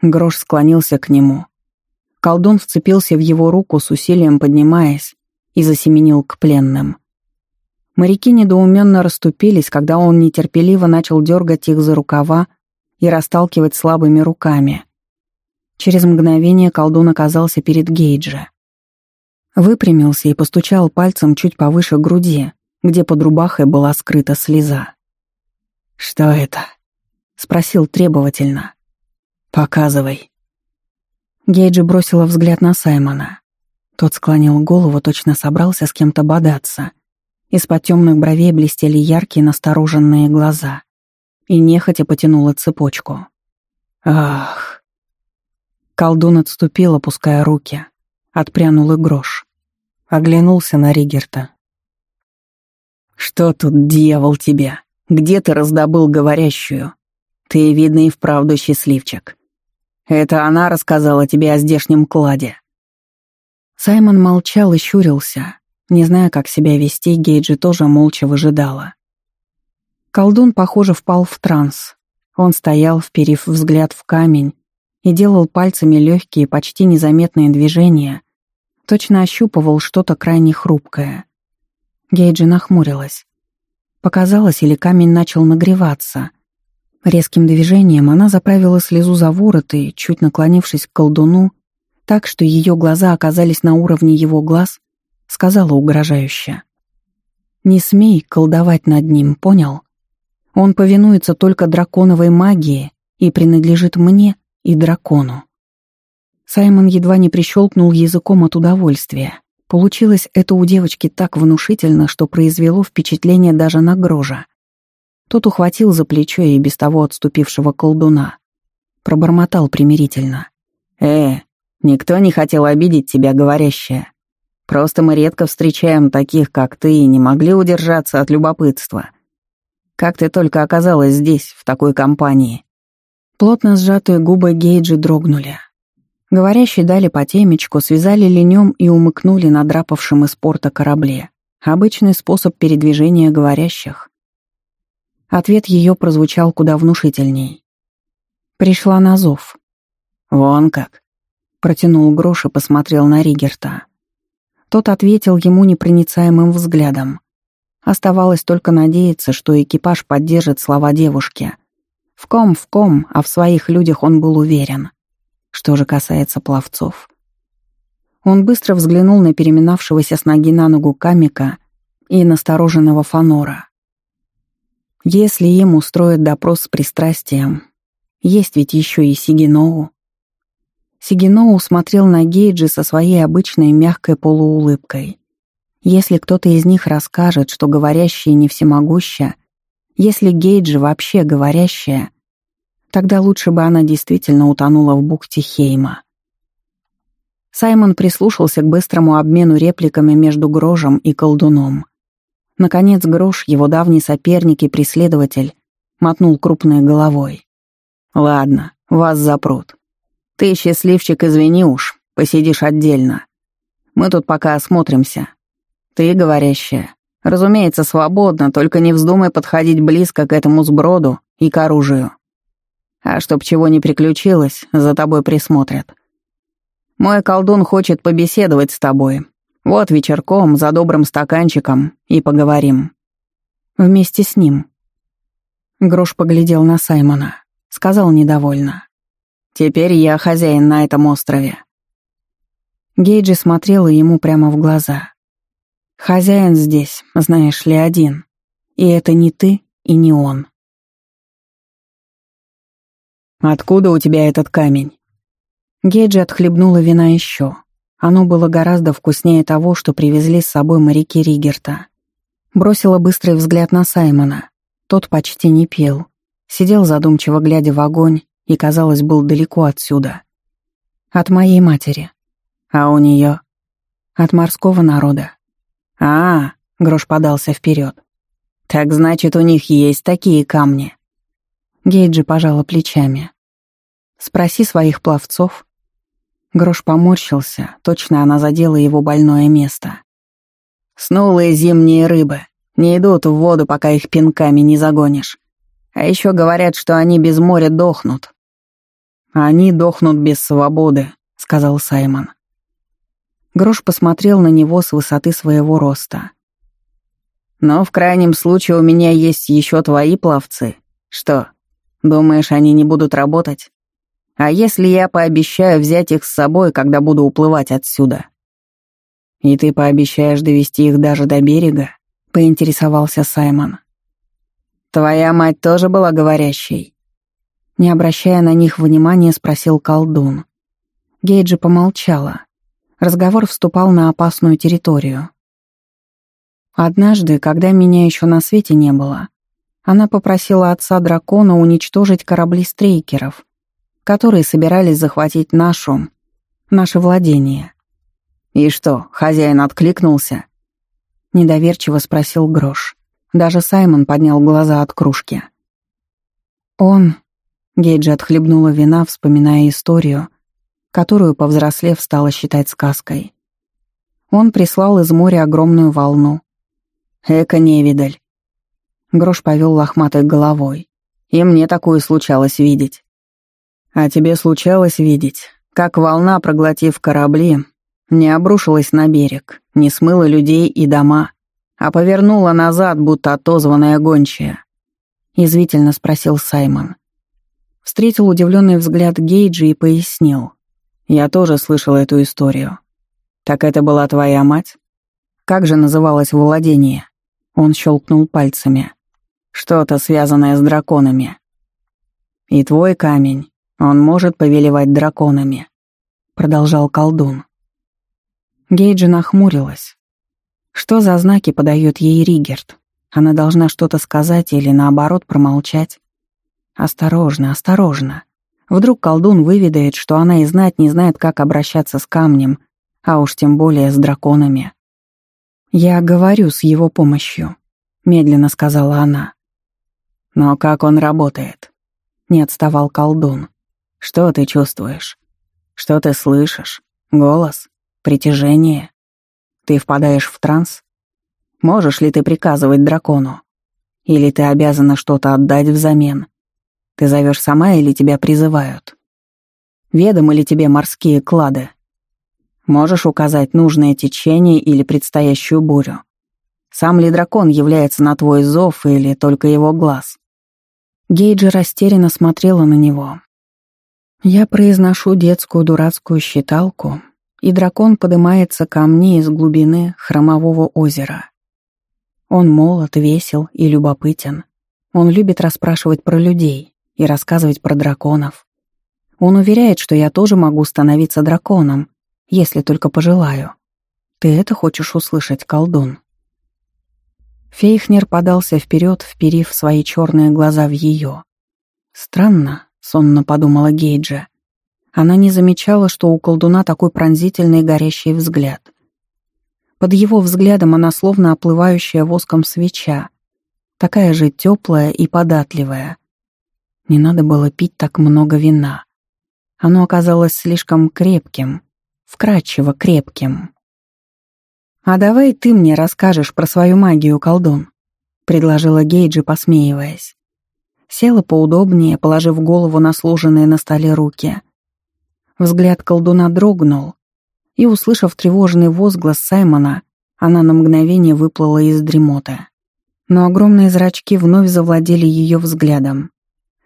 Грош склонился к нему, Колдун вцепился в его руку с усилием поднимаясь и засеменил к пленным. Моряки недоуменно расступились, когда он нетерпеливо начал дергать их за рукава и расталкивать слабыми руками. Через мгновение колдун оказался перед Гейджа. Выпрямился и постучал пальцем чуть повыше груди, где под рубахой была скрыта слеза. «Что это?» — спросил требовательно. «Показывай». Гейджи бросила взгляд на Саймона. Тот склонил голову, точно собрался с кем-то бодаться, Из-под темных бровей блестели яркие настороженные глаза. И нехотя потянула цепочку. Ах! Колдун отступил, опуская руки. Отпрянул и грош. Оглянулся на Ригерта. «Что тут, дьявол, тебя? Где ты раздобыл говорящую? Ты, видно, и вправду счастливчик. Это она рассказала тебе о здешнем кладе». Саймон молчал и щурился. Не зная, как себя вести, Гейджи тоже молча выжидала. Колдун, похоже, впал в транс. Он стоял, вперив взгляд в камень, и делал пальцами легкие, почти незаметные движения, точно ощупывал что-то крайне хрупкое. Гейджи нахмурилась. Показалось, или камень начал нагреваться. Резким движением она заправила слезу за ворот и, чуть наклонившись к колдуну, так что ее глаза оказались на уровне его глаз, сказала угрожающе. «Не смей колдовать над ним, понял? Он повинуется только драконовой магии и принадлежит мне и дракону». Саймон едва не прищелкнул языком от удовольствия. Получилось это у девочки так внушительно, что произвело впечатление даже на Грожа. Тот ухватил за плечо и без того отступившего колдуна. Пробормотал примирительно. «Э, никто не хотел обидеть тебя, говорящая. Просто мы редко встречаем таких, как ты, и не могли удержаться от любопытства. Как ты только оказалась здесь, в такой компании?» Плотно сжатые губы Гейджи дрогнули. Говорящие дали по темечку, связали ленем и умыкнули на драпавшем из порта корабле. Обычный способ передвижения говорящих. Ответ ее прозвучал куда внушительней. Пришла на зов. «Вон как!» Протянул грош и посмотрел на Ригерта. Тот ответил ему непроницаемым взглядом. Оставалось только надеяться, что экипаж поддержит слова девушки. В ком, в ком, а в своих людях он был уверен. Что же касается пловцов. Он быстро взглянул на переминавшегося с ноги на ногу Камика и настороженного Фанора. Если им устроят допрос с пристрастием, есть ведь еще и Сигиноу. Сигиноу смотрел на Гейджи со своей обычной мягкой полуулыбкой. Если кто-то из них расскажет, что говорящие не всемогуща, если Гейджи вообще говорящая, Тогда лучше бы она действительно утонула в бухте Хейма. Саймон прислушался к быстрому обмену репликами между Грожем и колдуном. Наконец Грош, его давний соперник и преследователь, мотнул крупной головой. «Ладно, вас запрут. Ты, счастливчик, извини уж, посидишь отдельно. Мы тут пока осмотримся. Ты, говорящая, разумеется, свободно, только не вздумай подходить близко к этому сброду и к оружию. А чтоб чего не приключилось, за тобой присмотрят. Мой колдун хочет побеседовать с тобой. Вот вечерком, за добрым стаканчиком, и поговорим. Вместе с ним. Грош поглядел на Саймона, сказал недовольно. «Теперь я хозяин на этом острове». Гейджи смотрела ему прямо в глаза. «Хозяин здесь, знаешь ли, один. И это не ты и не он». «Откуда у тебя этот камень?» Гейджи отхлебнула вина еще. Оно было гораздо вкуснее того, что привезли с собой моряки Ригерта. Бросила быстрый взгляд на Саймона. Тот почти не пил. Сидел задумчиво, глядя в огонь, и, казалось, был далеко отсюда. От моей матери. А у нее? От морского народа. А, Грош подался вперед. Так значит, у них есть такие камни. Гейджи пожала плечами. «Спроси своих пловцов». Грош поморщился, точно она задела его больное место. «Снулые зимние рыбы. Не идут в воду, пока их пинками не загонишь. А еще говорят, что они без моря дохнут». «Они дохнут без свободы», — сказал Саймон. Грош посмотрел на него с высоты своего роста. «Но в крайнем случае у меня есть еще твои пловцы. Что, Думаешь, они не будут работать? А если я пообещаю взять их с собой, когда буду уплывать отсюда? И ты пообещаешь довести их даже до берега? Поинтересовался Саймон. Твоя мать тоже была говорящей. Не обращая на них внимания, спросил колдун. Гейджи помолчала. Разговор вступал на опасную территорию. Однажды, когда меня еще на свете не было, она попросила отца дракона уничтожить корабли стрейкеров, которые собирались захватить нашу... наше владение. «И что, хозяин откликнулся?» Недоверчиво спросил Грош. Даже Саймон поднял глаза от кружки. Он... Гейджи отхлебнула вина, вспоминая историю, которую, повзрослев, стала считать сказкой. Он прислал из моря огромную волну. Эко-невидаль. Грош повел лохматой головой. И мне такое случалось видеть. А тебе случалось видеть, как волна, проглотив корабли, не обрушилась на берег, не смыла людей и дома, а повернула назад, будто отозванная гончая. Язвительно спросил Саймон. Встретил удивленный взгляд Гейджи и пояснил. «Я тоже слышал эту историю. Так это была твоя мать? Как же называлось владение?» Он щелкнул пальцами. «Что-то связанное с драконами. И твой камень, он может повелевать драконами», — продолжал колдун. Гейджи нахмурилась. Что за знаки подает ей Ригерт? Она должна что-то сказать или, наоборот, промолчать? Осторожно, осторожно. Вдруг колдун выведает, что она и знать не знает, как обращаться с камнем, а уж тем более с драконами. «Я говорю с его помощью», — медленно сказала она. «Но как он работает?» — не отставал колдун. «Что ты чувствуешь? Что ты слышишь? Голос? Притяжение? Ты впадаешь в транс? Можешь ли ты приказывать дракону? Или ты обязана что-то отдать взамен? Ты зовешь сама или тебя призывают? Ведомы ли тебе морские клады? Можешь указать нужное течение или предстоящую бурю? Сам ли дракон является на твой зов или только его глаз? Гейджи растерянно смотрела на него. Я произношу детскую дурацкую считалку, и дракон поднимается ко мне из глубины хромового озера. Он молод, весел и любопытен. Он любит расспрашивать про людей, и рассказывать про драконов. Он уверяет, что я тоже могу становиться драконом, если только пожелаю. Ты это хочешь услышать, колдун?» Фейхнер подался вперед, вперив свои черные глаза в ее. «Странно», — сонно подумала Гейджа. Она не замечала, что у колдуна такой пронзительный горящий взгляд. Под его взглядом она словно оплывающая воском свеча, такая же теплая и податливая, не надо было пить так много вина. Оно оказалось слишком крепким, вкрадчиво крепким. «А давай ты мне расскажешь про свою магию, колдун», — предложила Гейджи, посмеиваясь. Села поудобнее, положив голову на сложенные на столе руки. Взгляд колдуна дрогнул, и, услышав тревожный возглас Саймона, она на мгновение выплыла из дремоты. Но огромные зрачки вновь завладели ее взглядом.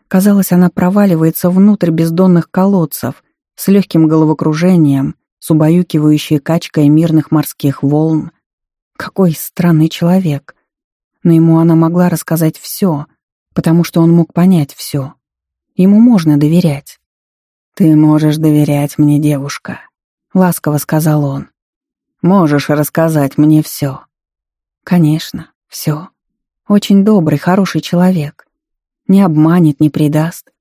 Казалось, она проваливается внутрь бездонных колодцев с легким головокружением, с убаюкивающей качкой мирных морских волн. Какой странный человек. Но ему она могла рассказать все, потому что он мог понять все. Ему можно доверять. «Ты можешь доверять мне, девушка», — ласково сказал он. «Можешь рассказать мне все». «Конечно, все. Очень добрый, хороший человек. Не обманет, не предаст.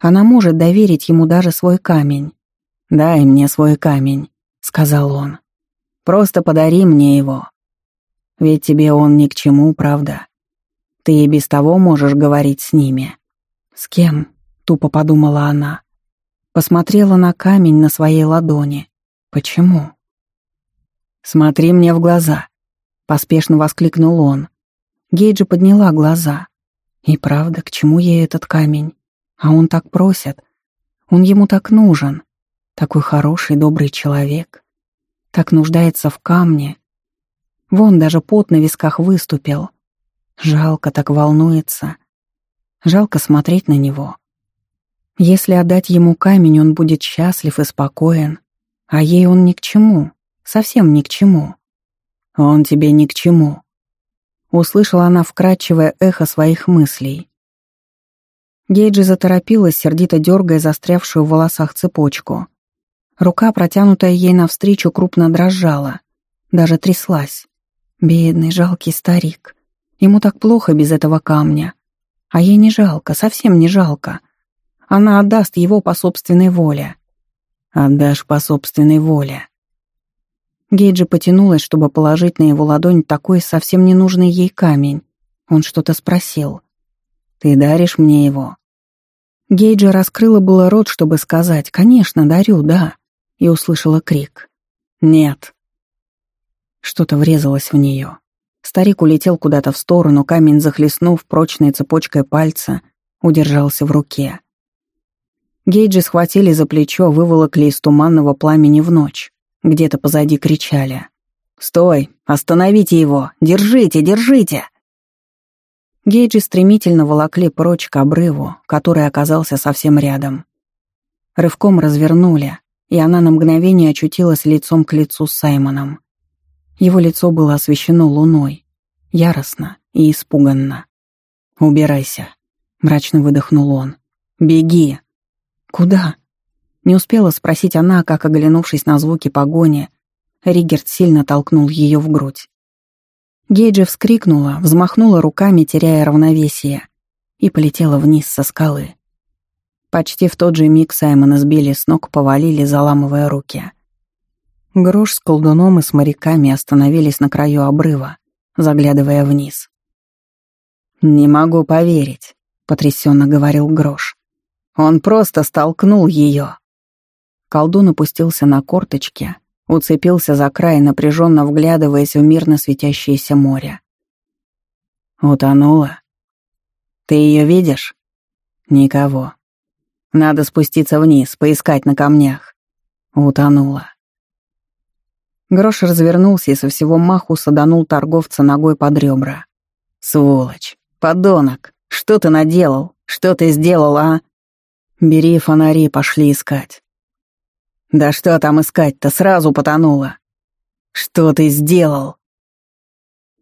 Она может доверить ему даже свой камень. «Дай мне свой камень», — сказал он. «Просто подари мне его. Ведь тебе он ни к чему, правда? Ты и без того можешь говорить с ними». «С кем?» — тупо подумала она. Посмотрела на камень на своей ладони. «Почему?» «Смотри мне в глаза», — поспешно воскликнул он. Гейджи подняла глаза. И правда, к чему ей этот камень? А он так просит. Он ему так нужен. Такой хороший, добрый человек. Так нуждается в камне. Вон даже пот на висках выступил. Жалко, так волнуется. Жалко смотреть на него. Если отдать ему камень, он будет счастлив и спокоен. А ей он ни к чему. Совсем ни к чему. Он тебе ни к чему. Услышала она вкрадчивое эхо своих мыслей. Гейджи заторопилась, сердито дергая застрявшую в волосах цепочку. Рука, протянутая ей навстречу, крупно дрожала, даже тряслась. Бедный, жалкий старик. Ему так плохо без этого камня. А ей не жалко, совсем не жалко. Она отдаст его по собственной воле. Отдашь по собственной воле. Гейджи потянулась, чтобы положить на его ладонь такой совсем ненужный ей камень. Он что-то спросил. «Ты даришь мне его?» Гейджи раскрыла было рот, чтобы сказать «Конечно, дарю, да», и услышала крик. «Нет». Что-то врезалось в нее. Старик улетел куда-то в сторону, камень, захлестнув прочной цепочкой пальца, удержался в руке. Гейджи схватили за плечо, выволокли из туманного пламени в ночь. Где-то позади кричали. «Стой! Остановите его! Держите, держите!» Гейджи стремительно волокли прочь к обрыву, который оказался совсем рядом. Рывком развернули, и она на мгновение очутилась лицом к лицу с Саймоном. Его лицо было освещено луной, яростно и испуганно. «Убирайся», — мрачно выдохнул он. «Беги!» «Куда?» Не успела спросить она, как, оглянувшись на звуки погони, Ригерт сильно толкнул ее в грудь. Гейджи вскрикнула, взмахнула руками, теряя равновесие, и полетела вниз со скалы. Почти в тот же миг Саймона сбили с ног, повалили, заламывая руки. Грош с колдуном и с моряками остановились на краю обрыва, заглядывая вниз. «Не могу поверить», — потрясенно говорил Грош. «Он просто столкнул ее». Колдун опустился на корточки, уцепился за край, напряженно вглядываясь в мирно светящееся море. «Утонула? Ты ее видишь?» «Никого. Надо спуститься вниз, поискать на камнях». «Утонула». Грош развернулся и со всего маху саданул торговца ногой под ребра. «Сволочь! Подонок! Что ты наделал? Что ты сделал, а?» «Бери фонари, пошли искать». Да что там искать-то, сразу потонула. Что ты сделал?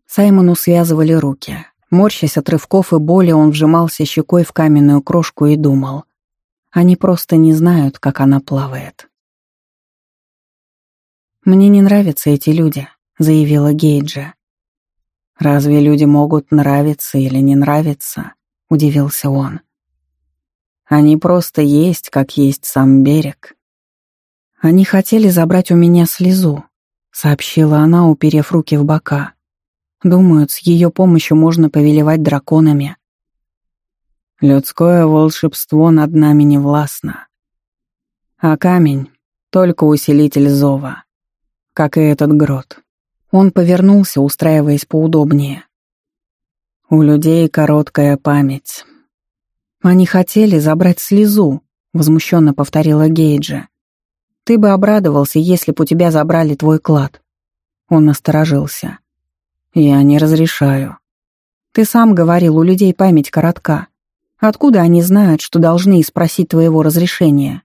Саймону связывали руки. Морщась от рывков и боли, он вжимался щекой в каменную крошку и думал. Они просто не знают, как она плавает. «Мне не нравятся эти люди», — заявила Гейджа. «Разве люди могут нравиться или не нравиться?» — удивился он. «Они просто есть, как есть сам берег. «Они хотели забрать у меня слезу», — сообщила она, уперев руки в бока. «Думают, с ее помощью можно повелевать драконами». Людское волшебство над нами не властно. А камень — только усилитель зова, как и этот грот. Он повернулся, устраиваясь поудобнее. У людей короткая память. Они хотели забрать слезу, возмущенно повторила Гейджа. Ты бы обрадовался, если бы у тебя забрали твой клад. Он насторожился. Я не разрешаю. Ты сам говорил, у людей память коротка. Откуда они знают, что должны спросить твоего разрешения?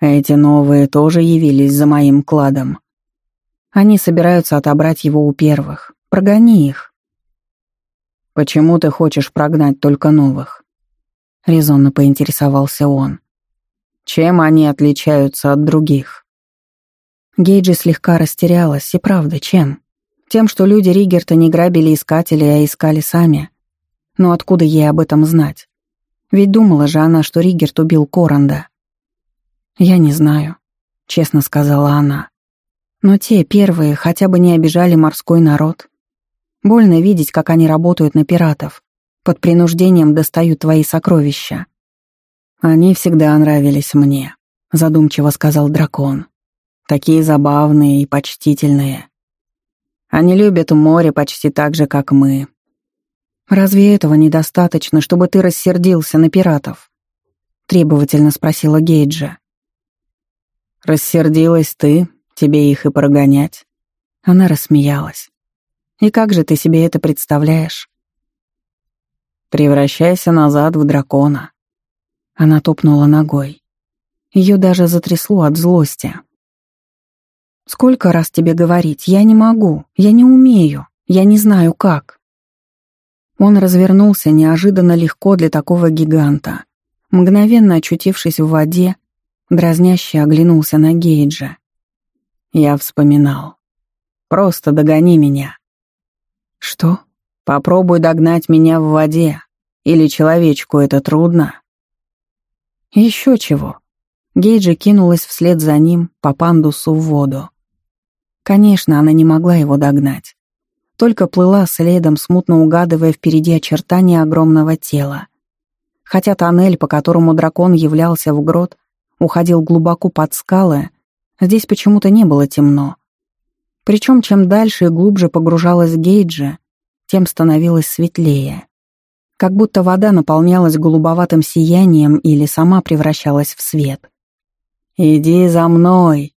Эти новые тоже явились за моим кладом. Они собираются отобрать его у первых. Прогони их. Почему ты хочешь прогнать только новых? Резонно поинтересовался он. Чем они отличаются от других? Гейджи слегка растерялась, и правда, чем? Тем, что люди Ригерта не грабили искатели, а искали сами. Но откуда ей об этом знать? Ведь думала же она, что Ригерт убил Коранда. «Я не знаю», — честно сказала она. «Но те первые хотя бы не обижали морской народ. Больно видеть, как они работают на пиратов, под принуждением достают твои сокровища. «Они всегда нравились мне», — задумчиво сказал дракон. «Такие забавные и почтительные. Они любят море почти так же, как мы. Разве этого недостаточно, чтобы ты рассердился на пиратов?» — требовательно спросила Гейджа. «Рассердилась ты, тебе их и прогонять». Она рассмеялась. «И как же ты себе это представляешь?» «Превращайся назад в дракона», она топнула ногой. Ее даже затрясло от злости. «Сколько раз тебе говорить? Я не могу, я не умею, я не знаю как». Он развернулся неожиданно легко для такого гиганта. Мгновенно очутившись в воде, дразняще оглянулся на Гейджа. Я вспоминал. Просто догони меня». «Что?» «Попробуй догнать меня в воде. Или человечку это трудно?» «Еще чего». Гейджи кинулась вслед за ним по пандусу в воду. Конечно, она не могла его догнать. Только плыла следом, смутно угадывая впереди очертания огромного тела. Хотя тоннель, по которому дракон являлся в грот, уходил глубоко под скалы, здесь почему-то не было темно. Причем чем дальше и глубже погружалась Гейджа, тем становилось светлее. Как будто вода наполнялась голубоватым сиянием или сама превращалась в свет. «Иди за мной!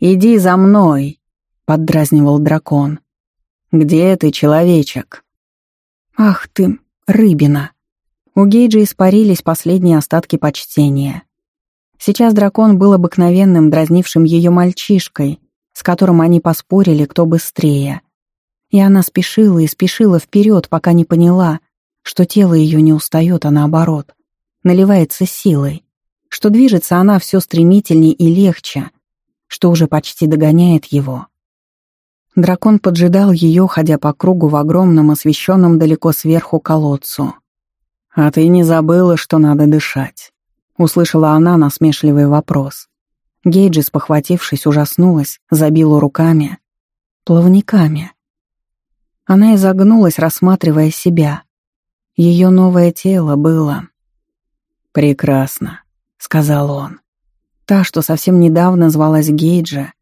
Иди за мной!» — поддразнивал дракон. «Где ты, человечек?» «Ах ты, рыбина!» У Гейджи испарились последние остатки почтения. Сейчас дракон был обыкновенным, дразнившим ее мальчишкой, с которым они поспорили, кто быстрее. И она спешила и спешила вперед, пока не поняла, что тело ее не устает, а наоборот, наливается силой, что движется она все стремительнее и легче, что уже почти догоняет его. Дракон поджидал ее, ходя по кругу в огромном, освещенном далеко сверху колодцу. «А ты не забыла, что надо дышать?» — услышала она насмешливый вопрос. Гейджи, спохватившись, ужаснулась, забила руками. Плавниками. Она изогнулась, рассматривая себя. Ее новое тело было... «Прекрасно», — сказал он. Та, что совсем недавно звалась Гейджа,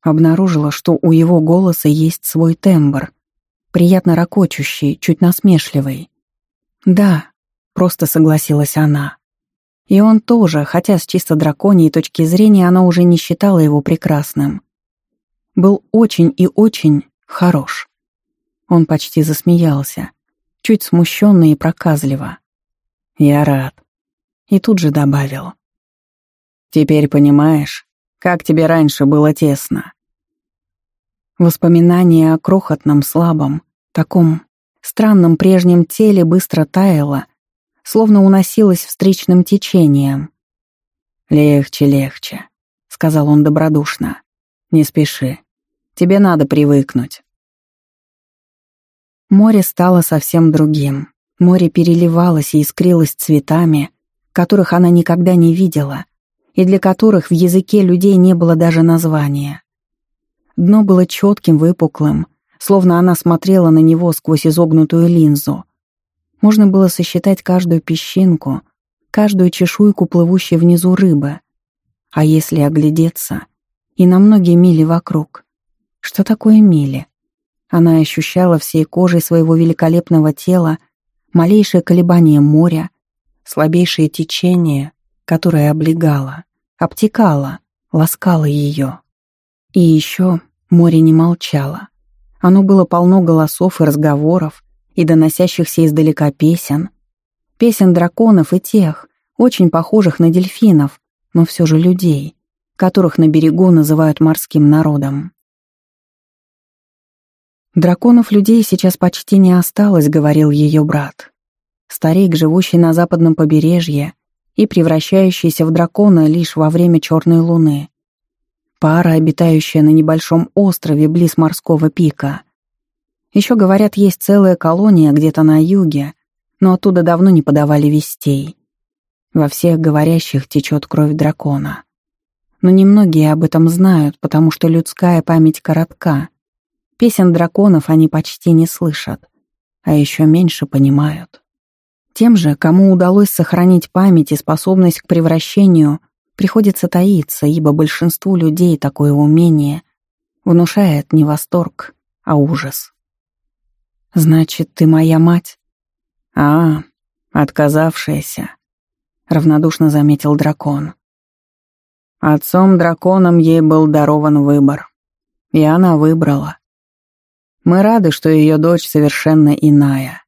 Обнаружила, что у его голоса есть свой тембр, приятно ракочущий, чуть насмешливый. «Да», — просто согласилась она. И он тоже, хотя с чисто драконьей точки зрения она уже не считала его прекрасным. Был очень и очень хорош. Он почти засмеялся, чуть смущенно и проказливо. «Я рад». И тут же добавил. «Теперь понимаешь, как тебе раньше было тесно?» Воспоминание о крохотном, слабом, таком странном прежнем теле быстро таяло, словно уносилось встречным течением. «Легче, легче», — сказал он добродушно. «Не спеши. Тебе надо привыкнуть». Море стало совсем другим. Море переливалось и искрилось цветами, которых она никогда не видела, и для которых в языке людей не было даже названия. Дно было четким, выпуклым, словно она смотрела на него сквозь изогнутую линзу. Можно было сосчитать каждую песчинку, каждую чешуйку плывущей внизу рыбы. А если оглядеться, и на многие мили вокруг. Что такое мили? Она ощущала всей кожей своего великолепного тела малейшее колебание моря, слабейшее течение, которое облегало обтекала, ласкала ее. И еще море не молчало. Оно было полно голосов и разговоров, и доносящихся издалека песен. Песен драконов и тех, очень похожих на дельфинов, но все же людей, которых на берегу называют морским народом. «Драконов людей сейчас почти не осталось», — говорил ее брат. Старик, живущий на западном побережье, и превращающийся в дракона лишь во время черной луны. Пара, обитающая на небольшом острове близ морского пика. Еще, говорят, есть целая колония где-то на юге, но оттуда давно не подавали вестей. Во всех говорящих течет кровь дракона. Но немногие об этом знают, потому что людская память коротка. Песен драконов они почти не слышат, а еще меньше понимают. Тем же, кому удалось сохранить память и способность к превращению, приходится таиться, ибо большинству людей такое умение внушает не восторг, а ужас. «Значит, ты моя мать?» «А, отказавшаяся», — равнодушно заметил дракон. Отцом-драконом ей был дарован выбор, и она выбрала. Мы рады, что ее дочь совершенно иная.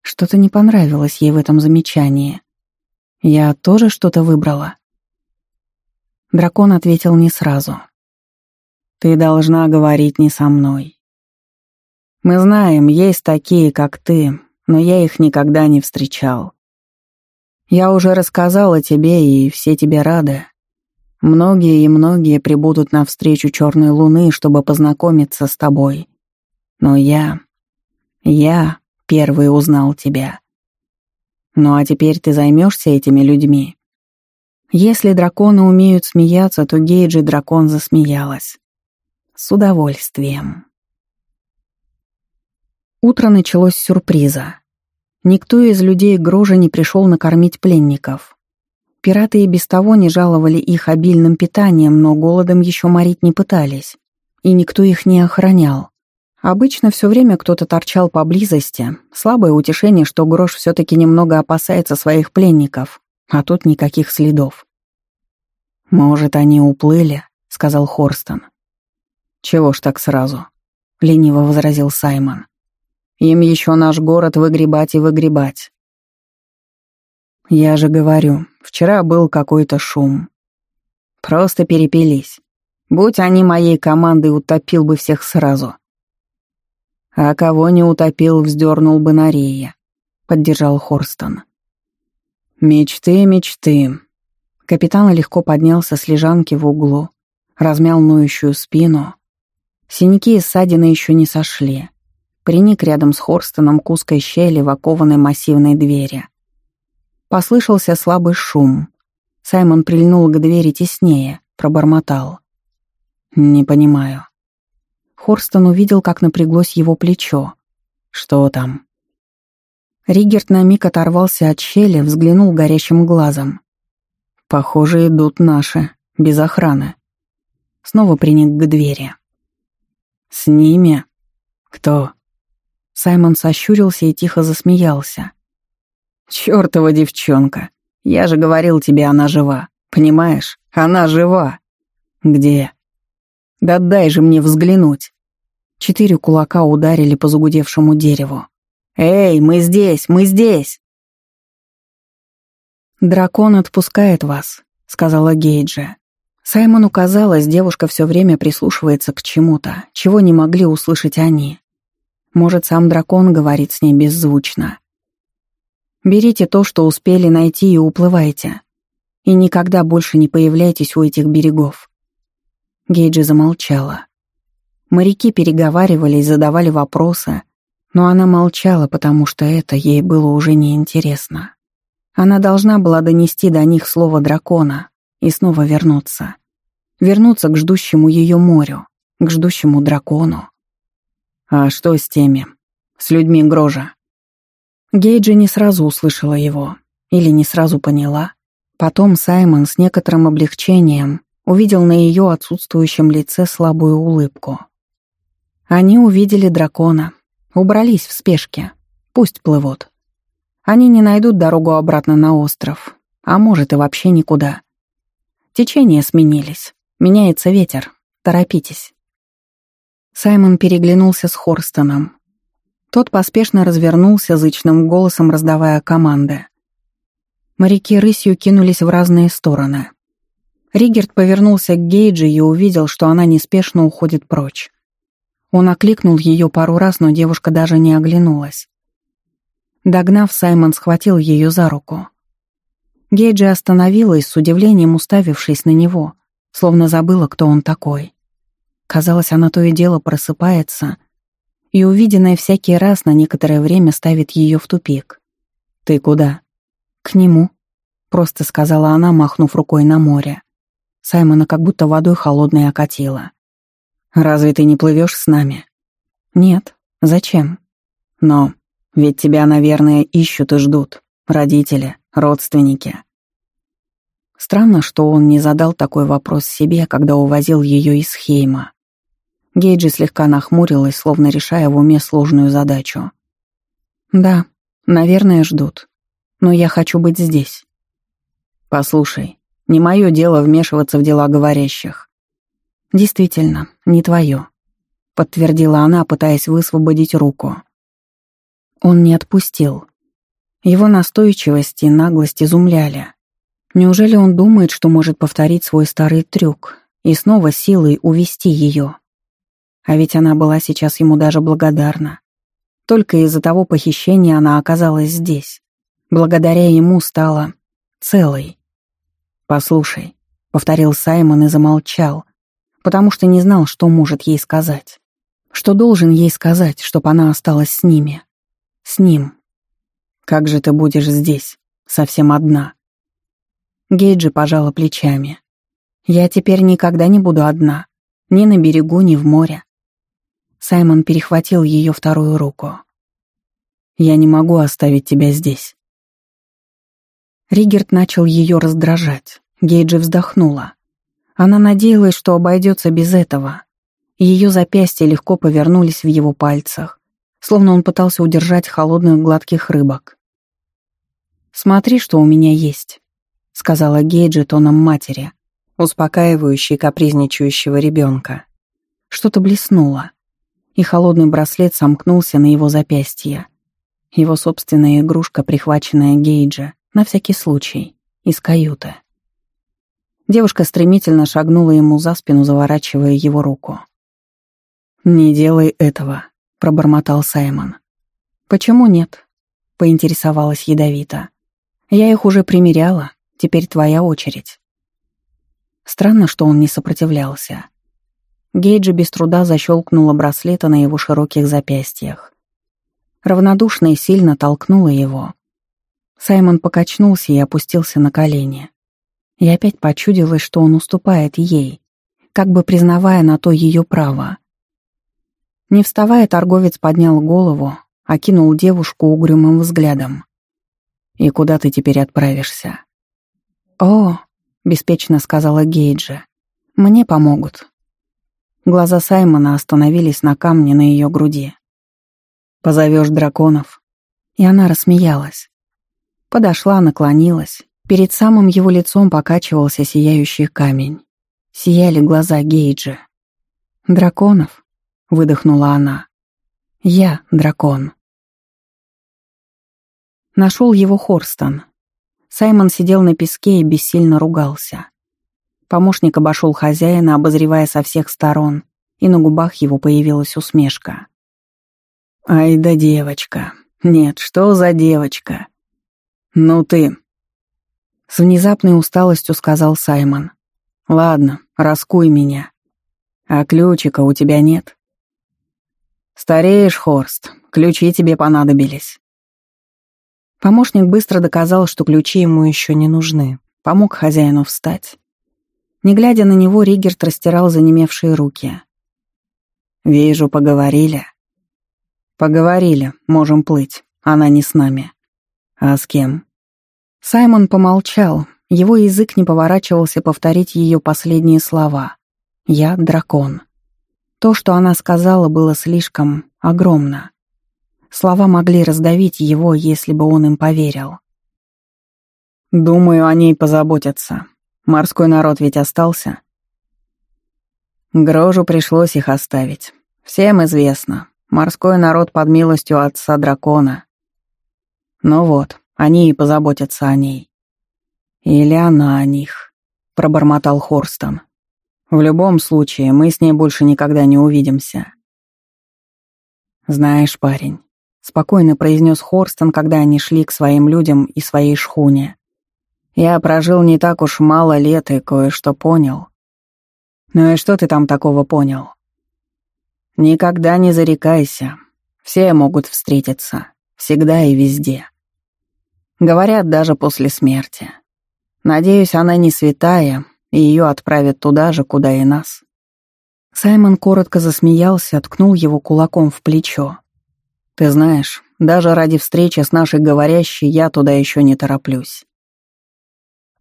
Что-то не понравилось ей в этом замечании. Я тоже что-то выбрала. Дракон ответил не сразу. «Ты должна говорить не со мной. Мы знаем, есть такие, как ты, но я их никогда не встречал. Я уже рассказала тебе, и все тебе рады. Многие и многие прибудут навстречу черной луны, чтобы познакомиться с тобой. Но я... я первый узнал тебя. Ну а теперь ты займешься этими людьми?» Если драконы умеют смеяться, то Гейджи дракон засмеялась. С удовольствием. Утро началось с сюрприза. Никто из людей Грожа не пришел накормить пленников. Пираты и без того не жаловали их обильным питанием, но голодом еще морить не пытались. И никто их не охранял. Обычно все время кто-то торчал поблизости. Слабое утешение, что Грош все-таки немного опасается своих пленников, а тут никаких следов. «Может, они уплыли?» — сказал Хорстон. «Чего ж так сразу?» — лениво возразил Саймон. «Им еще наш город выгребать и выгребать». «Я же говорю, вчера был какой-то шум. Просто перепились. Будь они моей командой, утопил бы всех сразу. А кого не утопил, вздернул бы на рее», — поддержал Хорстон. «Мечты, мечты». Капитан легко поднялся с лежанки в углу, размял ноющую спину. Синяки и ссадины еще не сошли. Приник рядом с Хорстоном к узкой щели в окованной массивной двери. Послышался слабый шум. Саймон прильнул к двери теснее, пробормотал. «Не понимаю». Хорстон увидел, как напряглось его плечо. «Что там?» Ригерт на миг оторвался от щели, взглянул горящим глазом. «Похоже, идут наши, без охраны». Снова приник к двери. «С ними?» «Кто?» Саймон сощурился и тихо засмеялся. «Чёртова девчонка! Я же говорил тебе, она жива. Понимаешь? Она жива!» «Где?» «Да дай же мне взглянуть!» Четыре кулака ударили по загудевшему дереву. «Эй, мы здесь, мы здесь!» «Дракон отпускает вас», — сказала Гейджи. Саймону казалось, девушка все время прислушивается к чему-то, чего не могли услышать они. Может, сам дракон говорит с ней беззвучно. «Берите то, что успели найти, и уплывайте. И никогда больше не появляйтесь у этих берегов». Гейджи замолчала. Моряки переговаривались, задавали вопросы, но она молчала, потому что это ей было уже неинтересно. Она должна была донести до них слово дракона и снова вернуться. Вернуться к ждущему ее морю, к ждущему дракону. А что с теми? С людьми Грожа? Гейджи не сразу услышала его. Или не сразу поняла. Потом Саймон с некоторым облегчением увидел на ее отсутствующем лице слабую улыбку. Они увидели дракона, убрались в спешке. Пусть плывут. Они не найдут дорогу обратно на остров, а может и вообще никуда. Течения сменились, меняется ветер, торопитесь. Саймон переглянулся с Хорстоном. Тот поспешно развернулся, зычным голосом раздавая команды. Моряки рысью кинулись в разные стороны. Ригерт повернулся к Гейджи и увидел, что она неспешно уходит прочь. Он окликнул ее пару раз, но девушка даже не оглянулась. Догнав, Саймон схватил ее за руку. Гейджи остановилась, с удивлением уставившись на него, словно забыла, кто он такой. Казалось, она то и дело просыпается, и увиденное всякий раз на некоторое время ставит ее в тупик. «Ты куда?» «К нему», — просто сказала она, махнув рукой на море. Саймона как будто водой холодной окатила. «Разве ты не плывешь с нами?» «Нет. Зачем?» «Но ведь тебя, наверное, ищут и ждут. Родители, родственники. Странно, что он не задал такой вопрос себе, когда увозил ее из Хейма. Гейджи слегка нахмурилась, словно решая в уме сложную задачу. «Да, наверное, ждут. Но я хочу быть здесь». «Послушай, не мое дело вмешиваться в дела говорящих». «Действительно, не твое», — подтвердила она, пытаясь высвободить руку. Он не отпустил. Его настойчивость и наглость изумляли. Неужели он думает, что может повторить свой старый трюк и снова силой увести ее? А ведь она была сейчас ему даже благодарна. Только из-за того похищения она оказалась здесь. Благодаря ему стала целой. «Послушай», повторил Саймон и замолчал, потому что не знал, что может ей сказать. Что должен ей сказать, чтоб она осталась с ними. С ним. Как же ты будешь здесь, совсем одна? Гейджи пожала плечами. Я теперь никогда не буду одна. Ни на берегу, ни в море. Саймон перехватил ее вторую руку. «Я не могу оставить тебя здесь». Ригерт начал ее раздражать. Гейджи вздохнула. Она надеялась, что обойдется без этого. Ее запястья легко повернулись в его пальцах, словно он пытался удержать холодных гладких рыбок. «Смотри, что у меня есть», — сказала Гейджи тоном матери, успокаивающей капризничающего ребенка. Что-то блеснуло, и холодный браслет сомкнулся на его запястье. Его собственная игрушка, прихваченная Гейджа, на всякий случай, из каюты. Девушка стремительно шагнула ему за спину, заворачивая его руку. «Не делай этого», — пробормотал Саймон. «Почему нет?» — поинтересовалась ядовито. «Я их уже примеряла, теперь твоя очередь». Странно, что он не сопротивлялся. Гейджи без труда защелкнула браслета на его широких запястьях. Равнодушно и сильно толкнула его. Саймон покачнулся и опустился на колени. И опять почудилось, что он уступает ей, как бы признавая на то ее право. Не вставая, торговец поднял голову, окинул девушку угрюмым взглядом. «И куда ты теперь отправишься?» «О», — беспечно сказала Гейджи, — «мне помогут». Глаза Саймона остановились на камне на ее груди. «Позовешь драконов?» И она рассмеялась. Подошла, наклонилась. Перед самым его лицом покачивался сияющий камень. Сияли глаза Гейджи. «Драконов?» выдохнула она. Я дракон. Нашел его Хорстон. Саймон сидел на песке и бессильно ругался. Помощник обошел хозяина, обозревая со всех сторон, и на губах его появилась усмешка. «Ай да девочка! Нет, что за девочка? Ну ты!» С внезапной усталостью сказал Саймон. «Ладно, раскуй меня. А ключика у тебя нет?» «Стареешь, Хорст, ключи тебе понадобились». Помощник быстро доказал, что ключи ему еще не нужны, помог хозяину встать. Не глядя на него, Ригерт растирал занемевшие руки. «Вижу, поговорили». «Поговорили, можем плыть, она не с нами». «А с кем?» Саймон помолчал, его язык не поворачивался повторить ее последние слова. «Я дракон». То, что она сказала, было слишком огромно. Слова могли раздавить его, если бы он им поверил. «Думаю, о ней позаботятся. Морской народ ведь остался?» Грожу пришлось их оставить. Всем известно. Морской народ под милостью отца дракона. Ну вот, они и позаботятся о ней. Или она о них, пробормотал Хорстон. В любом случае, мы с ней больше никогда не увидимся. Знаешь, парень, спокойно произнес Хорстон, когда они шли к своим людям и своей шхуне. Я прожил не так уж мало лет и кое-что понял. Ну и что ты там такого понял? Никогда не зарекайся. Все могут встретиться. Всегда и везде. Говорят, даже после смерти. Надеюсь, она не святая, и ее отправят туда же, куда и нас». Саймон коротко засмеялся, ткнул его кулаком в плечо. «Ты знаешь, даже ради встречи с нашей говорящей я туда еще не тороплюсь».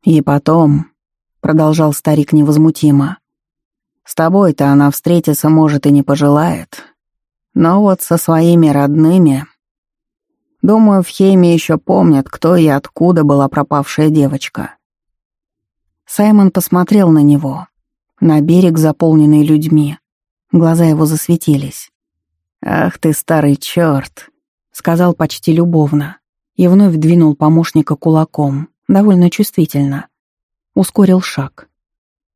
«И потом», — продолжал старик невозмутимо, «с тобой-то она встретиться, может, и не пожелает. Но вот со своими родными...» Думаю, в Хейме еще помнят, кто и откуда была пропавшая девочка. Саймон посмотрел на него, на берег, заполненный людьми. Глаза его засветились. «Ах ты, старый черт!» — сказал почти любовно и вновь двинул помощника кулаком, довольно чувствительно. Ускорил шаг.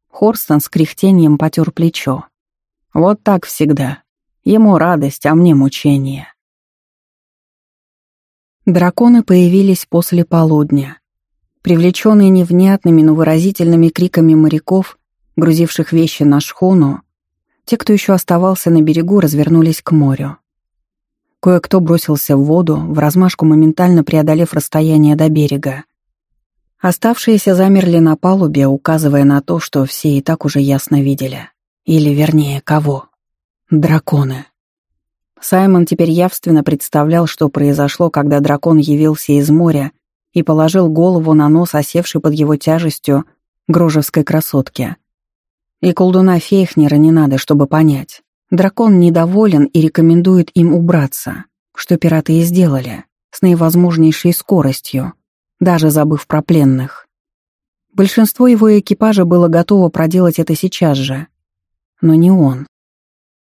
Хорстон с кряхтением потер плечо. «Вот так всегда. Ему радость, а мне мучение». Драконы появились после полудня. Привлеченные невнятными, но выразительными криками моряков, грузивших вещи на шхуну, те, кто еще оставался на берегу, развернулись к морю. Кое-кто бросился в воду, в размашку моментально преодолев расстояние до берега. Оставшиеся замерли на палубе, указывая на то, что все и так уже ясно видели. Или, вернее, кого? Драконы. Саймон теперь явственно представлял, что произошло, когда дракон явился из моря и положил голову на нос, осевший под его тяжестью, грожевской красотки. И колдуна Фейхнера не надо, чтобы понять. Дракон недоволен и рекомендует им убраться, что пираты и сделали, с наивозможнейшей скоростью, даже забыв про пленных. Большинство его экипажа было готово проделать это сейчас же. Но не он.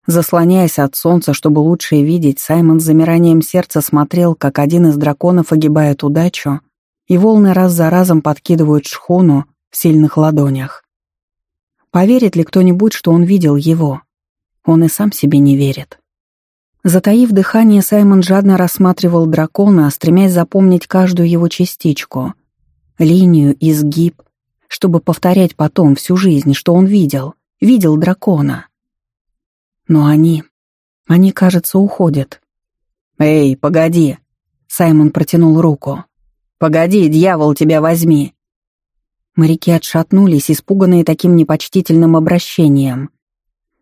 Заслоняясь от солнца, чтобы лучше видеть, Саймон с замиранием сердца смотрел, как один из драконов огибает удачу и волны раз за разом подкидывают шхуну в сильных ладонях. Поверит ли кто-нибудь, что он видел его? Он и сам себе не верит. Затаив дыхание, Саймон жадно рассматривал дракона, стремясь запомнить каждую его частичку, линию, изгиб, чтобы повторять потом всю жизнь, что он видел, видел дракона. Но они... они, кажется, уходят. «Эй, погоди!» Саймон протянул руку. «Погоди, дьявол, тебя возьми!» Моряки отшатнулись, испуганные таким непочтительным обращением.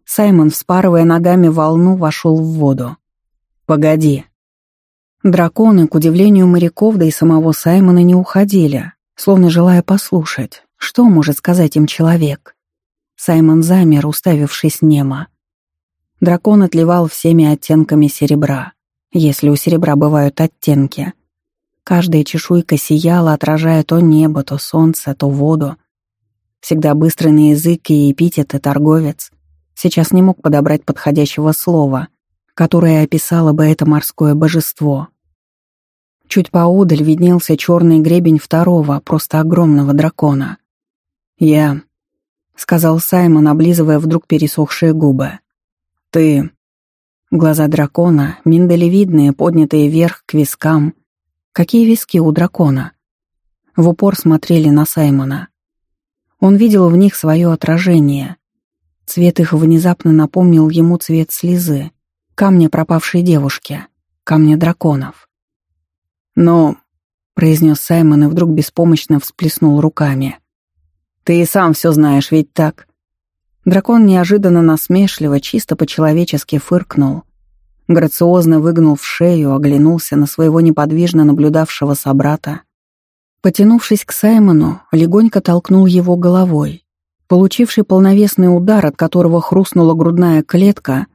Саймон, вспарывая ногами волну, вошел в воду. «Погоди!» Драконы, к удивлению моряков, да и самого Саймона, не уходили, словно желая послушать, что может сказать им человек. Саймон замер, уставившись немо. Дракон отливал всеми оттенками серебра, если у серебра бывают оттенки. Каждая чешуйка сияла, отражая то небо, то солнце, то воду. Всегда быстрый на язык и эпитеты торговец. Сейчас не мог подобрать подходящего слова, которое описало бы это морское божество. Чуть поодаль виднелся черный гребень второго, просто огромного дракона. «Я», — сказал Саймон, облизывая вдруг пересохшие губы. «Ты...» Глаза дракона, миндалевидные, поднятые вверх к вискам, Какие виски у дракона? В упор смотрели на Саймона. Он видел в них свое отражение. Цвет их внезапно напомнил ему цвет слезы, камня пропавшей девушки, камня драконов. «Но...» — произнес Саймон и вдруг беспомощно всплеснул руками. «Ты и сам все знаешь, ведь так?» Дракон неожиданно насмешливо, чисто по-человечески фыркнул — грациозно выгнул в шею, оглянулся на своего неподвижно наблюдавшего собрата. Потянувшись к Саймону, легонько толкнул его головой. Получивший полновесный удар, от которого хрустнула грудная клетка,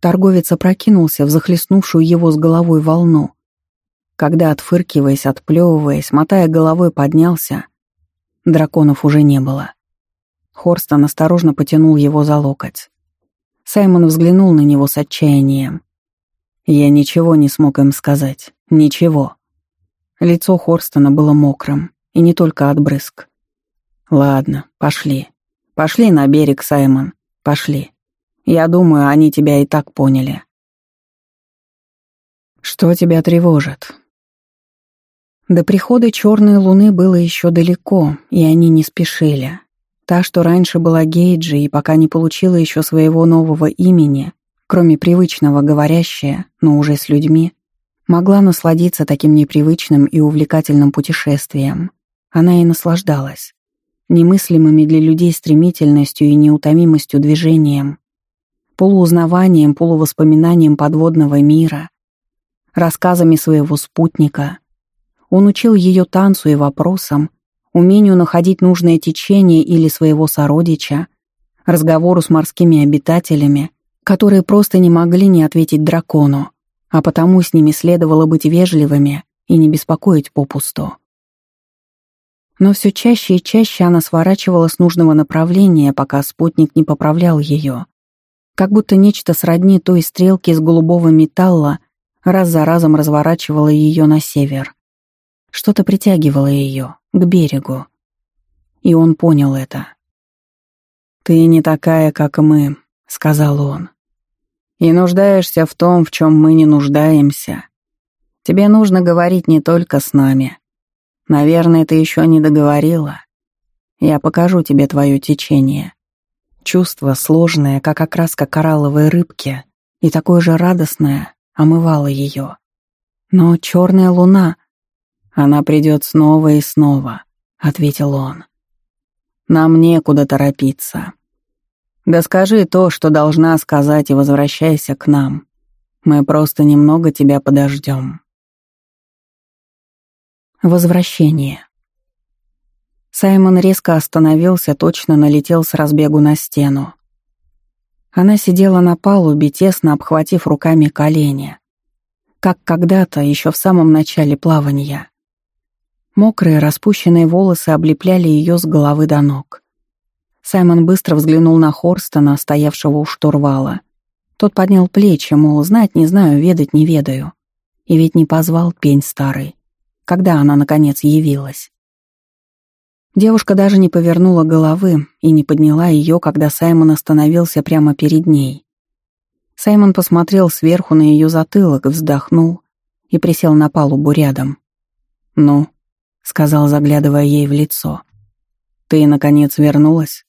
торговец опрокинулся в захлестнувшую его с головой волну. Когда, отфыркиваясь, отплевываясь, мотая головой, поднялся, драконов уже не было. Хорстон осторожно потянул его за локоть. Саймон взглянул на него с отчаянием. Я ничего не смог им сказать. Ничего. Лицо Хорстона было мокрым, и не только от брызг. «Ладно, пошли. Пошли на берег, Саймон. Пошли. Я думаю, они тебя и так поняли». «Что тебя тревожит?» До прихода черной луны было еще далеко, и они не спешили. Та, что раньше была Гейджи и пока не получила еще своего нового имени, кроме привычного говорящая, но уже с людьми, могла насладиться таким непривычным и увлекательным путешествием. Она и наслаждалась. Немыслимыми для людей стремительностью и неутомимостью движением, полуузнаванием, полувоспоминанием подводного мира, рассказами своего спутника. Он учил ее танцу и вопросам, умению находить нужное течение или своего сородича, разговору с морскими обитателями, которые просто не могли не ответить дракону, а потому с ними следовало быть вежливыми и не беспокоить попусту. Но все чаще и чаще она сворачивала с нужного направления, пока спутник не поправлял ее. Как будто нечто сродни той стрелки из голубого металла раз за разом разворачивало ее на север. Что-то притягивало ее к берегу. И он понял это. «Ты не такая, как мы», — сказал он и нуждаешься в том, в чем мы не нуждаемся. Тебе нужно говорить не только с нами. Наверное, ты еще не договорила. Я покажу тебе твое течение. Чувство сложное, как окраска коралловой рыбки, и такое же радостное омывало ее. Но черная луна... Она придет снова и снова, — ответил он. Нам некуда торопиться. Да скажи то, что должна сказать, и возвращайся к нам. Мы просто немного тебя подождем. Возвращение. Саймон резко остановился, точно налетел с разбегу на стену. Она сидела на палубе, тесно обхватив руками колени. Как когда-то, еще в самом начале плавания. Мокрые распущенные волосы облепляли ее с головы до ног. Саймон быстро взглянул на Хорстона, стоявшего у штурвала. Тот поднял плечи, мол, знать не знаю, ведать не ведаю. И ведь не позвал пень старый. Когда она, наконец, явилась? Девушка даже не повернула головы и не подняла ее, когда Саймон остановился прямо перед ней. Саймон посмотрел сверху на ее затылок, вздохнул и присел на палубу рядом. «Ну», — сказал, заглядывая ей в лицо, — «ты, наконец, вернулась?»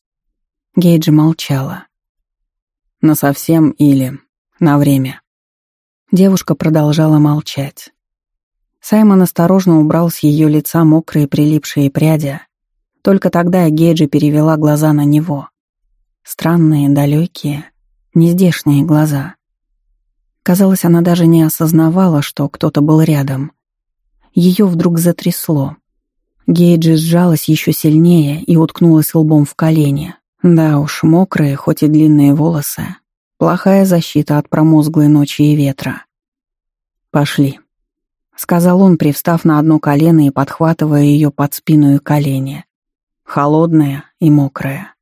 Гейджи молчала. «Насовсем или на время?» Девушка продолжала молчать. Саймон осторожно убрал с ее лица мокрые прилипшие пряди. Только тогда Гейджи перевела глаза на него. Странные, далекие, нездешние глаза. Казалось, она даже не осознавала, что кто-то был рядом. Ее вдруг затрясло. Гейджи сжалась еще сильнее и уткнулась лбом в колени. Да уж, мокрые, хоть и длинные волосы. Плохая защита от промозглой ночи и ветра. «Пошли», — сказал он, привстав на одно колено и подхватывая ее под спину и колени. Холодная и мокрая.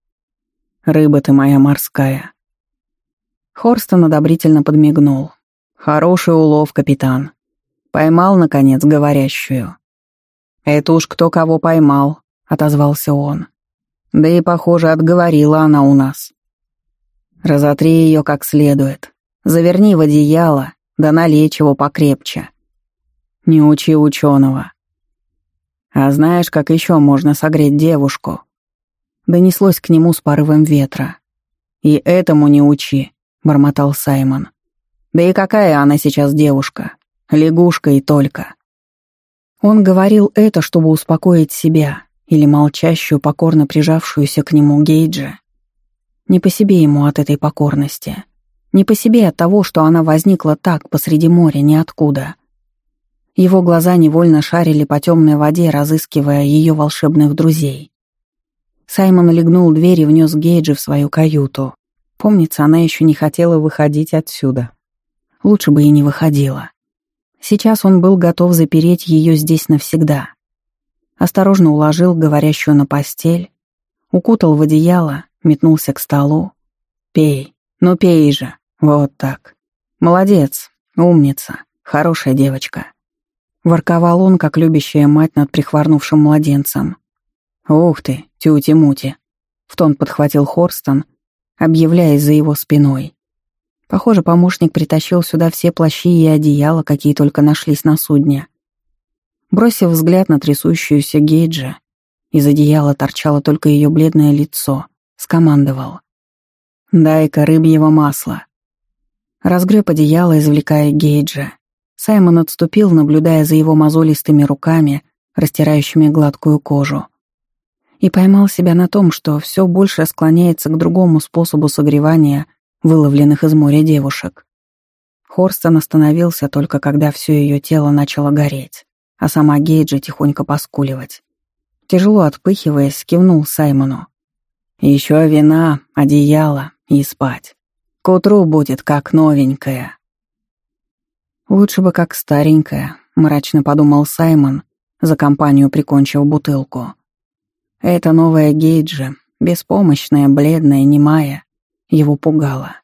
«Рыба ты моя морская». Хорстон одобрительно подмигнул. «Хороший улов, капитан. Поймал, наконец, говорящую». «Это уж кто кого поймал», — отозвался он. Да и, похоже, отговорила она у нас. Разотри ее как следует. Заверни в одеяло, да налей чего покрепче. Не учи ученого. А знаешь, как еще можно согреть девушку? Донеслось к нему с порывом ветра. И этому не учи, бормотал Саймон. Да и какая она сейчас девушка? Лягушка и только. Он говорил это, чтобы успокоить себя, или молчащую, покорно прижавшуюся к нему Гейджа. Не по себе ему от этой покорности. Не по себе от того, что она возникла так, посреди моря, ниоткуда. Его глаза невольно шарили по темной воде, разыскивая ее волшебных друзей. Саймон легнул дверь и внес Гейджи в свою каюту. Помнится, она еще не хотела выходить отсюда. Лучше бы и не выходила. Сейчас он был готов запереть ее здесь навсегда осторожно уложил говорящую на постель, укутал в одеяло, метнулся к столу. «Пей, ну пей же, вот так. Молодец, умница, хорошая девочка». Ворковал он, как любящая мать над прихворнувшим младенцем. «Ух ты, тюти-мути!» — в тон подхватил Хорстон, объявляясь за его спиной. Похоже, помощник притащил сюда все плащи и одеяла, какие только нашлись на судне. Бросив взгляд на трясущуюся Гейджа, из одеяла торчало только ее бледное лицо, скомандовал. «Дай-ка рыбьего масла». Разгреб одеяло, извлекая Гейджа. Саймон отступил, наблюдая за его мозолистыми руками, растирающими гладкую кожу. И поймал себя на том, что все больше склоняется к другому способу согревания выловленных из моря девушек. Хорстон остановился только когда все ее тело начало гореть а сама Гейджи тихонько поскуливать. Тяжело отпыхиваясь, кивнул Саймону. «Еще вина, одеяло и спать. К утру будет как новенькая». «Лучше бы как старенькая», — мрачно подумал Саймон, за компанию прикончив бутылку. Эта новая Гейджи, беспомощная, бледная, немая, его пугала.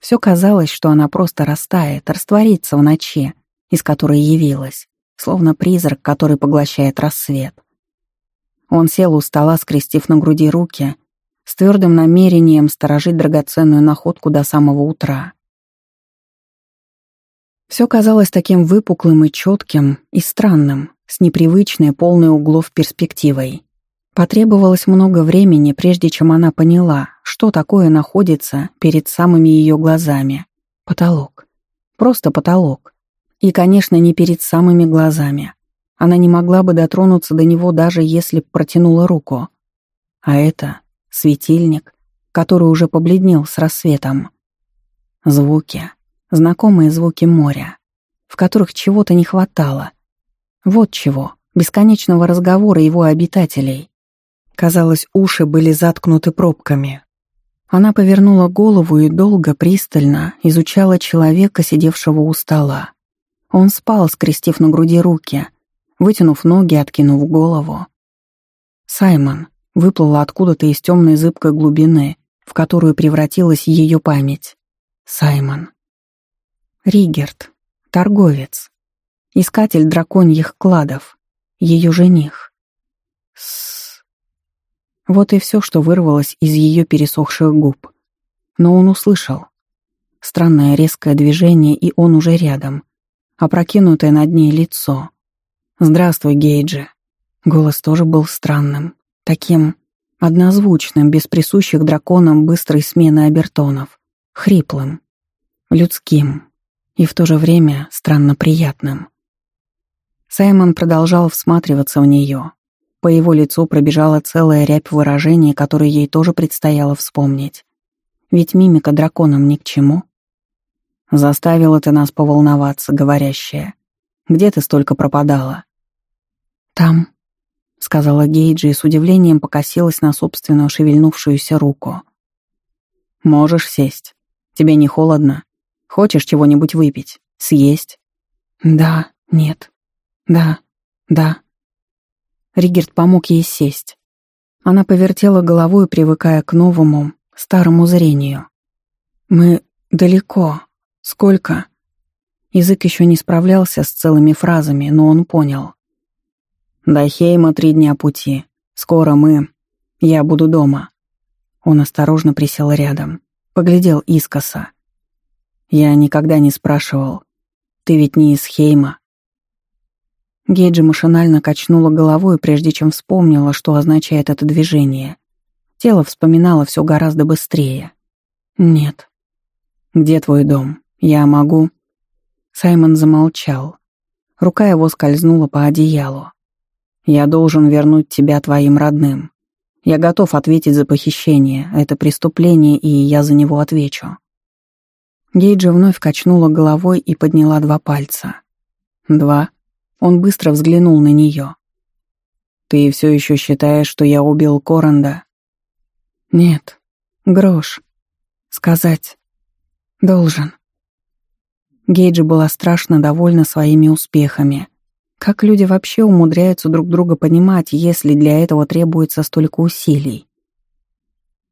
Все казалось, что она просто растает, растворится в ночи, из которой явилась словно призрак, который поглощает рассвет. Он сел у стола, скрестив на груди руки, с твердым намерением сторожить драгоценную находку до самого утра. Все казалось таким выпуклым и четким, и странным, с непривычной, полной углов перспективой. Потребовалось много времени, прежде чем она поняла, что такое находится перед самыми ее глазами. Потолок. Просто потолок. И, конечно, не перед самыми глазами. Она не могла бы дотронуться до него, даже если протянула руку. А это светильник, который уже побледнел с рассветом. Звуки. Знакомые звуки моря, в которых чего-то не хватало. Вот чего, бесконечного разговора его обитателей. Казалось, уши были заткнуты пробками. Она повернула голову и долго, пристально изучала человека, сидевшего у стола. Он спал, скрестив на груди руки, вытянув ноги, откинув голову. Саймон выплыл откуда-то из темной зыбкой глубины, в которую превратилась ее память. Саймон. Ригерт, торговец, искатель драконьих кладов, ее жених. С. Вот и все, что вырвалось из ее пересохших губ. Но он услышал. Странное резкое движение, и он уже рядом. Опрокинутое над ней лицо. «Здравствуй, Гейджи». Голос тоже был странным, таким однозвучным, без присущих драконам быстрой смены обертонов, хриплым, людским, и в то же время странно приятным. Саймон продолжал всматриваться в нее. По его лицу пробежала целая рябь выражений, которые ей тоже предстояло вспомнить. Ведь мимика драконам ни к чему. Заставила ты нас поволноваться, говорящая. Где ты столько пропадала? Там, — сказала Гейджи и с удивлением покосилась на собственную шевельнувшуюся руку. «Можешь сесть. Тебе не холодно?» Хочешь чего-нибудь выпить? Съесть?» «Да, нет. Да, да». Ригерт помог ей сесть. Она повертела головой, привыкая к новому, старому зрению. «Мы далеко. Сколько?» Язык еще не справлялся с целыми фразами, но он понял. «До Хейма три дня пути. Скоро мы... Я буду дома». Он осторожно присел рядом, поглядел искоса. Я никогда не спрашивал. Ты ведь не из Хейма. Гейджи машинально качнула головой, прежде чем вспомнила, что означает это движение. Тело вспоминало все гораздо быстрее. «Нет». «Где твой дом? Я могу...» Саймон замолчал. Рука его скользнула по одеялу. «Я должен вернуть тебя твоим родным. Я готов ответить за похищение. Это преступление, и я за него отвечу. Гейджа вновь качнула головой и подняла два пальца. «Два?» Он быстро взглянул на нее. «Ты все еще считаешь, что я убил Коранда?» «Нет. Грош. Сказать. Должен». Гейджи была страшно довольна своими успехами. Как люди вообще умудряются друг друга понимать, если для этого требуется столько усилий?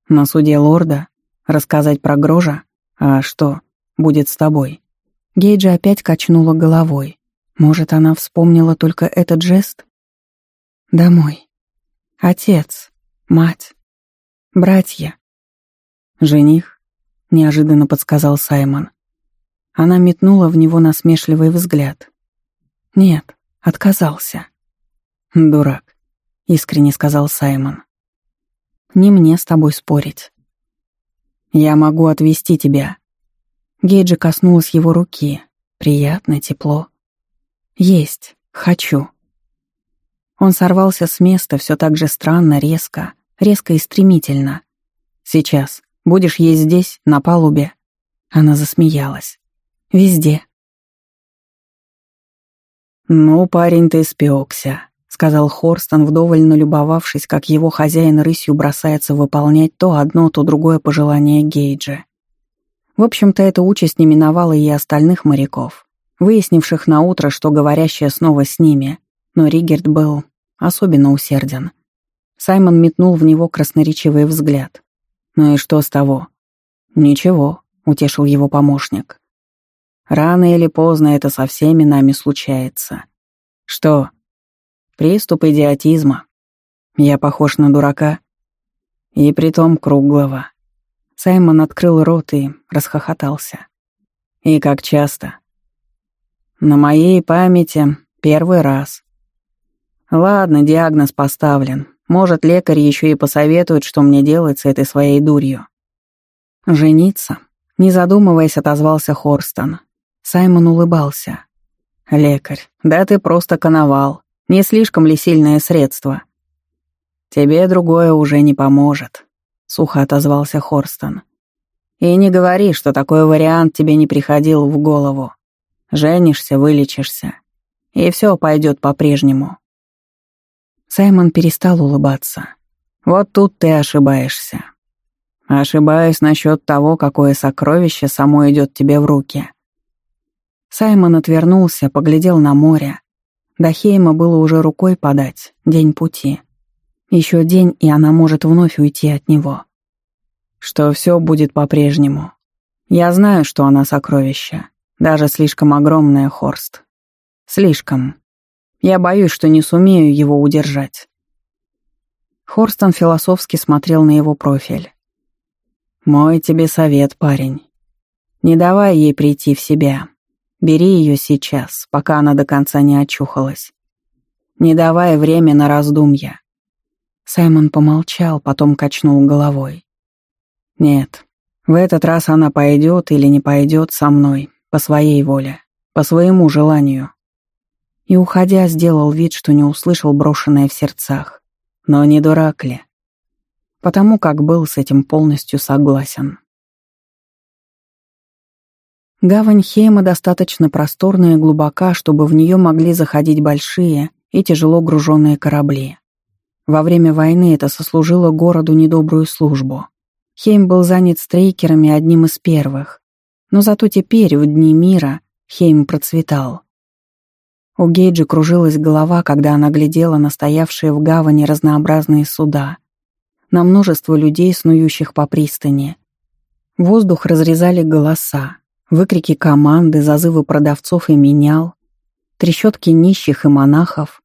На суде лорда? Рассказать про Грожа? А что, будет с тобой». Гейджа опять качнула головой. Может, она вспомнила только этот жест? «Домой. Отец. Мать. Братья». «Жених?» — неожиданно подсказал Саймон. Она метнула в него насмешливый взгляд. «Нет, отказался». «Дурак», — искренне сказал Саймон. «Не мне с тобой спорить». «Я могу отвезти тебя», Гейджи коснулась его руки. Приятно, тепло. Есть. Хочу. Он сорвался с места все так же странно, резко, резко и стремительно. «Сейчас. Будешь есть здесь, на палубе?» Она засмеялась. «Везде». «Ну, парень, ты спекся», — сказал Хорстон, вдоволь налюбовавшись, как его хозяин рысью бросается выполнять то одно, то другое пожелание Гейджа. В общем-то, эта участь не миновала и остальных моряков, выяснивших на утро, что говорящая снова с ними, но Ригерт был особенно усерден. Саймон метнул в него красноречивый взгляд. «Ну и что с того?» «Ничего», — утешил его помощник. «Рано или поздно это со всеми нами случается». «Что?» «Приступ идиотизма. Я похож на дурака?» «И притом круглого», Саймон открыл рот и расхохотался. «И как часто?» «На моей памяти первый раз». Ладно, диагноз поставлен. Может, лекарь еще и посоветует, что мне делать с этой своей дурью. Жениться? Не задумываясь, отозвался Хорстон. Саймон улыбался. «Лекарь, да ты просто коновал. Не слишком ли сильное средство?» «Тебе другое уже не поможет», — сухо отозвался Хорстон. «И не говори, что такой вариант тебе не приходил в голову. Женишься, вылечишься, и все пойдет по-прежнему». Саймон перестал улыбаться. «Вот тут ты ошибаешься. Ошибаюсь насчет того, какое сокровище само идет тебе в руки». Саймон отвернулся, поглядел на море. До Хейма было уже рукой подать, день пути. Еще день, и она может вновь уйти от него. Что все будет по-прежнему. Я знаю, что она сокровище. Даже слишком огромная, Хорст. Слишком. Я боюсь, что не сумею его удержать. Хорстон философски смотрел на его профиль. «Мой тебе совет, парень. Не давай ей прийти в себя. Бери ее сейчас, пока она до конца не очухалась. Не давай время на раздумья. Саймон помолчал, потом качнул головой. «Нет, в этот раз она пойдет или не пойдет со мной, по своей воле, по своему желанию». И, уходя, сделал вид, что не услышал брошенное в сердцах. Но не дурак ли? Потому как был с этим полностью согласен. Гавань Хейма достаточно просторная и глубока, чтобы в нее могли заходить большие и тяжело груженные корабли. Во время войны это сослужило городу недобрую службу. Хейм был занят стрейкерами одним из первых. Но зато теперь, в дни мира, Хейм процветал. У Гейджи кружилась голова, когда она глядела на стоявшие в гавани разнообразные суда, на множество людей, снующих по пристани. Воздух разрезали голоса, выкрики команды, зазывы продавцов и менял, трещотки нищих и монахов,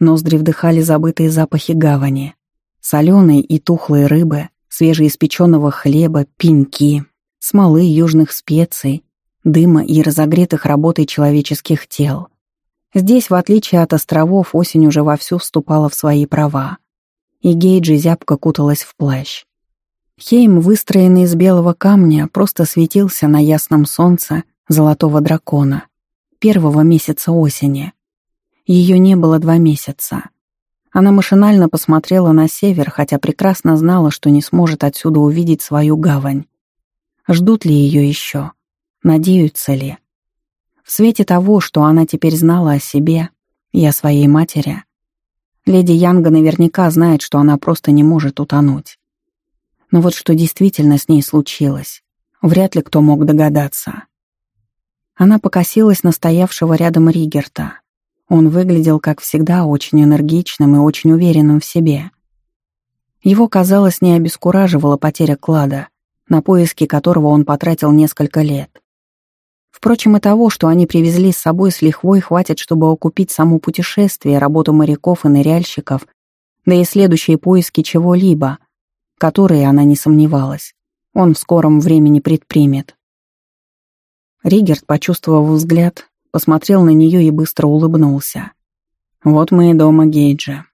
Ноздри вдыхали забытые запахи гавани. Соленой и тухлой рыбы, свежеиспеченного хлеба, пеньки, смолы южных специй, дыма и разогретых работой человеческих тел. Здесь, в отличие от островов, осень уже вовсю вступала в свои права. И Гейджи зябко куталась в плащ. Хейм, выстроенный из белого камня, просто светился на ясном солнце золотого дракона, первого месяца осени. Ее не было два месяца. Она машинально посмотрела на север, хотя прекрасно знала, что не сможет отсюда увидеть свою гавань. Ждут ли ее еще? Надеются ли? В свете того, что она теперь знала о себе и о своей матери, леди Янга наверняка знает, что она просто не может утонуть. Но вот что действительно с ней случилось, вряд ли кто мог догадаться. Она покосилась на стоявшего рядом Ригерта. Он выглядел, как всегда, очень энергичным и очень уверенным в себе. Его, казалось, не обескураживала потеря клада, на поиски которого он потратил несколько лет. Впрочем, и того, что они привезли с собой с лихвой, хватит, чтобы окупить само путешествие, работу моряков и ныряльщиков, да и следующие поиски чего-либо, которые, она не сомневалась, он в скором времени предпримет. Ригерт, почувствовав взгляд, посмотрел на нее и быстро улыбнулся. «Вот мы и дома, Гейджа.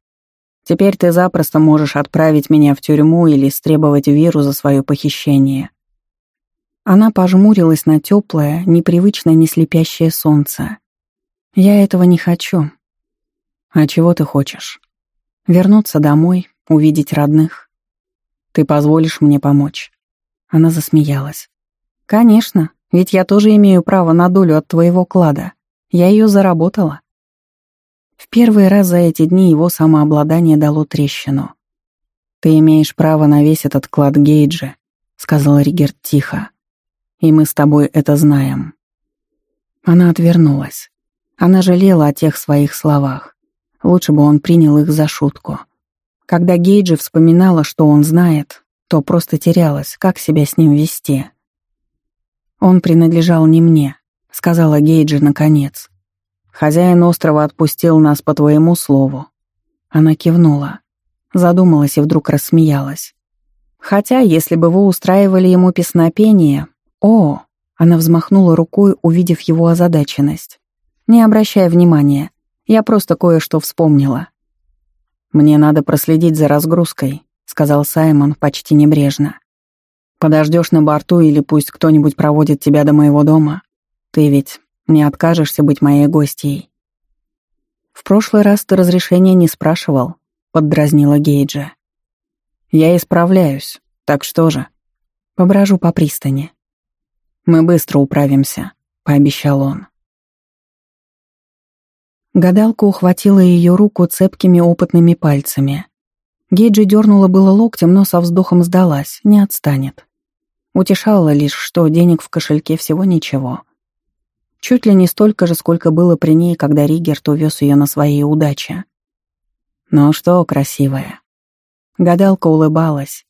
Теперь ты запросто можешь отправить меня в тюрьму или стребовать Виру за свое похищение». Она пожмурилась на теплое, непривычное, не слепящее солнце. «Я этого не хочу». «А чего ты хочешь?» «Вернуться домой, увидеть родных. Ты позволишь мне помочь?» Она засмеялась. «Конечно, ведь я тоже имею право на долю от твоего клада. Я ее заработала. В первый раз за эти дни его самообладание дало трещину. «Ты имеешь право на весь этот клад Гейджа», — сказал Ригерт тихо. «И мы с тобой это знаем». Она отвернулась. Она жалела о тех своих словах. Лучше бы он принял их за шутку. Когда Гейджи вспоминала, что он знает, то просто терялась, как себя с ним вести. «Он принадлежал не мне», — сказала Гейджи наконец. «Хозяин острова отпустил нас по твоему слову». Она кивнула, задумалась и вдруг рассмеялась. «Хотя, если бы вы устраивали ему песнопение...» «О!» — она взмахнула рукой, увидев его озадаченность. «Не обращай внимания. Я просто кое-что вспомнила. «Мне надо проследить за разгрузкой», — сказал Саймон почти небрежно. «Подождешь на борту или пусть кто-нибудь проводит тебя до моего дома? Ты ведь не откажешься быть моей гостьей?» «В прошлый раз ты разрешения не спрашивал», — поддразнила Гейджа. «Я исправляюсь. Так что же?» «Поброжу по пристани». «Мы быстро управимся», — пообещал он. Гадалка ухватила ее руку цепкими опытными пальцами. Гейджи дернула было локтем, но со вздохом сдалась, не отстанет. Утешала лишь, что денег в кошельке всего ничего. Чуть ли не столько же, сколько было при ней, когда Ригерт увез ее на своей удаче. «Ну что, красивая?» Гадалка улыбалась.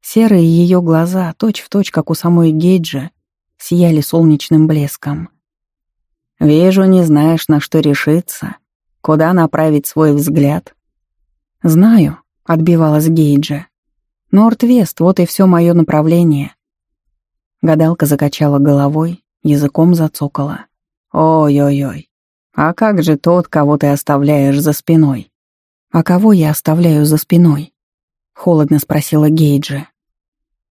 Серые ее глаза, точь-в-точь, точь, как у самой Гейджи, сияли солнечным блеском. «Вижу, не знаешь, на что решиться, куда направить свой взгляд». «Знаю», — отбивалась Гейджи. «Норд-Вест, вот и все мое направление». Гадалка закачала головой, языком зацокала. «Ой-ой-ой, а как же тот, кого ты оставляешь за спиной?» «А кого я оставляю за спиной?» — холодно спросила Гейджи.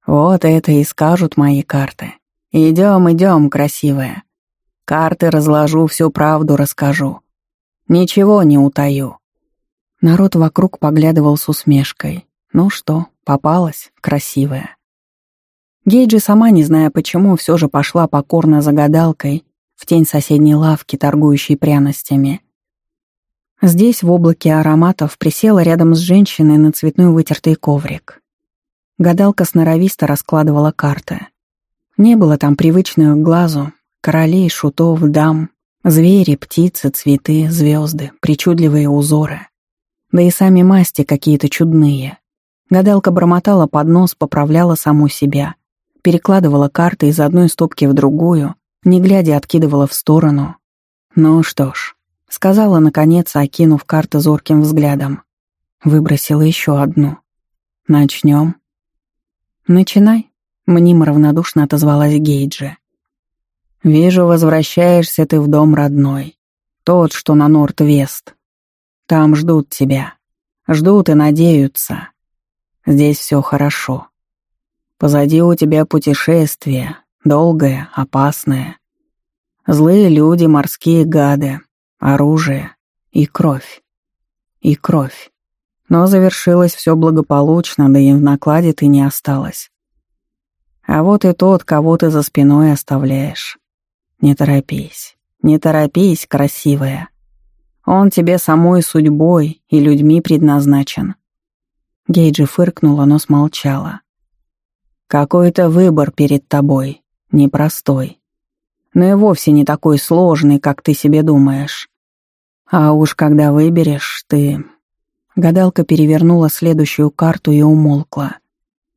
«Вот это и скажут мои карты. Идем, идем, красивая. Карты разложу, всю правду расскажу. Ничего не утаю». Народ вокруг поглядывал с усмешкой. «Ну что, попалась, красивая». Гейджи, сама не зная почему, все же пошла покорно за гадалкой в тень соседней лавки, торгующей пряностями. Здесь, в облаке ароматов, присела рядом с женщиной на цветной вытертый коврик. Гадалка сноровисто раскладывала карты. Не было там привычных глазу королей, шутов, дам, звери, птицы, цветы, звезды, причудливые узоры. Да и сами масти какие-то чудные. Гадалка бормотала под нос, поправляла саму себя, перекладывала карты из одной стопки в другую, не глядя откидывала в сторону. «Ну что ж», — сказала, наконец, окинув карты зорким взглядом. Выбросила еще одну. «Начнем». «Начинай», — мнимо равнодушно отозвалась Гейджи. «Вижу, возвращаешься ты в дом родной. Тот, что на Норд-Вест. Там ждут тебя. Ждут и надеются. Здесь все хорошо. Позади у тебя путешествие, долгое, опасное. Злые люди, морские гады, оружие и кровь. И кровь. Но завершилось все благополучно, да и в накладе ты не осталась. А вот и тот, кого ты за спиной оставляешь. Не торопись, не торопись, красивая. Он тебе самой судьбой и людьми предназначен. Гейджи фыркнула, но смолчала. Какой-то выбор перед тобой, непростой. Но и вовсе не такой сложный, как ты себе думаешь. А уж когда выберешь, ты... Гадалка перевернула следующую карту и умолкла.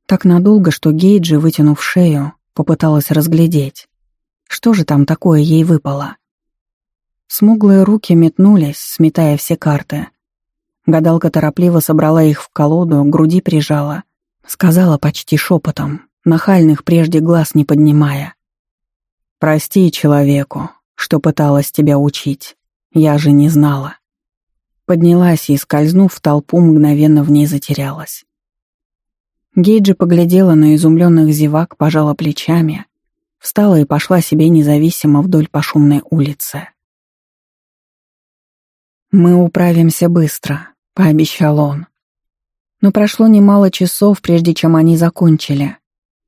Так надолго, что Гейджи, вытянув шею, попыталась разглядеть. Что же там такое ей выпало? Смуглые руки метнулись, сметая все карты. Гадалка торопливо собрала их в колоду, груди прижала — Сказала почти шепотом, нахальных прежде глаз не поднимая. «Прости человеку, что пыталась тебя учить. Я же не знала». Поднялась и, скользнув в толпу, мгновенно в ней затерялась. Гейджи поглядела на изумленных зевак, пожала плечами, встала и пошла себе независимо вдоль по шумной улице. «Мы управимся быстро», — пообещал он. Но прошло немало часов, прежде чем они закончили.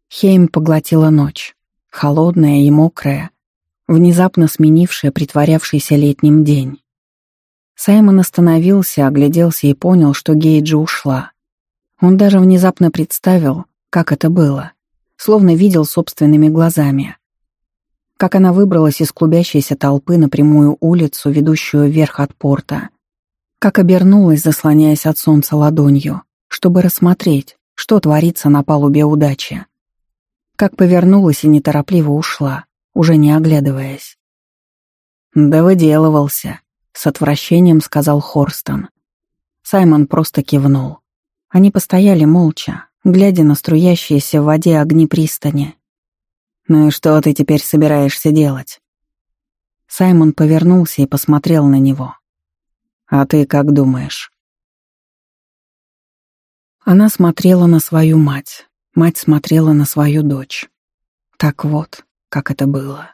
Хейм поглотила ночь, холодная и мокрая, внезапно сменившая притворявшийся летним день. Саймон остановился, огляделся и понял, что Гейджи ушла. Он даже внезапно представил, как это было, словно видел собственными глазами. Как она выбралась из клубящейся толпы на прямую улицу, ведущую вверх от порта. Как обернулась, заслоняясь от солнца ладонью чтобы рассмотреть, что творится на палубе удачи. Как повернулась и неторопливо ушла, уже не оглядываясь. «Да выделывался», — с отвращением сказал Хорстон. Саймон просто кивнул. Они постояли молча, глядя на струящиеся в воде огни пристани. «Ну и что ты теперь собираешься делать?» Саймон повернулся и посмотрел на него. А ты как думаешь?» Она смотрела на свою мать. Мать смотрела на свою дочь. Так вот, как это было.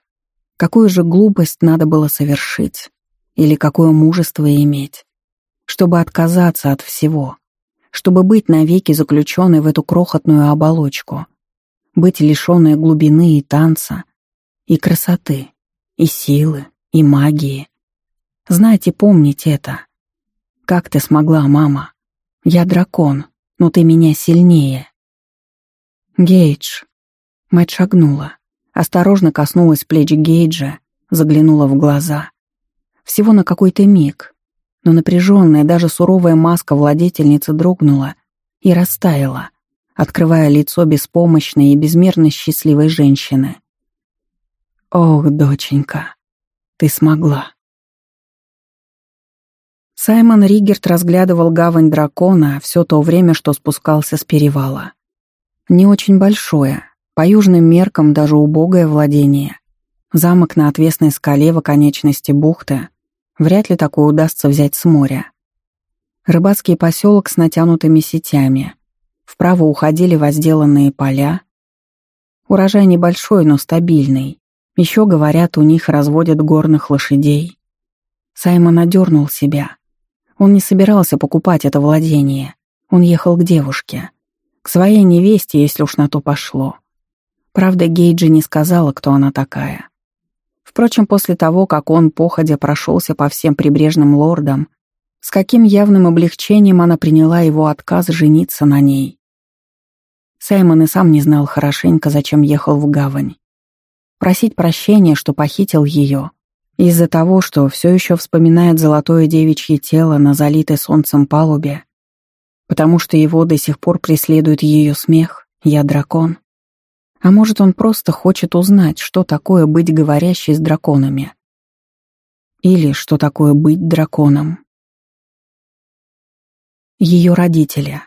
Какую же глупость надо было совершить? Или какое мужество иметь? Чтобы отказаться от всего. Чтобы быть навеки заключенной в эту крохотную оболочку. Быть лишенной глубины и танца. И красоты. И силы. И магии. Знать и помнить это. Как ты смогла, мама? Я дракон, но ты меня сильнее. Гейдж. Мать шагнула. Осторожно коснулась плеч Гейджа, заглянула в глаза. Всего на какой-то миг. Но напряженная, даже суровая маска владетельницы дрогнула и растаяла, открывая лицо беспомощной и безмерно счастливой женщины. «Ох, доченька, ты смогла!» Саймон Ригерт разглядывал гавань дракона все то время, что спускался с перевала. Не очень большое, по южным меркам даже убогое владение. Замок на отвесной скале в оконечности бухты. Вряд ли такое удастся взять с моря. Рыбацкий поселок с натянутыми сетями. Вправо уходили возделанные поля. Урожай небольшой, но стабильный. Еще, говорят, у них разводят горных лошадей. Саймон одернул себя. Он не собирался покупать это владение. Он ехал к девушке. К своей невесте, если уж на то пошло. Правда, Гейджи не сказала, кто она такая. Впрочем, после того, как он походя прошелся по всем прибрежным лордам, с каким явным облегчением она приняла его отказ жениться на ней. Саймон и сам не знал хорошенько, зачем ехал в гавань. Просить прощения, что похитил ее, из-за того, что все еще вспоминает золотое девичье тело на залитой солнцем палубе, потому что его до сих пор преследует ее смех, я дракон. А может, он просто хочет узнать, что такое быть говорящей с драконами. Или что такое быть драконом. Ее родители.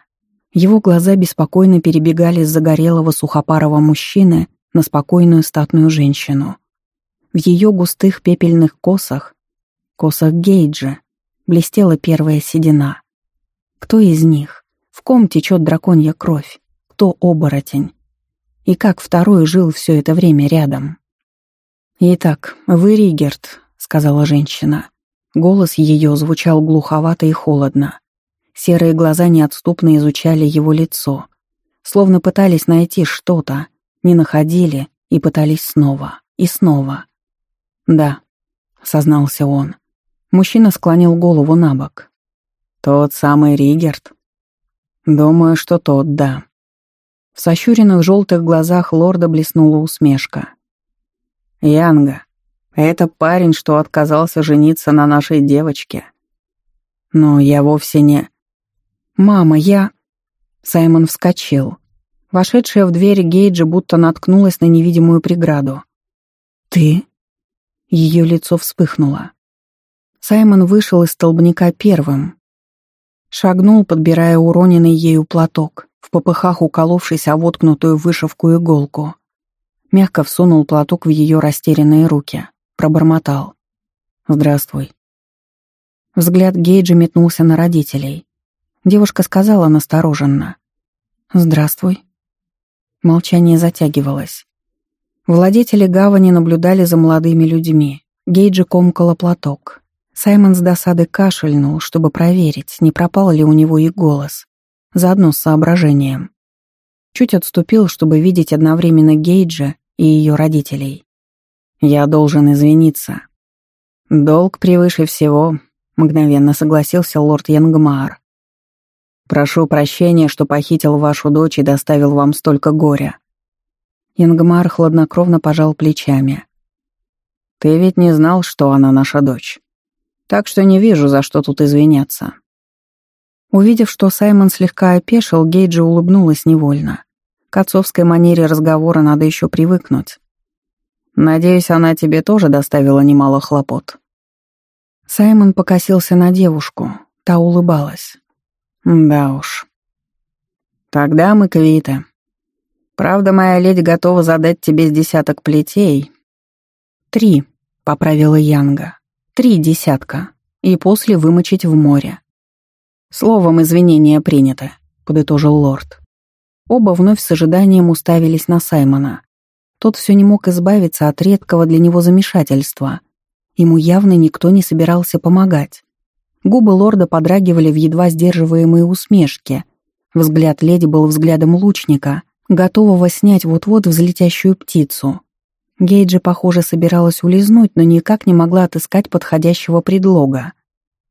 Его глаза беспокойно перебегали с загорелого сухопарого мужчины на спокойную статную женщину. В ее густых пепельных косах, косах Гейджа, блестела первая седина. Кто из них? В ком течет драконья кровь? Кто оборотень? И как второй жил все это время рядом? «Итак, вы Ригерт», — сказала женщина. Голос ее звучал глуховато и холодно. Серые глаза неотступно изучали его лицо, словно пытались найти что-то, не находили и пытались снова и снова. «Да», — сознался он. Мужчина склонил голову на бок. «Тот самый Ригерт?» «Думаю, что тот, да». В сощуренных желтых глазах лорда блеснула усмешка. «Янга, это парень, что отказался жениться на нашей девочке. Но я вовсе не...» «Мама, я...» Саймон вскочил. Вошедшая в дверь Гейджа будто наткнулась на невидимую преграду. «Ты?» Ее лицо вспыхнуло. Саймон вышел из столбняка первым, Шагнул, подбирая уроненный ею платок, в попыхах уколовшись о воткнутую вышивку иголку. Мягко всунул платок в ее растерянные руки. Пробормотал. «Здравствуй». Взгляд Гейджа метнулся на родителей. Девушка сказала настороженно. «Здравствуй». Молчание затягивалось. Владетели гавани наблюдали за молодыми людьми. Гейджи комкала платок. Саймон с досады кашельнул, чтобы проверить, не пропал ли у него и голос. Заодно с соображением. Чуть отступил, чтобы видеть одновременно Гейджа и ее родителей. «Я должен извиниться». «Долг превыше всего», — мгновенно согласился лорд Янгмаар. «Прошу прощения, что похитил вашу дочь и доставил вам столько горя». Янгмар хладнокровно пожал плечами. «Ты ведь не знал, что она наша дочь?» Так что не вижу, за что тут извиняться». Увидев, что Саймон слегка опешил, Гейджи улыбнулась невольно. К отцовской манере разговора надо еще привыкнуть. «Надеюсь, она тебе тоже доставила немало хлопот». Саймон покосился на девушку, та улыбалась. «Да уж». «Тогда мы квиты. Правда, моя леди готова задать тебе с десяток плетей». «Три», — поправила Янга. Три десятка. и после вымочить в море. Словом, извинения принято, подытожил лорд. Оба вновь с ожиданием уставились на Саймона. Тот все не мог избавиться от редкого для него замешательства. Ему явно никто не собирался помогать. Губы лорда подрагивали в едва сдерживаемые усмешки. Взгляд леди был взглядом лучника, готового снять вот-вот взлетящую птицу. Гейджи, похоже, собиралась улизнуть, но никак не могла отыскать подходящего предлога.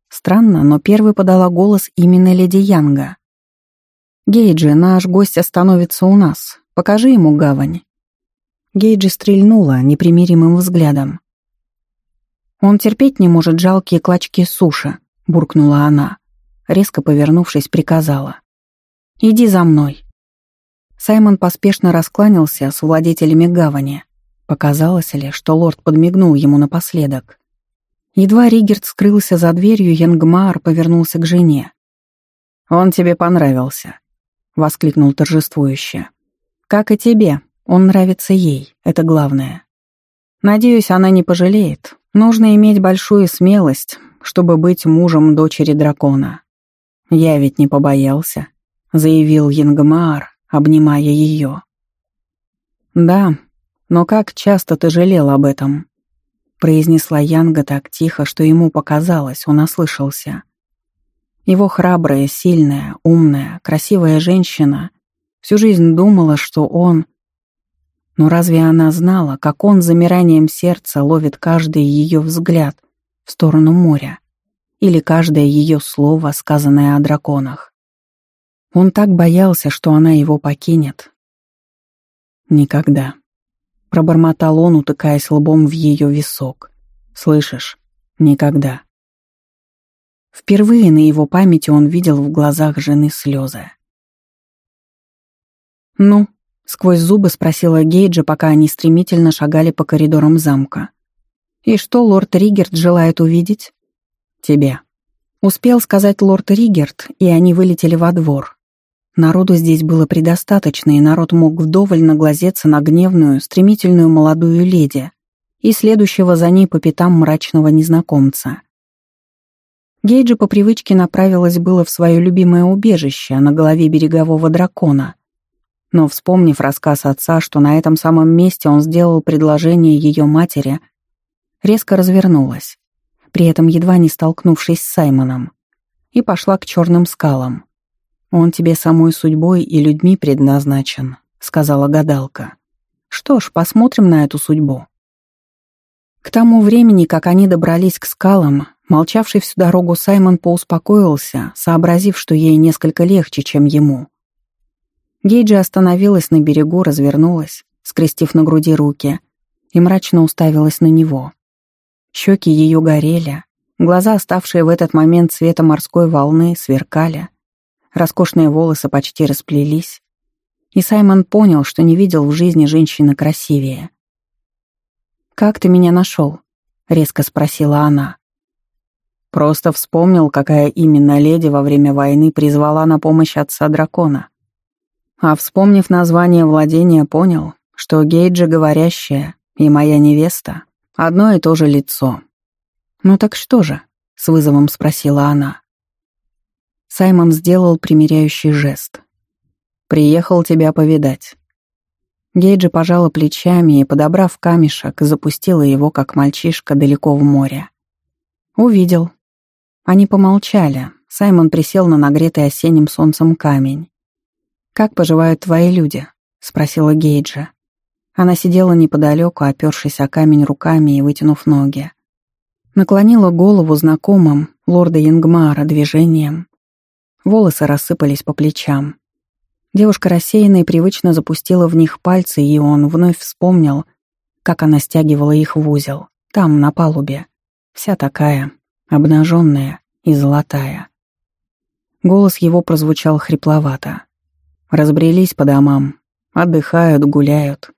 Странно, но первой подала голос именно леди Янга. «Гейджи, наш гость остановится у нас. Покажи ему гавань». Гейджи стрельнула непримиримым взглядом. «Он терпеть не может жалкие клочки суши», — буркнула она. Резко повернувшись, приказала. «Иди за мной». Саймон поспешно раскланялся с владетелями гавани. Показалось ли, что лорд подмигнул ему напоследок? Едва Ригерт скрылся за дверью, Янгмаар повернулся к жене. «Он тебе понравился», — воскликнул торжествующе. «Как и тебе. Он нравится ей, это главное. Надеюсь, она не пожалеет. Нужно иметь большую смелость, чтобы быть мужем дочери дракона. Я ведь не побоялся», — заявил Янгмаар, обнимая ее. «Да, но как часто ты жалел об этом?» — произнесла Янга так тихо, что ему показалось, он ослышался. Его храбрая, сильная, умная, красивая женщина всю жизнь думала, что он... Но разве она знала, как он замиранием сердца ловит каждый ее взгляд в сторону моря или каждое ее слово, сказанное о драконах? Он так боялся, что она его покинет. Никогда. Пробормотал он, утыкаясь лбом в ее висок. «Слышишь? Никогда». Впервые на его памяти он видел в глазах жены слезы. «Ну?» — сквозь зубы спросила Гейджа, пока они стремительно шагали по коридорам замка. «И что лорд Ригерт желает увидеть?» «Тебя». Успел сказать лорд Ригерт, и они вылетели во двор. Народу здесь было предостаточно, и народ мог вдоволь наглазеться на гневную, стремительную молодую леди и следующего за ней по пятам мрачного незнакомца. Гейджи по привычке направилась было в свое любимое убежище на голове берегового дракона. Но, вспомнив рассказ отца, что на этом самом месте он сделал предложение ее матери, резко развернулась, при этом едва не столкнувшись с Саймоном, и пошла к черным скалам. «Он тебе самой судьбой и людьми предназначен», — сказала гадалка. «Что ж, посмотрим на эту судьбу». К тому времени, как они добрались к скалам, Молчавший всю дорогу Саймон поуспокоился, сообразив, что ей несколько легче, чем ему. Гейджи остановилась на берегу, развернулась, скрестив на груди руки, и мрачно уставилась на него. Щеки ее горели, глаза, оставшие в этот момент цвета морской волны, сверкали, роскошные волосы почти расплелись, и Саймон понял, что не видел в жизни женщины красивее. «Как ты меня нашел?» — резко спросила она. Просто вспомнил, какая именно леди во время войны призвала на помощь отца дракона. А вспомнив название владения, понял, что Гейджи говорящая и моя невеста — одно и то же лицо. «Ну так что же?» — с вызовом спросила она. Саймон сделал примиряющий жест. «Приехал тебя повидать». Гейджи пожала плечами и, подобрав камешек, запустила его, как мальчишка, далеко в море. «Увидел», они помолчали. Саймон присел на нагретый осенним солнцем камень. «Как поживают твои люди?» — спросила Гейджа. Она сидела неподалеку, опершись о камень руками и вытянув ноги. Наклонила голову знакомым, лорда Янгмара, движением. Волосы рассыпались по плечам. Девушка рассеянно и привычно запустила в них пальцы, и он вновь вспомнил, как она стягивала их в узел, там, на палубе. Вся такая, обнаженная и золотая. Голос его прозвучал хрипловато. Разбрелись по домам, отдыхают, гуляют,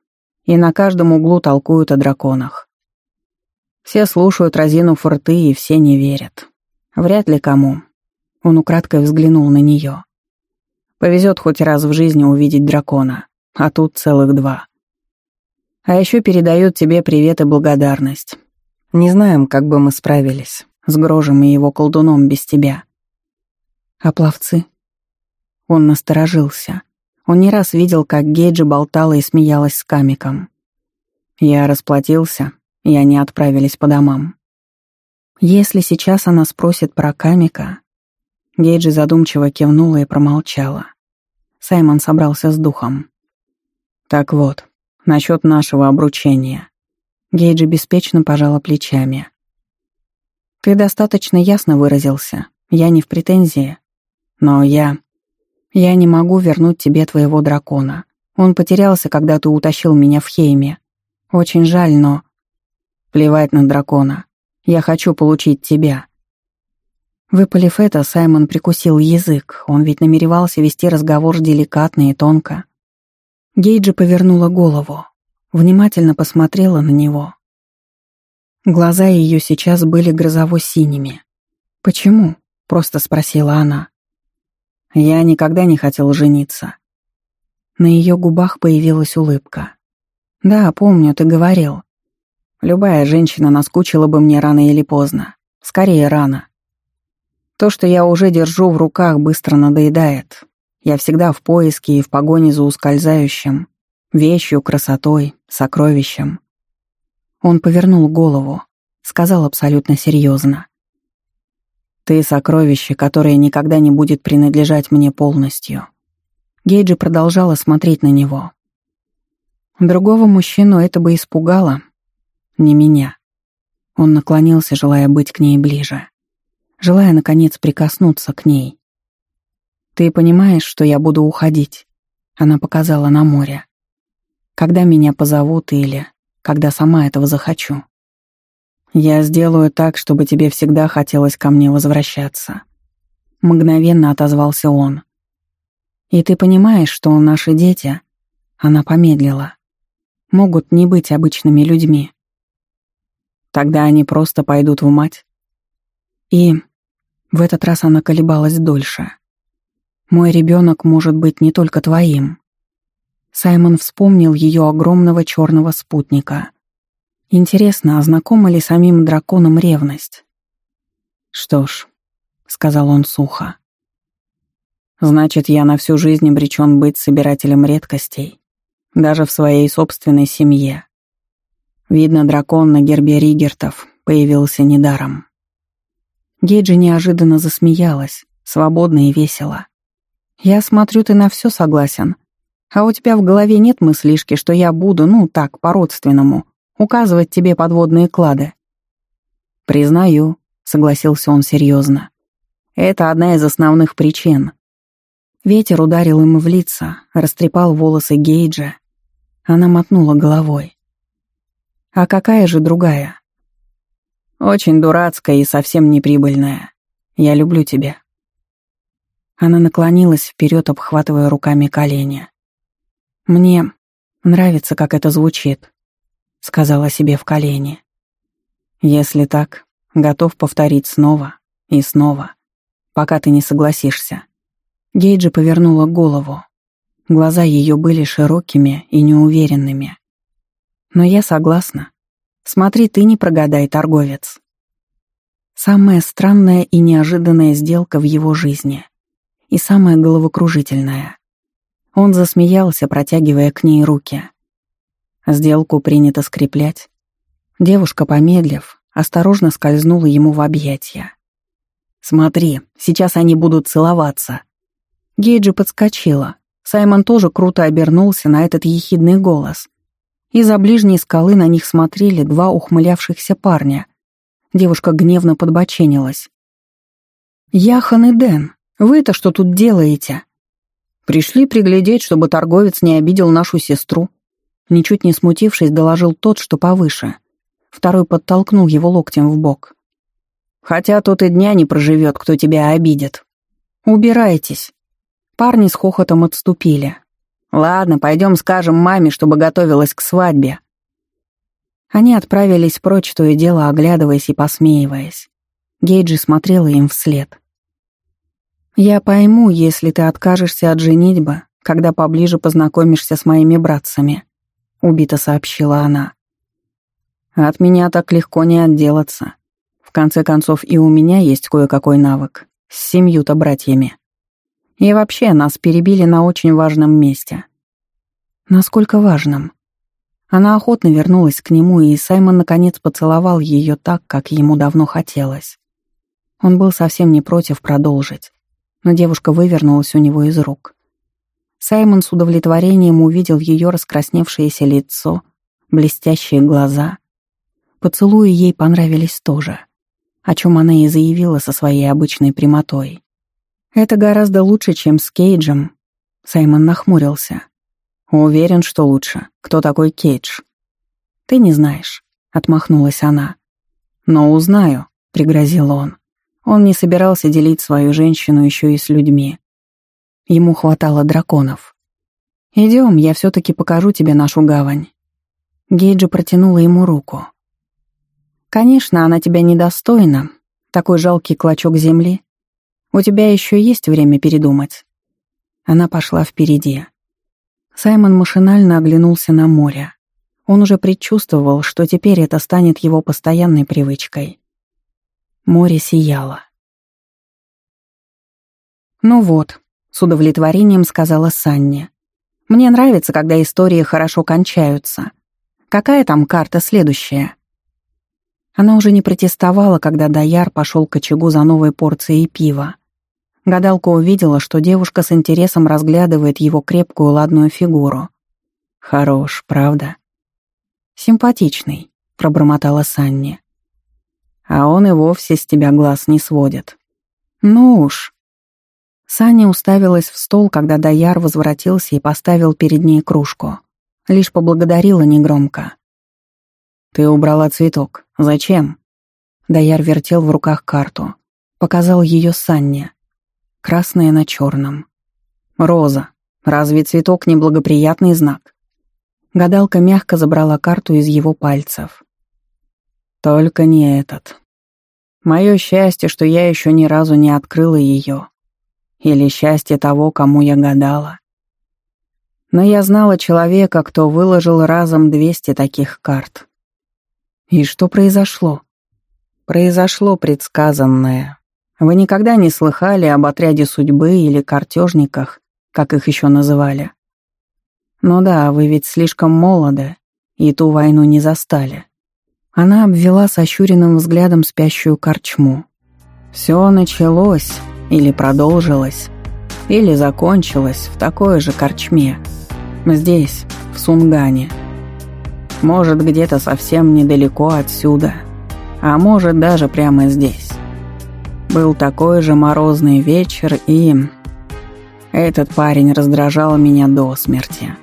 и на каждом углу толкуют о драконах. Все слушают разину форты, и все не верят. Вряд ли кому. Он украдкой взглянул на нее. Повезет хоть раз в жизни увидеть дракона, а тут целых два. А еще передают тебе привет и благодарность. Не знаем, как бы мы справились. с Грожем и его колдуном без тебя. А пловцы? Он насторожился. Он не раз видел, как Гейджи болтала и смеялась с Камиком. Я расплатился, и они отправились по домам. Если сейчас она спросит про Камика... Гейджи задумчиво кивнула и промолчала. Саймон собрался с духом. «Так вот, насчет нашего обручения». Гейджи беспечно пожала плечами. «Ты достаточно ясно выразился. Я не в претензии. Но я... Я не могу вернуть тебе твоего дракона. Он потерялся, когда ты утащил меня в Хейме. Очень жаль, но... Плевать на дракона. Я хочу получить тебя». Выпалив это, Саймон прикусил язык. Он ведь намеревался вести разговор деликатно и тонко. Гейджи повернула голову. Внимательно посмотрела на него. Глаза ее сейчас были грозово-синими. «Почему?» — просто спросила она. Я никогда не хотел жениться. На ее губах появилась улыбка. Да, помню, ты говорил. Любая женщина наскучила бы мне рано или поздно. Скорее, рано. То, что я уже держу в руках, быстро надоедает. Я всегда в поиске и в погоне за ускользающим, вещью, красотой, сокровищем. Он повернул голову, сказал абсолютно серьезно. Ты — сокровище, которое никогда не будет принадлежать мне полностью». Гейджи продолжала смотреть на него. Другого мужчину это бы испугало. Не меня. Он наклонился, желая быть к ней ближе. Желая, наконец, прикоснуться к ней. «Ты понимаешь, что я буду уходить?» Она показала на море. «Когда меня позовут или когда сама этого захочу?» Я сделаю так, чтобы тебе всегда хотелось ко мне возвращаться. Мгновенно отозвался он. И ты понимаешь, что наши дети, она помедлила, могут не быть обычными людьми. Тогда они просто пойдут в мать. И в этот раз она колебалась дольше. Мой ребенок может быть не только твоим. Саймон вспомнил ее огромного черного спутника — Интересно, а знакома ли самим драконам ревность? «Что ж», — сказал он сухо, — «значит, я на всю жизнь обречен быть собирателем редкостей, даже в своей собственной семье. Видно, дракон на гербе Ригертов появился недаром». Гейджи неожиданно засмеялась, свободно и весело. «Я смотрю, ты на все согласен. А у тебя в голове нет мыслишки, что я буду, ну, так, по-родственному, указывать тебе подводные клады». «Признаю», — согласился он серьезно. «Это одна из основных причин». Ветер ударил ему в лица, растрепал волосы Гейджа. Она мотнула головой. «А какая же другая?» «Очень дурацкая и совсем неприбыльная. Я люблю тебя». Она наклонилась вперед, обхватывая руками колени. «Мне нравится, как это звучит сказала себе в колени. Если так, готов повторить снова и снова, пока ты не согласишься. Гейджи повернула голову. Глаза ее были широкими и неуверенными. Но я согласна. Смотри, ты не прогадай, торговец. Самая странная и неожиданная сделка в его жизни. И самая головокружительная. Он засмеялся, протягивая к ней руки. Сделку принято скреплять. Девушка, помедлив, осторожно скользнула ему в объятия. «Смотри, сейчас они будут целоваться». Гейджи подскочила. Саймон тоже круто обернулся на этот ехидный голос. Из-за ближней скалы на них смотрели два ухмылявшихся парня. Девушка гневно подбоченилась. «Яхан и Дэн, вы-то что тут делаете?» «Пришли приглядеть, чтобы торговец не обидел нашу сестру», Ничуть не смутившись, доложил тот, что повыше. Второй подтолкнул его локтем в бок. «Хотя тот и дня не проживет, кто тебя обидит. Убирайтесь». Парни с хохотом отступили. «Ладно, пойдем скажем маме, чтобы готовилась к свадьбе». Они отправились прочь, то и дело оглядываясь и посмеиваясь. Гейджи смотрела им вслед. «Я пойму, если ты откажешься от женитьбы, когда поближе познакомишься с моими братцами», убито сообщила она. От меня так легко не отделаться. В конце концов, и у меня есть кое-какой навык. С семью-то братьями. И вообще, нас перебили на очень важном месте. Насколько важном? Она охотно вернулась к нему, и Саймон наконец поцеловал ее так, как ему давно хотелось. Он был совсем не против продолжить, но девушка вывернулась у него из рук. Саймон с удовлетворением увидел ее раскрасневшееся лицо, блестящие глаза. Поцелуи ей понравились тоже, о чем она и заявила со своей обычной прямотой. «Это гораздо лучше, чем с Кейджем», — Саймон нахмурился. «Уверен, что лучше. Кто такой Кейдж?» «Ты не знаешь», — отмахнулась она. «Но узнаю», — пригрозил он. Он не собирался делить свою женщину еще и с людьми. Ему хватало драконов. «Идем, я все-таки покажу тебе нашу гавань». Гейджи протянула ему руку. «Конечно, она тебя недостойна. Такой жалкий клочок земли. У тебя еще есть время передумать». Она пошла впереди. Саймон машинально оглянулся на море. Он уже предчувствовал, что теперь это станет его постоянной привычкой. Море сияло. «Ну вот», — с удовлетворением сказала Санни. «Мне нравится, когда истории хорошо кончаются. Какая там карта следующая?» Она уже не протестовала, когда Даяр пошел к очагу за новой порцией пива. Гадалка увидела, что девушка с интересом разглядывает его крепкую ладную фигуру. «Хорош, правда?» «Симпатичный», — пробормотала Санни. «А он и вовсе с тебя глаз не сводит». «Ну уж». Саня уставилась в стол, когда Даяр возвратился и поставил перед ней кружку. Лишь поблагодарила негромко. «Ты убрала цветок. Зачем?» Даяр вертел в руках карту. Показал ее Санне красное на черном. Роза. Разве цветок не благоприятный знак? Гадалка мягко забрала карту из его пальцев. Только не этот. Мое счастье, что я еще ни разу не открыла ее. Или счастье того, кому я гадала. Но я знала человека, кто выложил разом двести таких карт. И что произошло? Произошло предсказанное. Вы никогда не слыхали об отряде судьбы или картежниках, как их еще называли? Ну да, вы ведь слишком молоды, и ту войну не застали. Она обвела сощуренным взглядом спящую корчму. Все началось или продолжилось, или закончилось в такой же корчме. Здесь, в Сунгане. Может, где-то совсем недалеко отсюда, а может, даже прямо здесь. Был такой же морозный вечер, и... Этот парень раздражал меня до смерти.